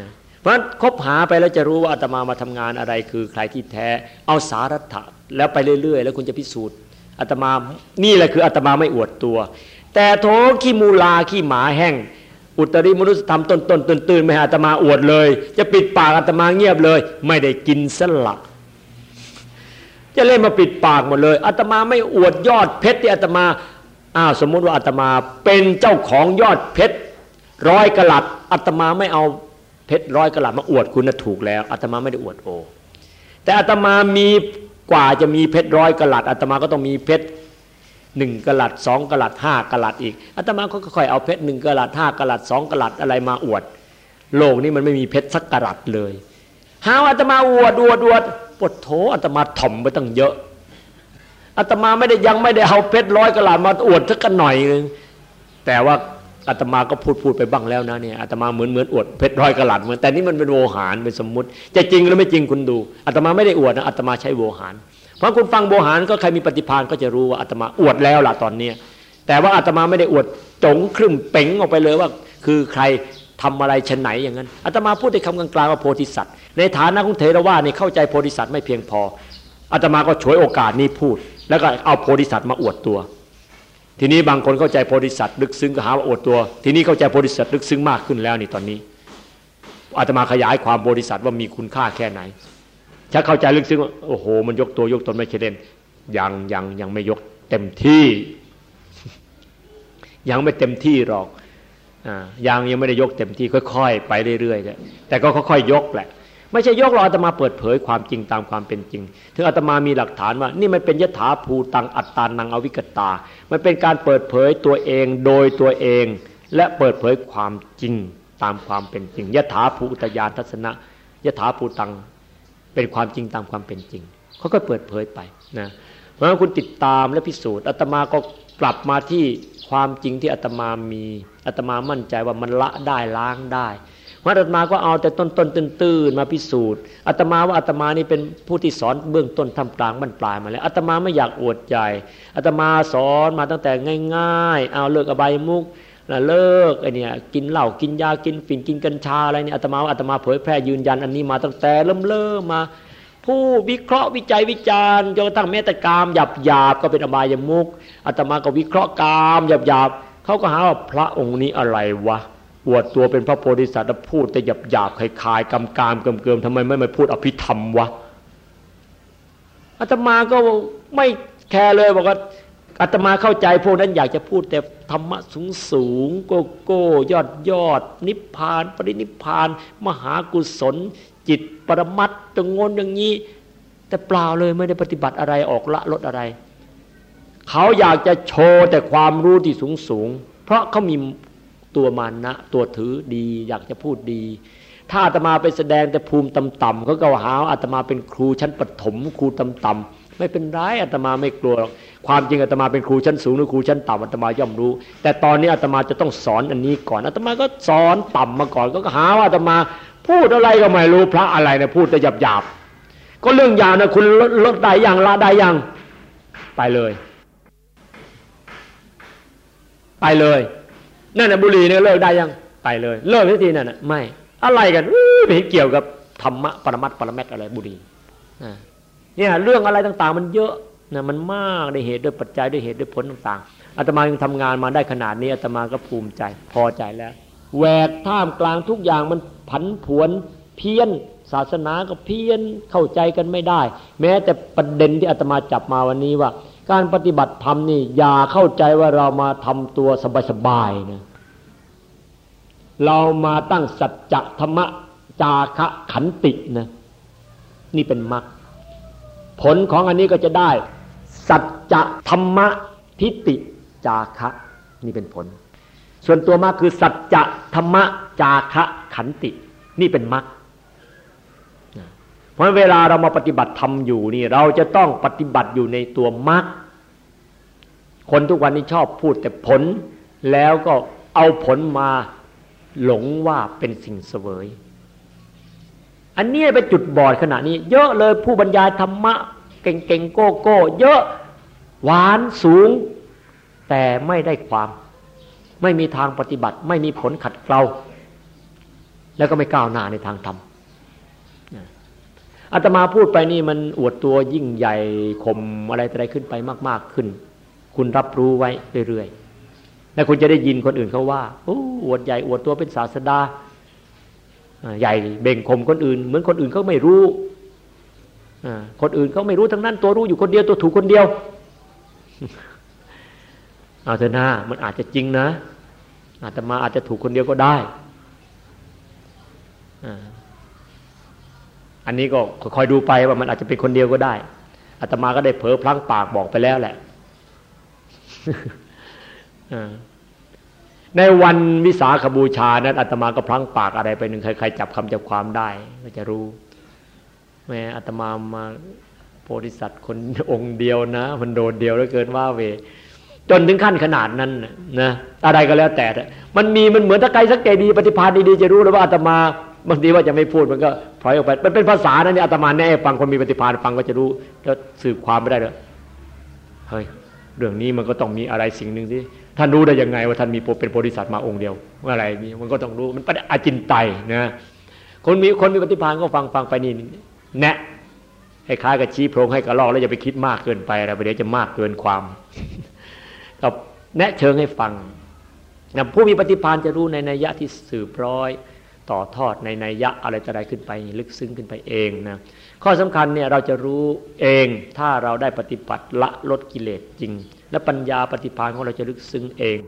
นะเพราะฉะนั้นคบหาไปแล้วจะรู้ว่าอาตมามาทำงานอะไรคือใครที่แท้ เอาสารัตถะแล้วไปเรื่อย ๆ แล้วคุณจะพิสูจน์อาตมานี่แหละคืออาตมาไม่อวดตัว แต่โถขี้มูลาขี้หมาแห้งอุตริมนุษยธรรมต้นต้นตื่นตื่นไม่หอาตมาอวดเลย จะปิดปากอาตมาเงียบเลย ไม่ได้กินสลักจะเล่นมาปิดปากหมดเลยอาตมาไม่อวดยอดเพชรที่อาตมาอ้าวสมมุติว่าอาตมาเป็นเจ้าของยอดเพชรร้อยกลัดอาตมาไม่เอา เพชรร้อยกลัดมาอวดคุณนะถูกแล้วอาตมาไม่ได้อวดโอ แต่อาตมามีกว่าจะมีเพชรร้อยกลัดอาตมาก็ต้องมีเพชรหนึ่งกลัดสองกลัดห้ากลัดอีกอาตมาก็ค่อยเอาเพชรหนึ่งกลัดห้ากลัดสองกลัดอะไรมาอวด โลกนี้มันไม่มีเพชรสักกลัดเลยหาอาตมาอวดอวดอวดปวดโถอาตมาถ่อมไปตั้งเยอะอาตมาไม่ได้ยังไม่ได้เอาเพชรร้อยกลัดมาอวดสักกันหน่อยนึงแต่ว่า อาตมาก็พูดพูดไปบ้างแล้วนะเนี่ยอาตมาเหมือนเหมือนอวดเพชรร้อยกระหลัดเหมือนแต่นี่มันเป็นโวหารเป็นสมมติจะจริงหรือไม่จริงคุณดูอาตมาไม่ได้อวดนะอาตมาใช้โวหาร เพราะคุณฟังโวหารก็ใครมีปฏิภาณก็จะรู้ว่าอาตมาอวดแล้วล่ะตอนเนี้แต่ว่าอาตมาไม่ได้อวดจงครึ่มเป๋งออกไปเลยว่า คือใครทำอะไรชนไหนอย่างนั้นอาตมาพูดในคำกลางๆว่าโพธิสัตว์ ในฐานะของเทรวาเนี่เข้าใจโพธิสัตว์ไม่เพียงพออาตมาก็ฉวยโอกาสนี้พูด แล้วก็เอาโพธิสัตว์มาอวดตัว ทีนี้บางคนเข้าใจโพธิสัตว์ลึกซึ้งก็หาว่าอวดตัว ทีนี้เข้าใจโพธิสัตว์ลึกซึ้งมากขึ้นแล้วนี่ตอนนี้อาตมาขยายความโพธิสัตว์ว่ามีคุณค่าแค่ไหน ถ้าเข้าใจลึกซึ้งว่าโอ้โห มันยกตัวยกตนไม่ใช่เล่นยังยังยังไม่ยกเต็มที่ ยังไม่เต็มที่หรอกยังยังไม่ได้ยกเต็มที่ค่อยๆไปเรื่อยๆแต่ก็ค่อยๆยกแหละ ไม่ใช่ยกเราอาตมาเปิดเผยความจริงตามความเป็นจริง ถึงอาตมามีหลักฐานว่า นี่มันเป็นยถาภูตังอัตตานังอวิกตา มันเป็นการเปิดเผยตัวเองโดยตัวเอง และเปิดเผยความจริงตามความเป็นจริงยถาภูตยานทัศนะยถาภูตังเป็นความจริงตามความเป็นจริงเขาก็เปิดเผยไปนะเพราะฉะนั้นคุณติดตามและพิสูจน์อาตมาก็กลับมาที่ความจริงที่อาตมามีอาตมามั่นใจว่ามันละได้ล้างได้ เพราะอาตมาก็เอาแต่ต้นต้นตื้นๆมาพิสูจน์อาตมาว่าอาตมานี่เป็นผู้ที่สอนเบื้องต้นทำกลางบรรปลายมาแล้วอาตมาไม่อยากอวดใหญ่อาตมาสอนมาตั้งแต่ง่าย ๆ เอาเลิกอบายมุกนะเลิกไอเนี่ยกินเหล้ากินยากินฝิ่นกินกัญชาอะไรเนี่ยอาตมาอาตมาเผยแพร่ยืนยันอันนี้มาตั้งแต่เริ่มเริ่มมา ผู้วิเคราะห์วิจัยวิจารณ์จนกระทั่งแม้แต่กามหยาบหยาบก็เป็นอบายมุกอาตมาก็วิเคราะห์กามหยาบหยาบเขาก็หาว่าพระองค์นี้อะไรวะ อวดตัวเป็นพระโพธิสัตว์พูดแต่หยาบหยาบคลายๆกำกามเกิมเกิมทำไมไม่มาพูดอภิธรรมวะอาตมาก็ไม่แคร์เลยบอกว่าอาตมาเข้าใจพวกนั้นอยากจะพูดแต่ธรรมะสูงสูงโกโก้ยอดยอด นิพพาน ปรินิพพาน มหากุศล จิตปรมัตตงนอย่างนี้ แต่เปล่าเลยไม่ได้ปฏิบัติอะไรออกละลดอะไร เขาอยากจะโชว์แต่ความรู้ที่สูงสูงเพราะเขามี ตัวมานะ ตัวถือดี อยากจะพูดดี ถ้าอาตมาไปแสดงแต่ภูมิต่ำๆเขาก็หาอาตมาเป็นครูชั้นปฐมครูต่ำๆไม่เป็นไรอาตมาไม่กลัวหรอกความจริงอาตมาเป็นครูชั้นสูงหรือครูชั้นต่ำอาตมาย่อมรู้ แต่ตอนนี้อาตมาจะต้องสอนอันนี้ก่อนอาตมาก็สอนต่ำมาก่อนก็หาว่าอาตมา พูดอะไรก็ไม่รู้พระอะไรนะพูดแต่หยาบหยาบก็เรื่องยาวนะคุณลดได้ยังละได้ยังไปเลย ไปเลย นั่นนะบุรีเนี่ยเลิกได้ยังไปเลย เลิกทันทีนั่นนะไม่อะไรกันไม่เกี่ยวกับธรรมะปรมัตปรมัตอะไรบุรีเนี่ยเรื่องอะไรต่างๆ มันเยอะนะมันมากด้วยเหตุด้วยปัจจัยด้วยเหตุด้วยผลต่างๆอาตมายังทำงานมาได้ขนาดนี้อาตมาก็ภูมิใจ พอใจแล้วแหวกท่ามกลางทุกอย่างมันผันผวนเพี้ยน ศาสนาก็เพี้ยนเข้าใจกันไม่ได้ แม้แต่ประเด็นที่อาตมาจับมาวันนี้ว่า การปฏิบัติธรรมนี่อย่าเข้าใจว่าเรามาทำตัวสบายๆนะเรามาตั้งสัจจะธรรมะจาคะขันตินะนี่เป็นมรรคผลของอันนี้ก็จะได้ สัจจะธรรมะทิฏฐิจาคะ นี่เป็นผล ส่วนตัวมรรคคือสัจจะธรรมะจาคะขันติ นี่เป็นมรรค เพราะเวลาเรามาปฏิบัติธรรมอยู่นี่ เราจะต้องปฏิบัติอยู่ในตัวมรรคคนทุกวันนี้ชอบพูดแต่ผล แล้วก็เอาผลมาหลงว่าเป็นสิ่งเสวย อันนี้เป็นจุดบอดขณะนี้ เยอะเลยผู้บรรยายธรรมะ เก่งๆโก้โก้เยอะหวานสูง แต่ไม่ได้ความ ไม่มีทางปฏิบัติ ไม่มีผลขัดเกลาแล้วก็ไม่ก้าวหน้าในทางธรรม อาตมาพูดไปนี่มันอวดตัวยิ่งใหญ่ข่มอะไรอะไรขึ้นไปมาก ๆขึ้น คุณรับรู้ไว้เรื่อยๆแล้วคุณจะได้ยินคนอื่นเขาว่าโอ้อวดใหญ่อวดตัวเป็นศาสดาใหญ่เบ่งข่มคนอื่น เหมือนคนอื่นเขาไม่รู้คนอื่นเขาไม่รู้ทั้งนั้นตัวรู้อยู่คนเดียวตัวถูกคนเดียวเอาเถอะนะมันอาจจะจริงนะอาตมาอาจจะถูกคนเดียวก็ได้ อันนี้ก็คอยดูไปว่ามันอาจจะเป็นคนเดียวก็ได้อาตมาก็ได้เผลอพลั้งปากบอกไปแล้วแหละในวันวิสาขบูชานั้นอาตมาก็พลั้งปากอะไรไปหนึ่งใครๆจับคำจับความได้ก็จะรู้แม้อาตมามาโพธิสัตว์คนองค์เดียวนะ มันโดดเดียวแล้วเกินว่าเว จนถึงขั้นขนาดนั้นนะอะไรก็แล้วแต่ มันมีมันเหมือนถ้าใครสักเกดีปฏิภาณดีๆจะรู้แล้วว่าอาตมา บางทีว่าจะไม่พูดมันก็พลอยออกไปมันเป็นภาษานะนี่อาตมาแน่ฟังคนมีปฏิภาณฟังก็จะรู้แล้วสืบความไม่ได้เลยเฮ้ยเรื่องนี้มันก็ต้องมีอะไรสิ่งหนึ่งที่ท่านรู้ได้ยังไงว่าท่านมีเป็นโพธิสัตว์มาองค์เดียวว่าอะไรนี่มันก็ต้องรู้มันเป็นอาจินไตนะคนมีคนมีปฏิภาณก็ฟังฟังไปนี่แนะให้คล้ายกับชี้โพรงให้กระลอกแล้วอย่าไปคิดมากเกินไปอะไรไปเดี๋ยวจะมากเกินความกับแนะเชิงให้ฟังนะผู้มีปฏิภาณจะรู้ในนัยยะที่สืบร้อย ต่อทอดในนัยยะอะไรจะได้ขึ้นไป ลึกซึ้งขึ้นไปเองนะข้อสำคัญเนี่ยเราจะรู้เองถ้าเราได้ปฏิบัติละลดกิเลสจริง และปัญญาปฏิภาณของเราจะลึกซึ้งเอง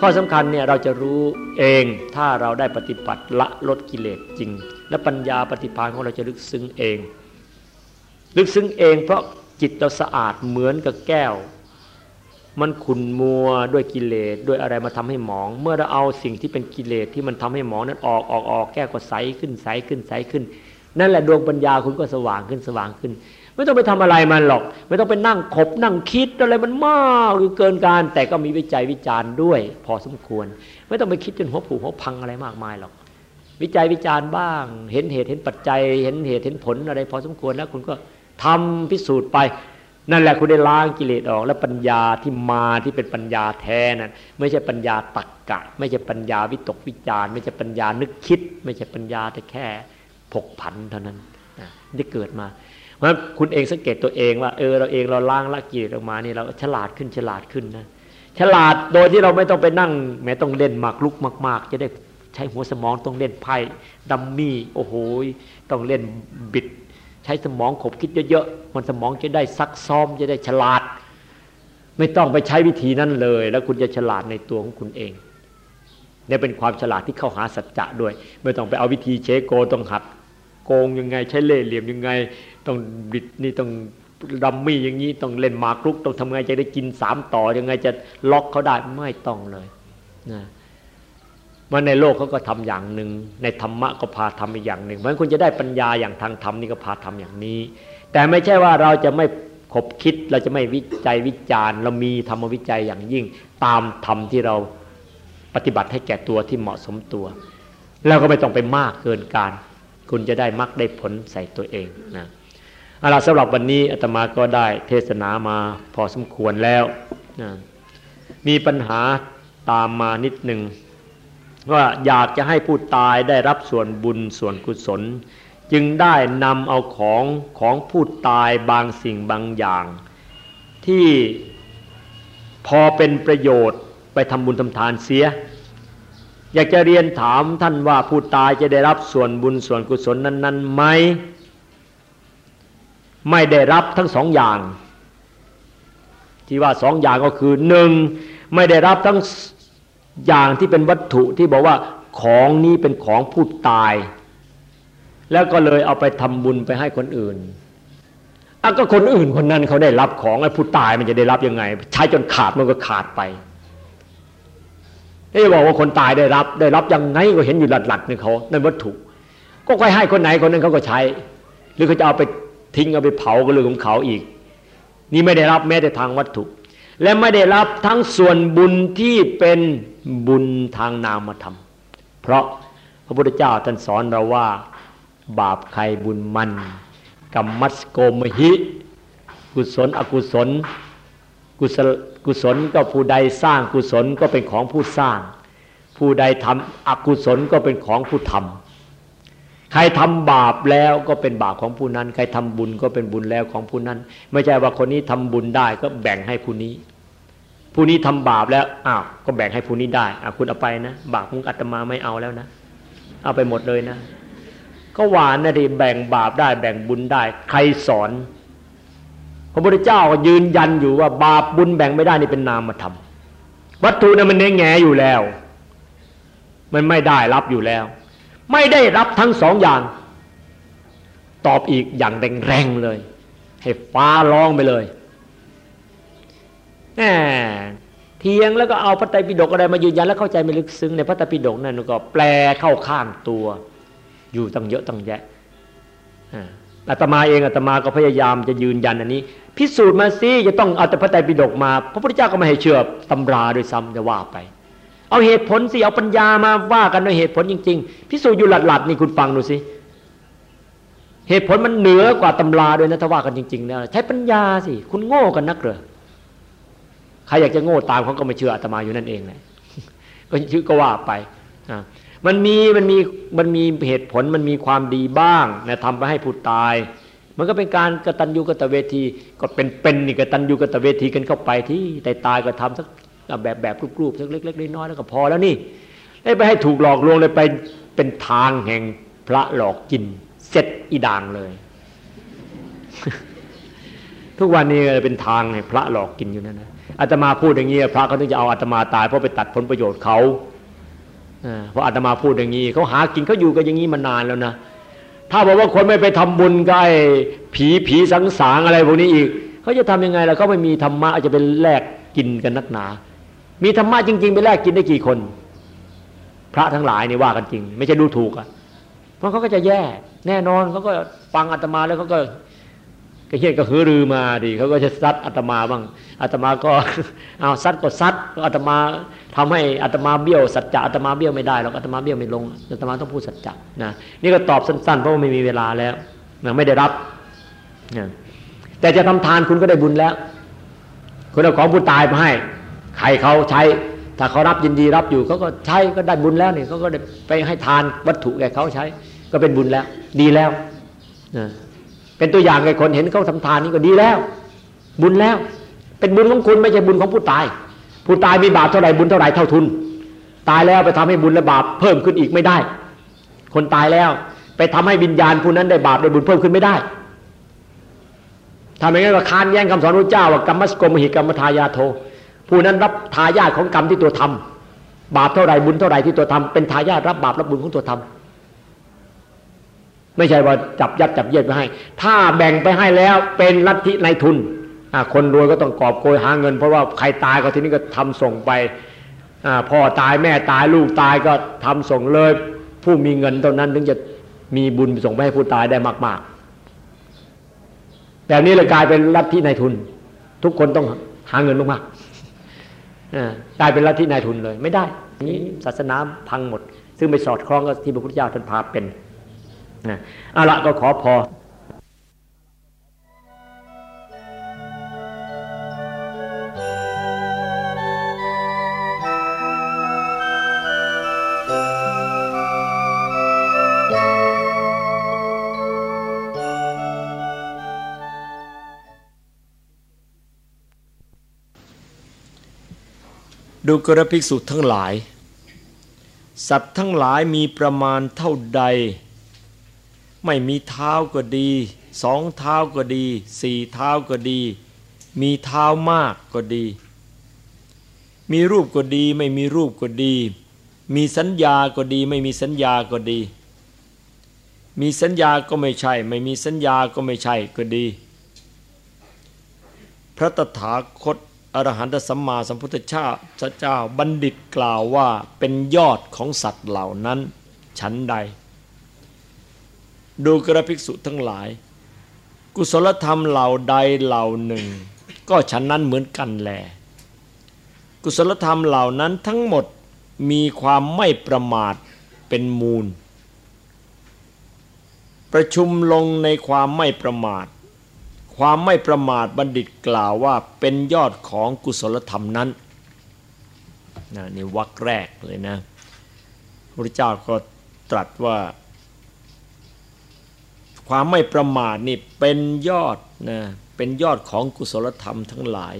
ข้อสำคัญเนี่ยเราจะรู้เองถ้าเราได้ปฏิบัติละลดกิเลสจริง และปัญญาปฏิภาณของเราจะลึกซึ้งเอง ลึกซึ้งเองเพราะจิตเราสะอาดเหมือนกับแก้ว มันขุนมัวด้วยกิเลสด้วยอะไรมาทำให้หมอง เมื่อเราเอาสิ่งที่เป็นกิเลสที่มันทำให้หมองนั้นออกออกออกแก้ก็ใสขึ้นใสขึ้นใสขึ้น นั่นแหละดวงปัญญาคุณก็สว่างขึ้นสว่างขึ้น ไม่ต้องไปทำอะไรมันหรอก ไม่ต้องไปนั่งขบนั่งคิดอะไรมันมากหรือเกินการ แต่ก็มีวิจัยวิจารณ์ด้วย พอสมควร ไม่ต้องไปคิดจนหัวผูกหัวพังอะไรมากมายหรอก วิจัยวิจารณ์บ้าง เห็นเหตุเห็นปัจจัย เห็นเหตุเห็นผลอะไร พอสมควรแล้วคุณก็ทำพิสูจน์ไป นั่นแหละคุณได้ล้างกิเลสออก แล้วปัญญาที่มาที่เป็นปัญญาแท้นั้นไม่ใช่ปัญญาตักกะ ไม่ใช่ปัญญาวิตกวิจารไม่ใช่ปัญญานึกคิด ไม่ใช่ปัญญาแต่แค่ผกผันเท่านั้นได้เกิดมาเพราะคุณเองสังเกตตัวเองว่าเออเราเองเราล้างละกิเลสออกมานี่เราฉลาดขึ้นฉลาดขึ้นนะฉลาดโดยที่เราไม่ต้องไปนั่ง แม้ต้องเล่นหมากลุกมาก ๆ จะได้ใช้หัวสมองต้องเล่นไพ่ดัมมี่โอ้โหต้องเล่นบิด ใช้สมองขบคิดเยอะๆมันสมองจะได้ซักซ้อมจะได้ฉลาด ไม่ต้องไปใช้วิธีนั้นเลย แล้วคุณจะฉลาดในตัวของคุณเองเนี่ยเป็นความฉลาดที่เข้าหาสัจจะด้วย ไม่ต้องไปเอาวิธีเชโกต้องหัดโกงยังไง ใช้เล่ห์เหลี่ยมยังไง ต้องบิดนี่ต้องดัมมี่อย่างนี้ต้องเล่นหมากรุก ต้องทำไงจะได้กินสามต่อยังไงจะล็อกเขาได้ไม่ต้องเลยนะ มันในโลกเขาก็ทำอย่างหนึ่งในธรรมะก็พาทำอีกอย่างหนึ่งมันคุณจะได้ปัญญาอย่างทางธรรมนี่ก็พาทำอย่างนี้ แต่ไม่ใช่ว่าเราจะไม่คบคิดเราจะไม่วิจัยวิจารณ์เรามีธรรมวิจัยอย่างยิ่ง ตามธรรมที่เราปฏิบัติให้แก่ตัวที่เหมาะสมตัวแล้วก็ไม่ต้องไปมากเกินการ คุณจะได้มักได้ผลใส่ตัวเองนะเอาล่ะสำหรับวันนี้อาตมาก็ได้เทศนามาพอสมควรแล้วนะมีปัญหาตามมานิดหนึ่ง ว่าอยากจะให้ผู้ตายได้รับส่วนบุญส่วนกุศล จึงได้นำเอาของของผู้ตายบางสิ่งบางอย่าง ที่พอเป็นประโยชน์ไปทำบุญทำทานเสีย อยากจะเรียนถามท่านว่าผู้ตายจะได้รับส่วนบุญส่วนกุศลนั้นๆไหมไม่ได้รับทั้งสองอย่าง ที่ว่าสองอย่างก็คือหนึ่งไม่ได้รับทั้ง อย่างที่เป็นวัตถุที่บอกว่าของนี้เป็นของผู้ตาย แล้วก็เลยเอาไปทำบุญไปให้คนอื่นอะก็คนอื่นคนนั้นเขาได้รับของไอ้ผู้ตายมันจะได้รับยังไง ใช้จนขาดมันก็ขาดไปนี่บอกว่าคนตายได้รับ ได้รับยังไงก็เห็นอยู่หลัดๆในเขาในวัตถุ ก็ค่อยให้คนไหนคนนั้นเขาก็ใช้ หรือเขาจะเอาไปทิ้งเอาไปเผาก็เรื่องของเขาอีก นี่ไม่ได้รับแม้แต่ทางวัตถุ และไม่ได้รับทั้งส่วนบุญที่เป็น บุญทางนามธรรม เพราะพระพุทธเจ้าท่านสอนเราว่า บาปใครบุญมันกรรมัสโกมหิ กุศลอกุศล กุศลกุศลก็ผู้ใดสร้างกุศลก็เป็นของผู้สร้าง ผู้ใดทำอกุศลก็เป็นของผู้ทำใครทำบาปแล้วก็เป็นบาปของผู้นั้น ใครทำบุญก็เป็นบุญแล้วของผู้นั้น ไม่ใช่ว่าคนนี้ทำบุญได้ก็แบ่งให้ผู้นี้ ผู้นี้ทำบาปแล้วอ้าวก็แบ่งให้ผู้นี้ได้อ่าคุณเอาไปนะบาปของอาตมาไม่เอาแล้วนะเอาไปหมดเลยนะ ก็หวานนะดิแบ่งบาปได้แบ่งบุญได้ ใครสอน พระพุทธเจ้าก็ยืนยันอยู่ว่า บาปบุญแบ่งไม่ได้นี่เป็นนามธรรมวัตถุนั้นมันเน้แงอยู่แล้ว มันไม่ได้รับอยู่แล้ว ไม่ได้รับทั้งสองอย่าง ตอบอีกอย่างแรงๆเลย ให้ฟ้าร้องไปเลย เทียงแล้วก็เอาพระไตรปิฎกอะไรมายืนยันแล้วเข้าใจไม่ลึกซึ้งในพระไตรปิฎกนั่นก็แปลเข้าข้างตัว อยู่ตั้งเยอะตั้งแยะอาตมาเองอาตมาก็พยายามจะยืนยันอันนี้ พิสูจน์มาสิจะต้องเอาแต่พระไตรปิฎกมา พระพุทธเจ้าก็ไม่ให้เชื่อตำราโดยซ้ำจะว่าไป เอาเหตุผลสิเอาปัญญามาว่ากันด้วยเหตุผลจริง ๆ พิสูจน์อยู่หลัดๆนี่คุณฟังดูสิเหตุผลมันเหนือกว่าตำราด้วยนะถ้าว่ากันจริงๆนะใช้ปัญญาสิคุณโง่กันนักเหรอ ใครอยากจะโง่ตามเขาก็ไม่เชื่ออาตมาอยู่นั่นเองเลยก็ชื่อก็ว่าไปมันมีมันมีมันมีเหตุผลมันมีความดีบ้างนะทำไปให้ผู้ตาย มันก็เป็นการกระตัญญูกตเวทีก็เป็นเป็นนี่กตัญญูกตเวทีกันเข้าไปที่แต่ตายก็ทำสักแบบแบบรูปๆสักเล็กๆน้อยๆแล้วก็พอแล้วนี่ได้ไปให้ถูกหลอกลวงเลยไปเป็นทางแห่งพระหลอกกินเสร็จอีด่างเลย ทุกวันนี้เป็นทางให้พระหลอกกินอยู่นั่นนะ อาตมาพูดอย่างนี้พระเขาถึงจะเอาอาตมาตายเพราะไปตัดผลประโยชน์เขาเพราะอาตมาพูดอย่างนี้เขาหากินเขาอยู่กันอย่างนี้มานานแล้วนะถ้าบอกว่าคนไม่ไปทำบุญใกล้ผีผีสังสารอะไรพวกนี้อีกเขาจะทํำยังไงล่ะเขาไม่มีธรรมะจะเป็นแลกกินกันนักหนา มีธรรมะจริง ๆ ไปแลกกินได้กี่คน พระทั้งหลายนี่ว่ากันจริง ไม่ใช่ดูถูกอะเพราะเขาก็จะแย่ แน่นอนเขาก็ฟังอาตมาแล้วเขาก็ กระเฮียนก็คือรือมาดิเขาก็จะซัดอาตมาบ้างอาตมาก็เอาซัดก็ซัดอาตมาทำให้อาตมาเบี้ยวสัจจะอาตมาเบี้ยวไม่ได้หรอกอาตมาเบี้ยวไม่ลงอาตมาต้องพูดสัจจะนะนี่ก็ตอบสั้นๆเพราะว่าไม่มีเวลาแล้วนะไม่ได้รับนะแต่จะทำทานคุณก็ได้บุญแล้วคุณเอาของผู้ตายมาให้ ใครเขาใช้ ถ้าเขารับยินดีรับอยู่เขาก็ใช้ก็ได้บุญแล้วนี่เขาก็ได้ไปให้ทานวัตถุแก่เขาใช้ ก็เป็นบุญแล้ว ดีแล้วนะ เป็นตัวอย่างให้คนเห็นเขาทำทานนี่ก็ดีแล้ว บุญแล้ว เป็นบุญของคุณไม่ใช่บุญของผู้ตาย ผู้ตายมีบาปเท่าไหร่บุญเท่าไหร่เท่าทุน ตายแล้วไปทำให้บุญและบาปเพิ่มขึ้นอีกไม่ได้ คนตายแล้ว ไปทำให้วิญญาณผู้นั้นได้บาปได้บุญเพิ่มขึ้นไม่ได้ทำอย่างนั้นก็คานแย่งคำสอนพระเจ้าว่ากรรมสกมหิกรรมทายาโท ผู้นั้นรับทายาทของกรรมที่ตัวทำบาปเท่าไหร่บุญเท่าไหร่ที่ตัวทำเป็นทายาทรับบาปรับบุญของตัวทำ ไม่ใช่ว่าจับยัดจับเย็ดไปให้ ถ้าแบ่งไปให้แล้วเป็นลัทธิในทุนคนรวยก็ต้องกอบโกยหาเงิน เพราะว่าใครตายก็ทีนี้ก็ทำส่งไปพ่อตายแม่ตายลูกตายก็ทำส่งเลย ผู้มีเงินเท่านั้นถึงจะมีบุญส่งไปให้ผู้ตายได้มากๆแบบนี้เลยกลายเป็นลัทธิในทุน ทุกคนต้องหาเงินมากๆกลายเป็นลัทธิในทุนเลย ไม่ได้นี้ศาสนาพังหมด ซึ่งไปสอดคล้องกับที่พระพุทธเจ้าท่านพาเป็น นะเอาละก็ขอพอดูกระภิกษุทั้งหลาย สัตว์ทั้งหลายมีประมาณเท่าใด ไม่มีเท้าก็ดีสองเท้าก็ดี สี่เท้าก็ดี มีเท้ามากก็ดี มีรูปก็ดี ไม่มีรูปก็ดี มีสัญญาก็ดี ไม่มีสัญญาก็ดี มีสัญญาก็ไม่ใช่ ไม่มีสัญญาก็ไม่ใช่ก็ดี พระตถาคตอรหันตสัมมาสัมพุทธเจ้าเจ้าบัณฑิตกล่าวว่าเป็นยอดของสัตว์เหล่านั้นฉันใด ดูกระภิกษุทั้งหลาย กุศลธรรมเหล่าใดเหล่าหนึ่ง ก็ฉันนั้นเหมือนกันแล กุศลธรรมเหล่านั้นทั้งหมดมีความไม่ประมาทเป็นมูล ประชุมลงในความไม่ประมาท ความไม่ประมาทบัณฑิตกล่าวว่าเป็นยอดของกุศลธรรมนั้นนนี่วักแรกเลยนะพระเจ้าก็ตรัสว่า ความไม่ประมาทนี่เป็นยอดนะเป็นยอดของกุศลธรรมทั้งหลาย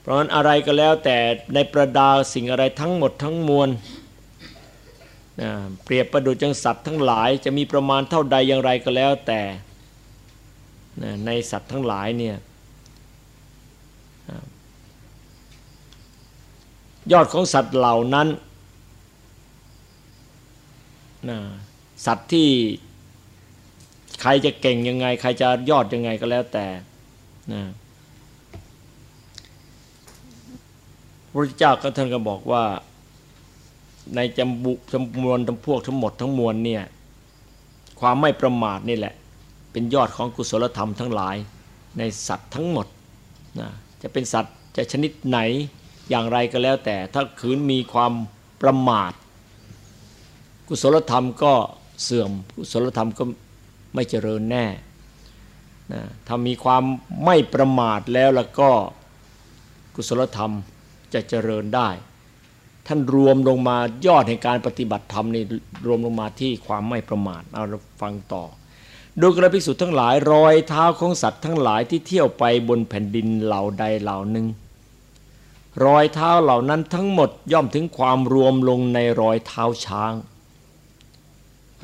เพราะนั้นอะไรก็แล้วแต่ในประดาสิ่งอะไรทั้งหมดทั้งมวลนะเปรียบประดุจจังสัตว์ทั้งหลาย จะมีประมาณเท่าใดอย่างไรก็แล้วแต่ในสัตว์ทั้งหลายเนี่ยยอดของสัตว์เหล่านั้นนะสัตว์ที่ ใครจะเก่งยังไง ใครจะยอดยังไงก็แล้วแต่นะพระเจ้าก็ท่านก็บอกว่า ในจำบุจำมวลจำพวกทั้งหมดทั้งมวลเนี่ยความไม่ประมาทนี่แหละ เป็นยอดของกุศลธรรมทั้งหลาย ในสัตว์ทั้งหมดนะจะเป็นสัตว์จะชนิดไหนอย่างไรก็แล้วแต่ ถ้าคืนมีความประมาท กุศลธรรมก็เสื่อม กุศลธรรมก็ ไม่เจริญแน่นะถ้ามีความไม่ประมาทแล้วแล้วก็กุศลธรรมจะเจริญได้ ท่านรวมลงมายอดในการปฏิบัติธรรมนี่รวมลงมาที่ความไม่ประมาทเอาฟังต่อดูกระพิสุทั้งหลายรอยเท้าของสัตว์ทั้งหลายที่เที่ยวไปบนแผ่นดินเหล่าใดเหล่าหนึ่ง รอยเท้าเหล่านั้นทั้งหมดย่อมถึงความรวมลงในรอยเท้าช้าง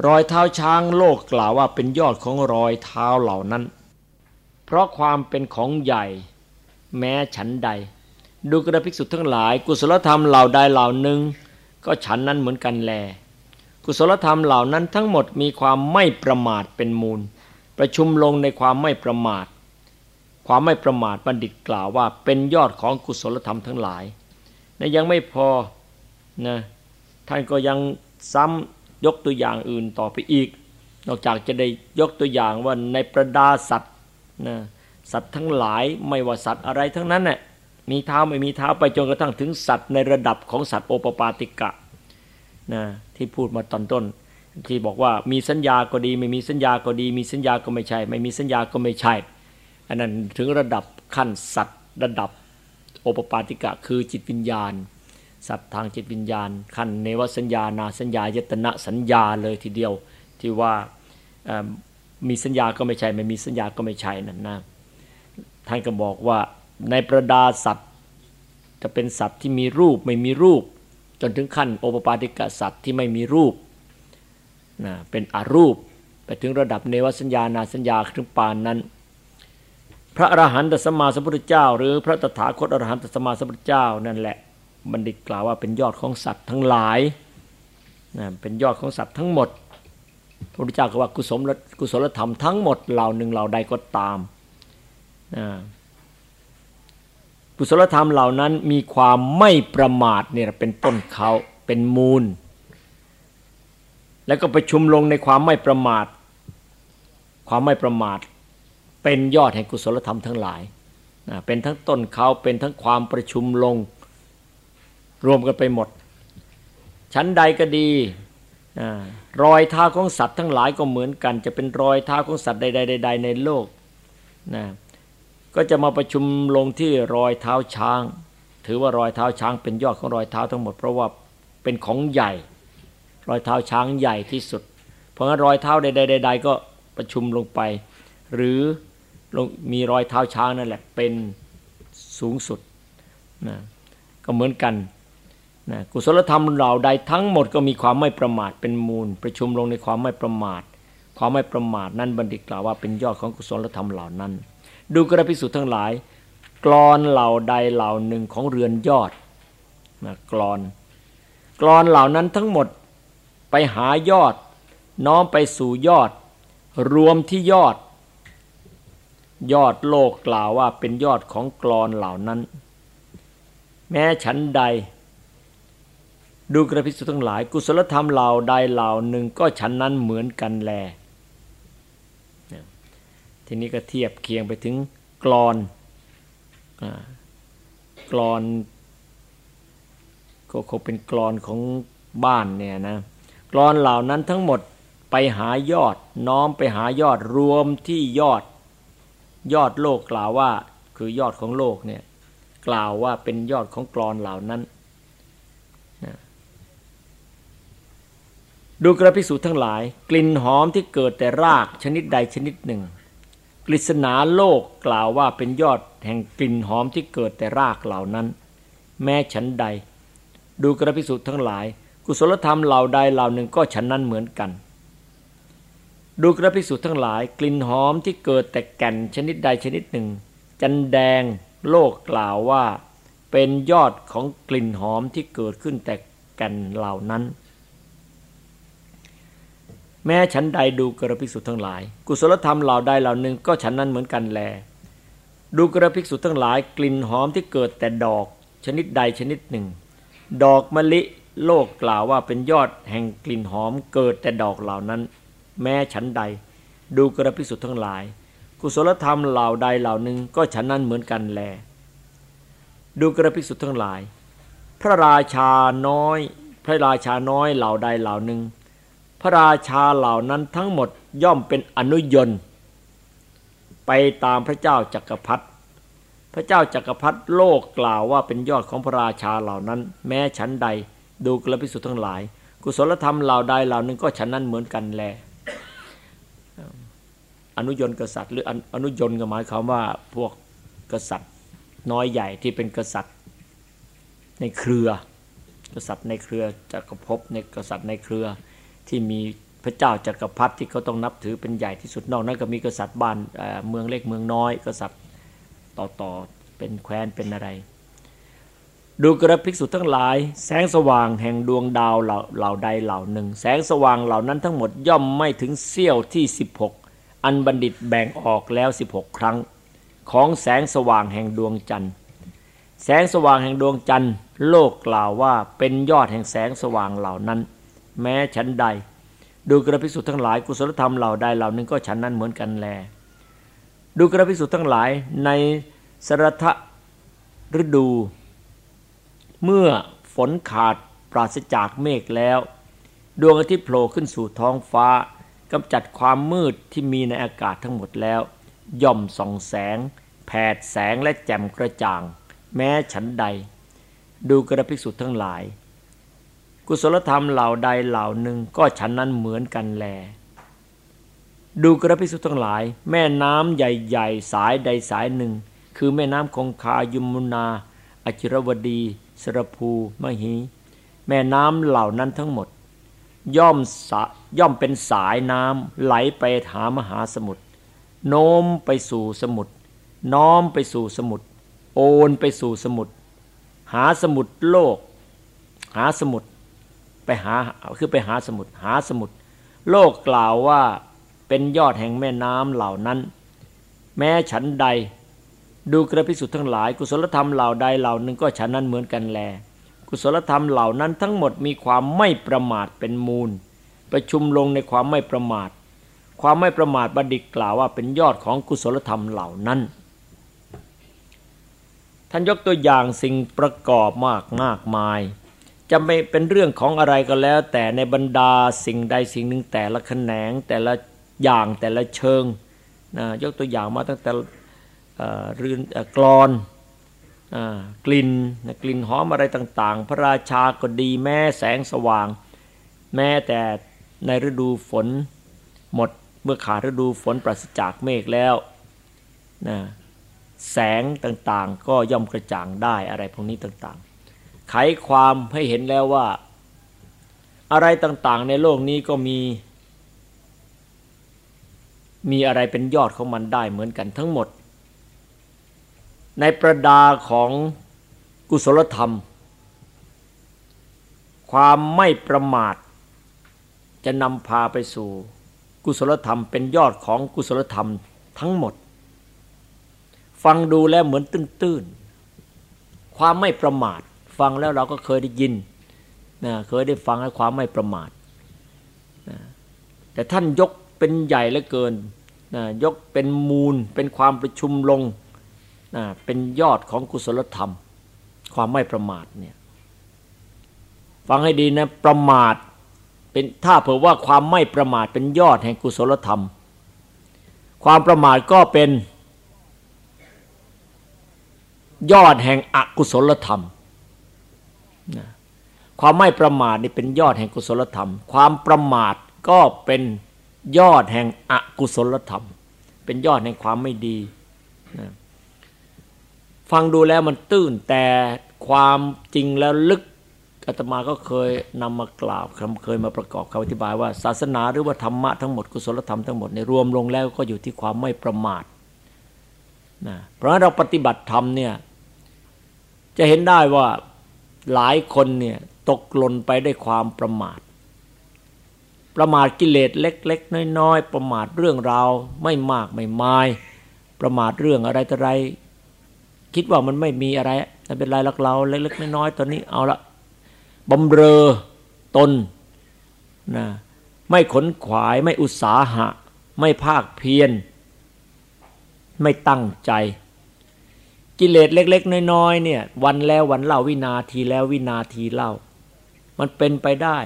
รอยเท้าช้างโลกกล่าวว่าเป็นยอดของรอยเท้าเหล่านั้น เพราะความเป็นของใหญ่ แม้ฉันใด ดูกระภิกษุทั้งหลาย กุศลธรรมเหล่าใดเหล่าหนึ่ง ก็ฉันนั้นเหมือนกันแล กุศลธรรมเหล่านั้นทั้งหมดมีความไม่ประมาทเป็นมูล ประชุมลงในความไม่ประมาท ความไม่ประมาทบัณฑิตกล่าวว่าเป็นยอดของกุศลธรรมทั้งหลายนะยังไม่พอนะท่านก็ยังซ้ำ ยกตัวอย่างอื่นต่อไปอีก นอกจากจะได้ยกตัวอย่างว่าในประดาสัตว์นะสัตว์ทั้งหลายไม่ว่าสัตว์อะไรทั้งนั้นน่ยมีเท้าไม่มีเท้าไปจนกระทั่งถึงสัตว์ในระดับของสัตว์โอปปาติกะนะที่พูดมาตอนต้น ที่บอกว่ามีสัญญาก็ดี ไม่มีสัญญาก็ดี มีสัญญาก็ไม่ใช่ ไม่มีสัญญาก็ไม่ใช่ อันนั้นถึงระดับขั้นสัตว์ระดับโอปปาติกะ คือจิตวิญญาณ สัตว์ทางจิตวิญญาณ ขั้นเนวสัญญานาสัญญายตนะสัญญาเลยทีเดียว ที่ว่ามีสัญญาก็ไม่ใช่ไม่มีสัญญาก็ไม่ใช่นั่นนะท่านก็บอกว่าในประดาสัตว์จะเป็นสัตว์ที่มีรูปไม่มีรูป จนถึงขั้นโอปปาติกะสัตว์ที่ไม่มีรูปนะเป็นอรูปไปถึงระดับเนวสัญญานาสัญญาถึงปานนั้น พระอรหันตสมมาสัมพุทธเจ้า หรือพระตถาคตอรหันตสมมาสัมพุทธเจ้านั่นแหละ บัณฑิตกล่าวว่าเป็นยอดของสัตว์ทั้งหลายนะเป็นยอดของสัตว์ทั้งหมด พระพุทธเจ้าก็ว่ากุศลกุศลธรรมทั้งหมดเหล่าหนึ่งเหล่าใดก็ตามนะกุศลธรรมเหล่านั้นมีความไม่ประมาทเนี่ยเป็นต้นเขาเป็นมูล แล้วก็ประชุมลงในความไม่ประมาท ความไม่ประมาท เป็นยอดแห่งกุศลธรรมทั้งหลายเป็นทั้งต้นเขาเป็นทั้งความประชุมลง รวมกันไปหมด ชั้นใดก็ดีรอยเท้าของสัตว์ทั้งหลายก็เหมือนกัน จะเป็นรอยเท้าของสัตว์ใดๆในโลกนะก็จะมาประชุมลงที่รอยเท้าช้าง ถือว่ารอยเท้าช้างเป็นยอดของรอยเท้าทั้งหมด เพราะว่าเป็นของใหญ่ รอยเท้าช้างใหญ่ที่สุด เพราะงั้นรอยเท้าใดๆก็ประชุมลงไป หรือมีรอยเท้าช้างนั่นแหละเป็นสูงสุดนะก็เหมือนกัน นะกุศลธรรมเหล่าใดทั้งหมดก็มีความไม่ประมาทเป็นมูล ประชุมลงในความไม่ประมาท ความไม่ประมาทนั้นบัณฑิตกล่าวว่าเป็นยอดของกุศลธรรมเหล่านั้น ดูกระพิสุทั้งหลาย กรอนเหล่าใดเหล่าหนึ่งของเรือนยอดนะกรอน กรอนเหล่านั้นทั้งหมดไปหายอด น้อมไปสู่ยอด รวมที่ยอด ยอดโลกกล่าวว่าเป็นยอดของกรอนเหล่านั้น แม้ฉันใด ดูกระพิสุทั้งหลาย กุศลธรรมเหล่าใดเหล่าหนึ่งก็ฉันนั้นเหมือนกันแล ทีนี้ก็เทียบเคียงไปถึงกรอนกรอน ก็คงเป็นกรอนของบ้านเนี่ยนะกรอนเหล่านั้นทั้งหมดไปหายอด น้อมไปหายอดรวมที่ยอด ยอดโลกกล่าวว่า คือยอดของโลกเนี่ยกล่าวว่าเป็นยอดของกรอนเหล่านั้น ดูกระพิสูจทั้งหลาย กลิ่นหอมที่เกิดแต่รากชนิดใดชนิดหนึ่ง กฤษณาโลกกล่าวว่าเป็นยอดแห่งกลิ่นหอมที่เกิดแต่รากเหล่านั้น แม้ฉันใด ดูกระพิสุทธ์ทั้งหลาย กุศลธรรมเหล่าใดเหล่าหนึ่งก็ฉันนั้นเหมือนกัน ดูกระพิสุทธ์ทั้งหลาย กลิ่นหอมที่เกิดแต่แก่นชนิดใดชนิดหนึ่ง จันแดงโลกกล่าวว่า เป็นยอดของกลิ่นหอมที่เกิดขึ้นแต่แก่นเหล่านั้น แม้ฉันใดดูกระภิกษุทั้งหลาย กุศลธรรมเหล่าใดเหล่านึงก็ฉันนั้นเหมือนกันแล ดูกระภิกษุทั้งหลาย กลิ่นหอมที่เกิดแต่ดอกชนิดใดชนิดหนึ่ง ดอกมะลิโลกกล่าวว่าเป็นยอดแห่งกลิ่นหอมเกิดแต่ดอกเหล่านั้น แม้ฉันใด ดูกระภิกษุทั้งหลาย กุศลธรรมเหล่าใดเหล่านึงก็ฉันนั้นเหมือนกันแล ดูกระภิกษุทั้งหลาย พระราชาน้อย พระราชาน้อยเหล่าใดเหล่านึง ระราชาเหล่านั้นทั้งหมดย่อมเป็นอนุยนไปตามพระเจ้าจักรพรรดิพระเจ้าจักรพรรดิโลกกล่าวว่าเป็นยอดของพระราชาเหล่านั้น แม้ฉันใดดูกระพิสุทธ์ทั้งหลาย กุศลธรรมเหล่าใดเหล่านึงก็ฉันนั้นเหมือนกันแล อนุยนกษัตริย์ หรืออนุยนก็หมายความว่าพวกกษัตริย์น้อยใหญ่ที่เป็นกษัตริย์ในเครือ กษัตริย์ในเครือจักรภพในกษัตริย์ในเครือ ที่มีพระเจ้าจักรพรรดิที่เขาต้องนับถือเป็นใหญ่ที่สุดนอกนั้นก็มีกษัตริย์บ้านเมืองเล็กเมืองน้อย กษัตริย์ต่อต่อเป็นแคว้นเป็นอะไร ดูกระภิกษุทั้งหลาย แสงสว่างแห่งดวงดาวเหล่าใดเหล่าหนึ่ง แสงสว่างเหล่านั้นทั้งหมดย่อมไม่ถึงเสี้ยวที่ 16 อันบัณฑิตแบ่งออกแล้ว 16 ครั้ง ของแสงสว่างแห่งดวงจันทร์ แสงสว่างแห่งดวงจันทร์ โลกกล่าวว่าเป็นยอดแห่งแสงสว่างเหล่านั้น แม้ฉันใด ดูกระพิสุทธ์ทั้งหลายกุศลธรรมเหล่าใดเหล่านึงก็ฉันนั้นเหมือนกันแล ดูกระพิสุทธ์ทั้งหลายในสรทะฤดู เมื่อฝนขาดปราศจากเมฆแล้ว ดวงอาทิตย์โผล่ขึ้นสู่ท้องฟ้ากำจัดความมืดที่มีในอากาศทั้งหมดแล้ว ย่อมส่องแสง แผดแสงและแจ่มกระจ่าง แม้ฉันใด ดูกระพิสุทธ์ทั้งหลาย กุศลธรรมเหล่าใดเหล่าหนึ่งก็ฉันนั้นเหมือนกันแล ดูกระพิสุทั้งหลาย แม่น้ำใหญ่ๆ สายใดสายหนึ่ง คือแม่น้ำคงคายุมุนาอจิรวดีสรภูมหีแม่น้ำเหล่านั้นทั้งหมด ย่อมย่อมเป็นสายน้ำไหลไปหามหาสมุทรโน้มไปสู่สมุทรน้อมไปสู่สมุทรโอนไปสู่สมุทรหาสมุทรโลก หาสมุทร ไปหาคือไปหาสมุทรหาสมุทรโลกกล่าวว่าเป็นยอดแห่งแม่น้ำเหล่านั้น แม้ฉันใด ดูกระพิสุทธ์ทั้งหลาย กุศลธรรมเหล่าใดเหล่านึงก็ฉันนั้นเหมือนกันแล กุศลธรรมเหล่านั้นทั้งหมดมีความไม่ประมาทเป็นมูล ประชุมลงในความไม่ประมาท ความไม่ประมาทบัณฑิตกล่าวว่าเป็นยอดของกุศลธรรมเหล่านั้น ท่านยกตัวอย่างสิ่งประกอบมากมากมาย จะไม่เป็นเรื่องของอะไรก็แล้ว แต่ในบรรดาสิ่งใดสิ่งหนึ่งแต่ละแขนงแต่ละอย่างแต่ละเชิงนะยกตัวอย่างมาตั้งแต่รืนกรอนกลิ่นกลิ่นหอมอะไรต่างๆ พระราชาก็ดีแม้แสงสว่าง แม้แต่ในฤดูฝนหมดเมื่อขาดฤดูฝนปราศจากเมฆแล้วนะแสงต่างๆ ก็ย่อมกระจ่างได้อะไรพวกนี้ต่างๆ ขความให้เห็นแล้วว่า อะไรต่างๆ ในโลกนี้ก็มี มีอะไรเป็นยอดของมันได้เหมือนกันทั้งหมด ในประดาของกุศลธรรม ความไม่ประมาท จะนำพาไปสู่ กุศลธรรมเป็นยอดของกุศลธรรมทั้งหมด ฟังดูแล้วเหมือนตื้นๆ ความไม่ประมาท ฟังแล้วเราก็เคยได้ยินนะเคยได้ฟังให้ความไม่ประมาทนะแต่ท่านยกเป็นใหญ่เหลือเกินนะยกเป็นมูลเป็นความประชุมลงนะเป็นยอดของกุศลธรรม ความไม่ประมาทเนี่ยฟังให้ดีนะประมาทเป็นถ้าเผื่อว่าความไม่ประมาทเป็นยอดแห่งกุศลธรรม ความประมาทก็เป็นยอดแห่งอกุศลธรรม ความไม่ประมาทนี่เป็นยอดแห่งกุศลธรรม ความประมาทก็เป็นยอดแห่งอกุศลธรรม เป็นยอดในความไม่ดีนะฟังดูแล้วมันตื้นแต่ความจริงแล้วลึกอาตมาก็เคยนำมากล่าวเคยมาประกอบคำอธิบายว่า ศาสนาหรือว่าธรรมะทั้งหมดกุศลธรรมทั้งหมดในรวมลงแล้วก็อยู่ที่ความไม่ประมาทนะเพราะเราปฏิบัติธรรมเนี่ยจะเห็นได้ว่า หลายคนเนี่ยตกหล่นไปได้วยความประมาท ประมาทกิเลสเล็ก ๆ น้อย ๆ ประมาทเรื่องราวไม่มากไม่มาย ประมาทเรื่องอะไรต่ออะไร คิดว่ามันไม่มีอะไรไม่เป็นไรลักเราเล็กๆน้อยๆตอนนี้เอาละบำเรอตนนะไม่ขนขวายไม่อุตสาหะ ไม่ภาคเพียร ไม่ตั้งใจ กิเลสเล็ก ๆ น้อยๆเนี่ย วันแล้ววันเล่าวินาทีแล้ววินาทีเล่า มันเป็นไปได้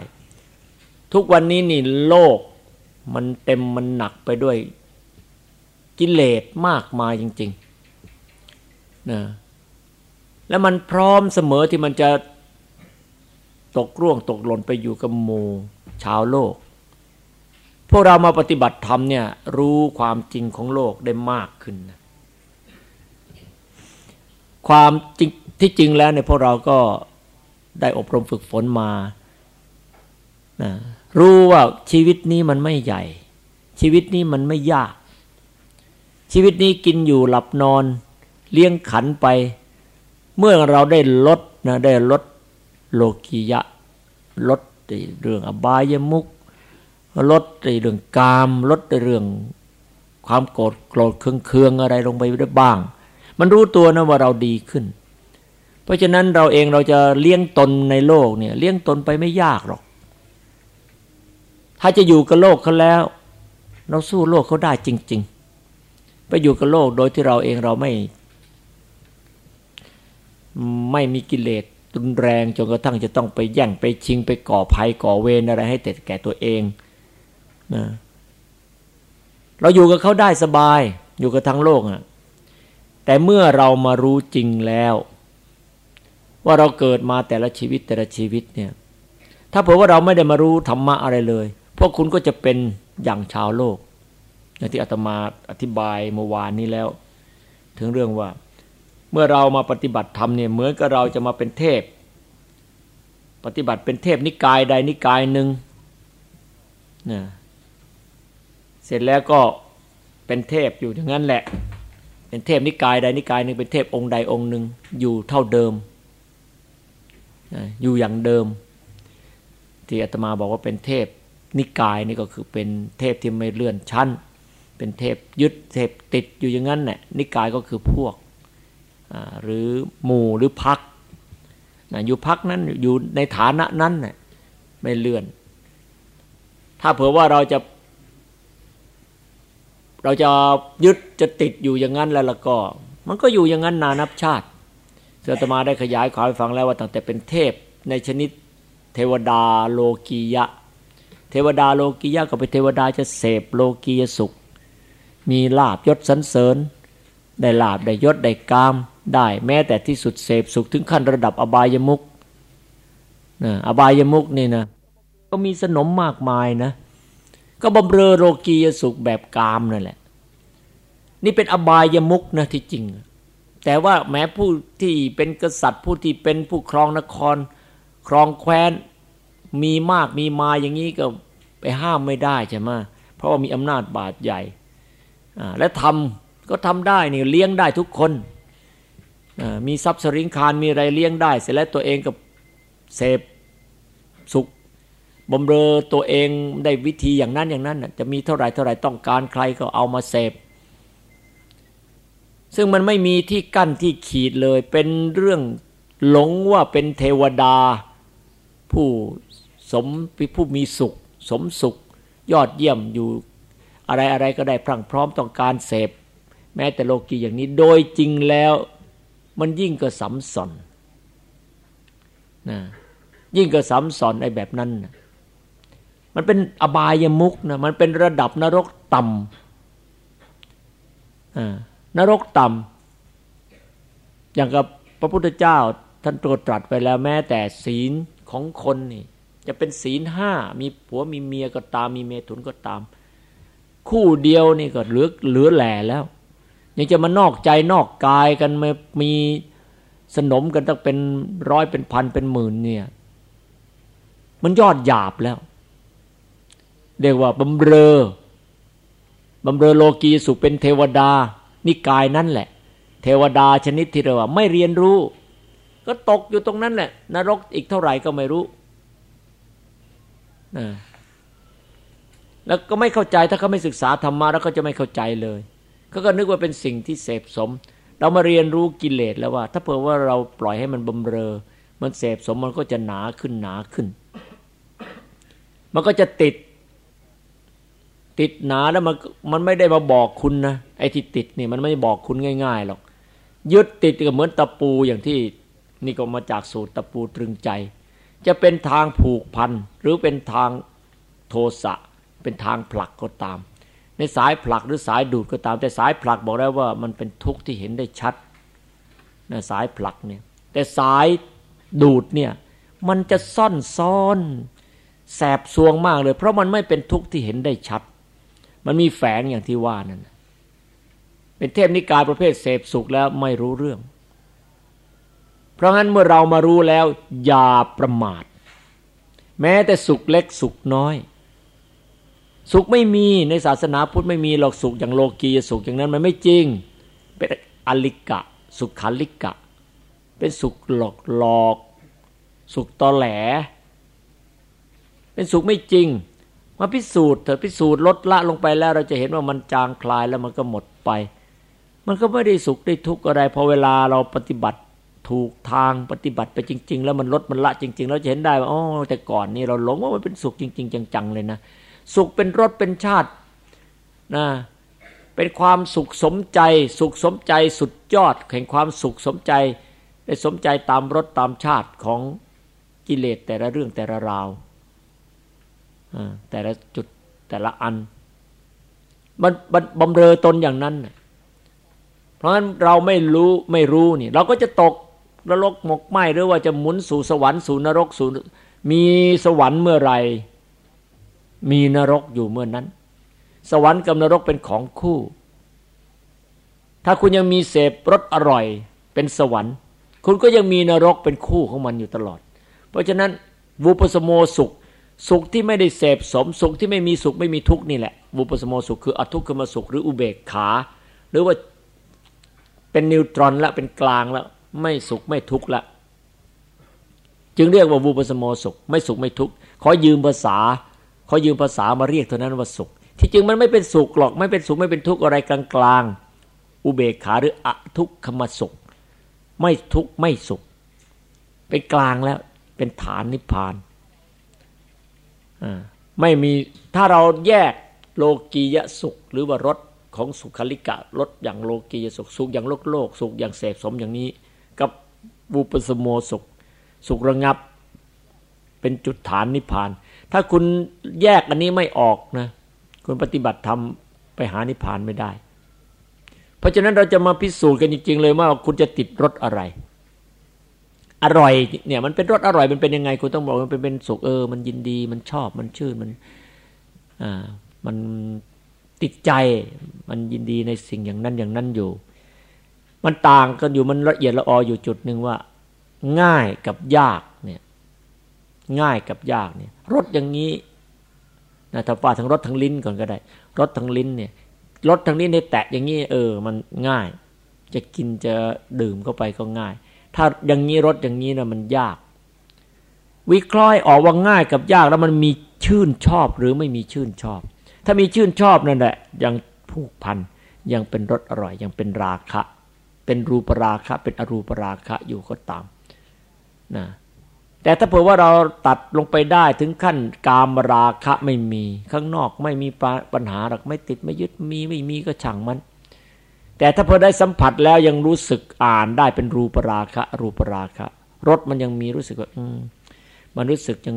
ทุกวันนี้นี่โลก มันเต็มมันหนักไปด้วย กิเลสมากมายจริงๆนะแล้วมันพร้อมเสมอที่มันจะตกร่วงตกหล่นไปอยู่กับหมูชาวโลก พวกเรามาปฏิบัติธรรมเนี่ยรู้ความจริงของโลกได้มากขึ้นนะ ความจริงที่จริงแล้วเนี่ยพวกเราก็ได้อบรมฝึกฝนมานะรู้ว่าชีวิตนี้มันไม่ใหญ่ ชีวิตนี้มันไม่ยาก ชีวิตนี้กินอยู่หลับนอน เลี้ยงขันไป เมื่อเราได้ลดนะได้ลดโลกียะ ลดเรื่องอบายมุกลดเรื่องกาม ลดเรื่องความโกรธโกรธเคืองเคืองอะไรลงไปได้บ้าง มันรู้ตัวนะว่าเราดีขึ้น เพราะฉะนั้นเราเองเราจะเลี้ยงตนในโลกเนี่ย เลี้ยงตนไปไม่ยากหรอก ถ้าจะอยู่กับโลกเขาแล้ว เราสู้โลกเขาได้จริง ๆ ไปอยู่กับโลกโดยที่เราเองเราไม่ ไม่มีกิเลสรุนแรงจนกระทั่งจะต้องไปแย่งไปชิงไปก่อภัยก่อเวรอะไรให้แต่แก่ตัวเองนะเราอยู่กับเขาได้สบาย อยู่กับทั้งโลกอะ แต่เมื่อเรามารู้จริงแล้ว ว่าเราเกิดมาแต่ละชีวิตแต่ละชีวิตเนี่ย ถ้าเผื่อว่าเราไม่ได้มารู้ธรรมะอะไรเลย พวกคุณก็จะเป็นอย่างชาวโลกอย่างที่อาตมาอธิบายเมื่อวานนี้แล้ว ถึงเรื่องว่า เมื่อเรามาปฏิบัติธรรมเนี่ยเหมือนกับเราจะมาเป็นเทพ ปฏิบัติเป็นเทพนิกายใดนิกายหนึ่งนะเสร็จแล้วก็เป็นเทพอยู่อย่างนั้นแหละ เป็นเทพนิกายใดนิกายหนึ่งเป็นเทพองค์ใดองค์หนึ่งอยู่เท่าเดิม อยู่อย่างเดิม ที่อาตมาบอกว่าเป็นเทพนิกายนี่ก็คือเป็นเทพที่ไม่เลื่อนชั้น เป็นเทพยึดเทพติดอยู่อย่างนั้นแหละนิกายก็คือพวกหรือหมู่หรือพักอยู่พักนั้นอยู่ในฐานะนั้นน่ไม่เลื่อน ถ้าเผื่อว่าเราจะ เราจะยึดจะติดอยู่อย่างนั้นแล้วล้วก็ มันก็อยู่อย่างนั้นนานับชาติเสือตมาได้ขยายความให้ฟังแล้วว่าตั้งแต่เป็นเทพในชนิดเทวดาโลกียะ เทวดาโลกียะก็เป็นเทวดาจะเสพโลกียสุข มีลาบยศสันเสริญ ได้ลาบได้ยศได้กาม ได้แม้แต่ที่สุดเสพสุขถึงขั้นระดับอบายมุกนะอบายมุกนี่นะก็มีสนมมากมายนะ ก็บำเรอโลกียสุขแบบกามนั่นแหละ นี่เป็นอบายมุกนะที่จริง แต่ว่าแม้ผู้ที่เป็นกษัตริย์ผู้ที่เป็นผู้ครองนคร ครองแคว้น มีมากมีมาอย่างนี้ก็ไปห้ามไม่ได้ใช่ไหมเพราะว่ามีอำนาจบาดใหญ่และทำก็ทำได้นี่เลี้ยงได้ทุกคนมีทรัพย์สริงคารมีอะไรเลี้ยงได้ เสร็จแล้วตัวเองกับเสพสุขบำเรอตัวเองได้วิธีอย่างนั้นอย่างนั้นจะมีเท่าไหร่เท่าไหร่ต้องการใครก็เอามาเสพ ซึ่งมันไม่มีที่กั้นที่ขีดเลย เป็นเรื่องหลงว่าเป็นเทวดา ผู้สมผู้มีสุข สมสุข ยอดเยี่ยมอยู่อะไรอะไรก็ได้พรั่งพร้อมต้องการเสพ แม้แต่โลกีอย่างนี้โดยจริงแล้วมันยิ่งก็สัมสอนนะยิ่งก็สัมสอนไอ้แบบนั้นนะมันเป็นอบายมุกนะมันเป็นระดับนรกต่ำอ่า นรกต่ำอย่างกับพระพุทธเจ้าท่านตรวจตรัสไปแล้วแม้แต่ศีลของคนนี่ จะเป็นศีลห้ามีผัวมีเมียก็ตามมีเมถุนก็ตาม คู่เดียวนี่ก็เหลือเหลือแหล่แล้ว ยังจะมานอกใจนอกกายกันมามีสนมกันตั้งเป็นร้อยเป็นพันเป็นหมื่นเนี่ย มันยอดหยาบแล้ว เรียกว่าบำเรอบำเรอโลกีสุเป็นเทวดา นิกายนั่นแหละ เทวดาชนิดที่เรียกว่าไม่เรียนรู้ ก็ตกอยู่ตรงนั้นแหละ นรกอีกเท่าไหร่ก็ไม่รู้นะแล้วก็ไม่เข้าใจถ้าเขาไม่ศึกษาธรรมะแล้วก็จะไม่เข้าใจเลยเขาก็นึกว่าเป็นสิ่งที่เสพสม เรามาเรียนรู้กิเลสแล้วว่า ถ้าเผื่อว่าเราปล่อยให้มันบำเรอ มันเสพสมมันก็จะหนาขึ้นหนาขึ้น มันก็จะติด ติดหนาแล้วมันมันไม่ได้มาบอกคุณนะไอ้ที่ติดนี่มันไม่บอกคุณง่ายๆหรอกยึดติดก็เหมือนตะปูอย่างที่นี่ก็มาจากสูตรตะปูตรึงใจ จะเป็นทางผูกพันหรือเป็นทางโทสะเป็นทางผลักก็ตาม ในสายผลักหรือสายดูดก็ตาม แต่สายผลักบอกแล้วว่ามันเป็นทุกข์ที่เห็นได้ชัดนะสายผลักเนี่ยแต่สายดูดเนี่ยมันจะซ่อนซ้อน แสบซวงมากเลย เพราะมันไม่เป็นทุกข์ที่เห็นได้ชัด มันมีแฝงอย่างที่ว่านั่นเป็นเทพนิกายประเภทเสพสุขแล้วไม่รู้เรื่อง เพราะงั้นเมื่อเรามารู้แล้ว อย่าประมาท แม้แต่สุขเล็กสุขน้อย สุขไม่มีในศาสนาพุทธไม่มีหรอกสุขอย่างโลกีสุขอย่างนั้นมันไม่จริง เป็นอลิกะ สุขขันลิกะ เป็นสุขหลอกหลอก สุขตอแหล เป็นสุขไม่จริง มาพิสูจน์เถอะพิสูจน์ลดละลงไปแล้ว เราจะเห็นว่ามันจางคลายแล้วมันก็หมดไป มันก็ไม่ได้สุขได้ทุกข์อะไรพอเวลาเราปฏิบัติถูกทางปฏิบัติไปจริง ๆ แล้วมันลดมันละจริงๆเราจะเห็นได้ว่าอ๋อแต่ก่อนนี่เราหลงว่ามันเป็นสุขจริง ๆ จังๆเลยนะสุขเป็นรสเป็นชาตินะเป็นความสุขสมใจ สุขสมใจสุดยอดแห่งความสุขสมใจได้สมใจตามรสตามชาติของกิเลสแต่ละเรื่องแต่ละราว แต่ละจุดแต่ละอัน มันบำเรอตนอย่างนั้น เพราะฉะนั้นเราไม่รู้ไม่รู้นี่ เราก็จะตกนรกหมกไหมหรือว่าจะหมุนสู่สวรรค์สู่นรกสู่มีสวรรค์เมื่อไรมีนรกอยู่เมื่อนั้น สวรรค์กับนรกเป็นของคู่ ถ้าคุณยังมีเสพรสอร่อยเป็นสวรรค์ คุณก็ยังมีนรกเป็นคู่ของมันอยู่ตลอด เพราะฉะนั้นวูปสโมสุข สุขที่ไม่ได้เสพสมสุขที่ไม่มีสุขไม่มีทุกนี่แหละบุปสมโมสุขคืออทุกขมสุขหรืออุเบกขา หรือว่าเป็นนิวตรอนแล้วเป็นกลางแล้ว ไม่สุขไม่ทุกข์ละจึงเรียกว่าบุปสมโมสุข ไม่สุขไม่ทุกข์ขอยืมภาษาขอยืมภาษามาเรียกเท่านั้นว่าสุข ที่จริงมันไม่เป็นสุขหรอก ไม่เป็นสุขไม่เป็นทุกข์อะไรกลางกลางอุเบกขาหรืออทุกขมสุข ไม่ทุกข์ไม่สุข เป็นกลางแล้วเป็นฐานนิพพาน ไม่มีถ้าเราแยกโลกียสุข หรือว่ารสของสุขลิกะรสอย่างโลกียสุข สุขอย่างโลกโลก สุขอย่างเสพสมอย่างนี้ กับบุปสมโมสุข สุขระงับ เป็นจุดฐานนิพพาน ถ้าคุณแยกอันนี้ไม่ออกนะ คุณปฏิบัติธรรมไปหานิพพานไม่ได้ เพราะฉะนั้นเราจะมาพิสูจน์กันจริงๆเลยว่าคุณจะติดรสอะไร อร่อยเนี่ยมันเป็นรสอร่อยมันเป็นยังไงคุณต้องบอกมันเป็นเป็นสุขเออ มันยินดีมันชอบมันชื่นมัน อ่า มันติดใจ มันยินดีในสิ่งอย่างนั้นอย่างนั้นอยู่ มันต่างกันอยู่มันละเอียดละอออยู่จุดหนึ่งว่า ง่ายกับยากเนี่ย ง่ายกับยากเนี่ยรสอย่างนี้นะถ้าว่าทั้งรสทั้งลิ้นก่อนก็ได้รสทั้งลิ้นเนี่ยรสทั้งลิ้นในแตะอย่างนี้เออ มันง่าย จะกินจะดื่มเข้าไปก็ง่าย ถ้าอย่างนี้รถอย่างนี้นะมันยาก วิเคราะห์ออกว่าง่ายกับยากแล้วมันมีชื่นชอบหรือไม่มีชื่นชอบ ถ้ามีชื่นชอบนั่นแหละยังผูกพันยังเป็นรสอร่อย ยังเป็นราคะ เป็นรูปราคะ เป็นอรูปราคะอยู่ก็ตามนะแต่ถ้าเผื่อว่าเราตัดลงไปได้ถึงขั้นกามราคะไม่มี ข้างนอกไม่มีปัญหาหรอกไม่ติดไม่ยึดมีไม่มีก็ช่างมัน แต่ถ้าพอได้สัมผัสแล้วยังรู้สึกอ่านได้เป็นรูปราคะ รูปราคะรสมันยังมีรู้สึกว่าอืมมันรู้สึกยัง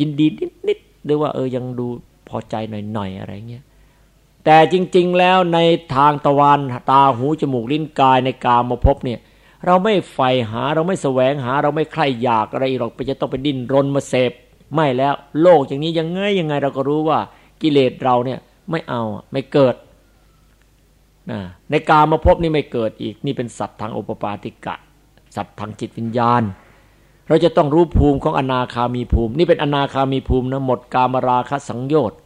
ยินดีนิดๆหรือว่าเออยังดูพอใจหน่อยๆอะไรเงี้ยแต่จริง ๆ แล้วในทางตะวันตาหูจมูกลิ้นกายในกามาพบเนี่ย เราไม่ใฝ่หาเราไม่แสวงหา เราไม่ใคร่อยากอะไรหรอกไปจะต้องไปดิ้นรนมาเสพไม่แล้วโลกอย่างนี้ยังไงยังไงเราก็รู้ว่ากิเลสเราเนี่ยไม่เอาไม่เกิด นะในกามาพบนี่ไม่เกิดอีก นี่เป็นสัตว์ทางโอปปาติกะ สัตว์ทางจิตวิญญาณ เราจะต้องรู้ภูมิของอนาคามีภูมิ นี่เป็นอนาคามีภูมินะหมดกามราคะสังโยชน์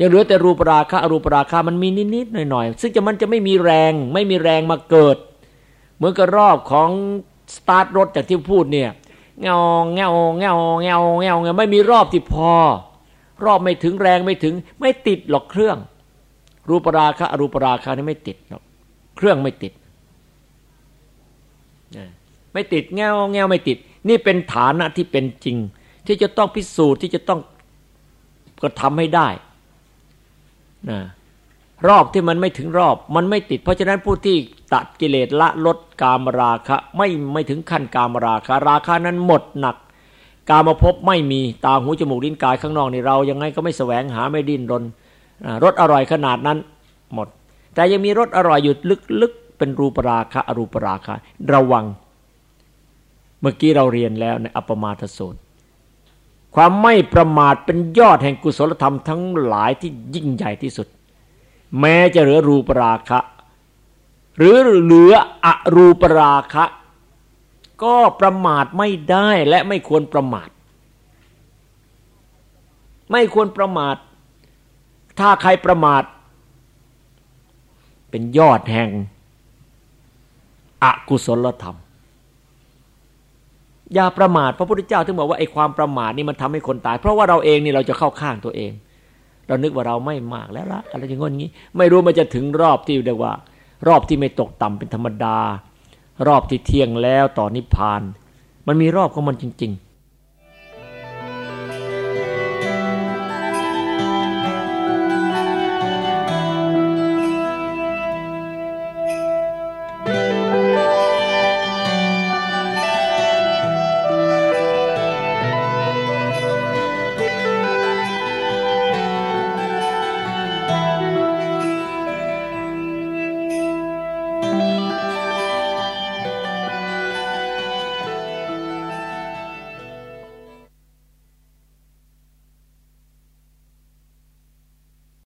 ยังเหลือแต่รูปราคะอรูปราคะมันมีนิดๆหน่อยๆ ซึ่งจะมันจะไม่มีแรง ไม่มีแรงมาเกิด เหมือนกับรอบของสตาร์ทรถจากที่พูดเนี่ยเงาเงาเงาเงาเงาเงาไม่มีรอบที่พอ รอบไม่ถึงแรงไม่ถึง ไม่ติดหรอกเครื่อง รูปราคะอรูปราคะนี่ไม่ติดหรอกเครื่องไม่ติดไม่ติดเงาเงาไม่ติด นี่เป็นฐานะที่เป็นจริง ที่จะต้องพิสูจน์ที่จะต้องกระทำให้ได้นะรอบที่มันไม่ถึงรอบมันไม่ติด เพราะฉะนั้นผู้ที่ตัดกิเลสละลดกามราคะไม่ไม่ถึงขั้นกามราคะ ราคะนั้นหมดหนัก กามาพบไม่มีตาหูจมูกลิ้นกายข้างนอกนี่เรายังไงก็ไม่แสวงหาไม่ดิ้นรน รสอร่อยขนาดนั้นหมด แต่ยังมีรสอร่อยอยู่ลึกๆเป็นรูปราคะอรูปราคะ ระวัง เมื่อกี้เราเรียนแล้วในอัปมาทสูตรความไม่ประมาทเป็นยอดแห่งกุศลธรรมทั้งหลายที่ยิ่งใหญ่ที่สุด แม้จะเหลือรูปราคะ หรือเหลืออรูปราคะ ก็ประมาทไม่ได้และไม่ควรประมาท ไม่ควรประมาท ถ้าใครประมาท เป็นยอดแห่งอกุศลธรรม อย่าประมาทพระพุทธเจ้าถึงบอกว่าไอ้ความประมาทนี่มันทำให้คนตาย เพราะว่าเราเองนี่เราจะเข้าข้างตัวเอง เรานึกว่าเราไม่มากแล้วละอะไรอย่างงี้ ไม่รู้มันจะถึงรอบที่เรียกว่า รอบที่ไม่ตกต่ำเป็นธรรมดา รอบที่เที่ยงแล้วต่อนิพพาน มันมีรอบของมันจริง ๆ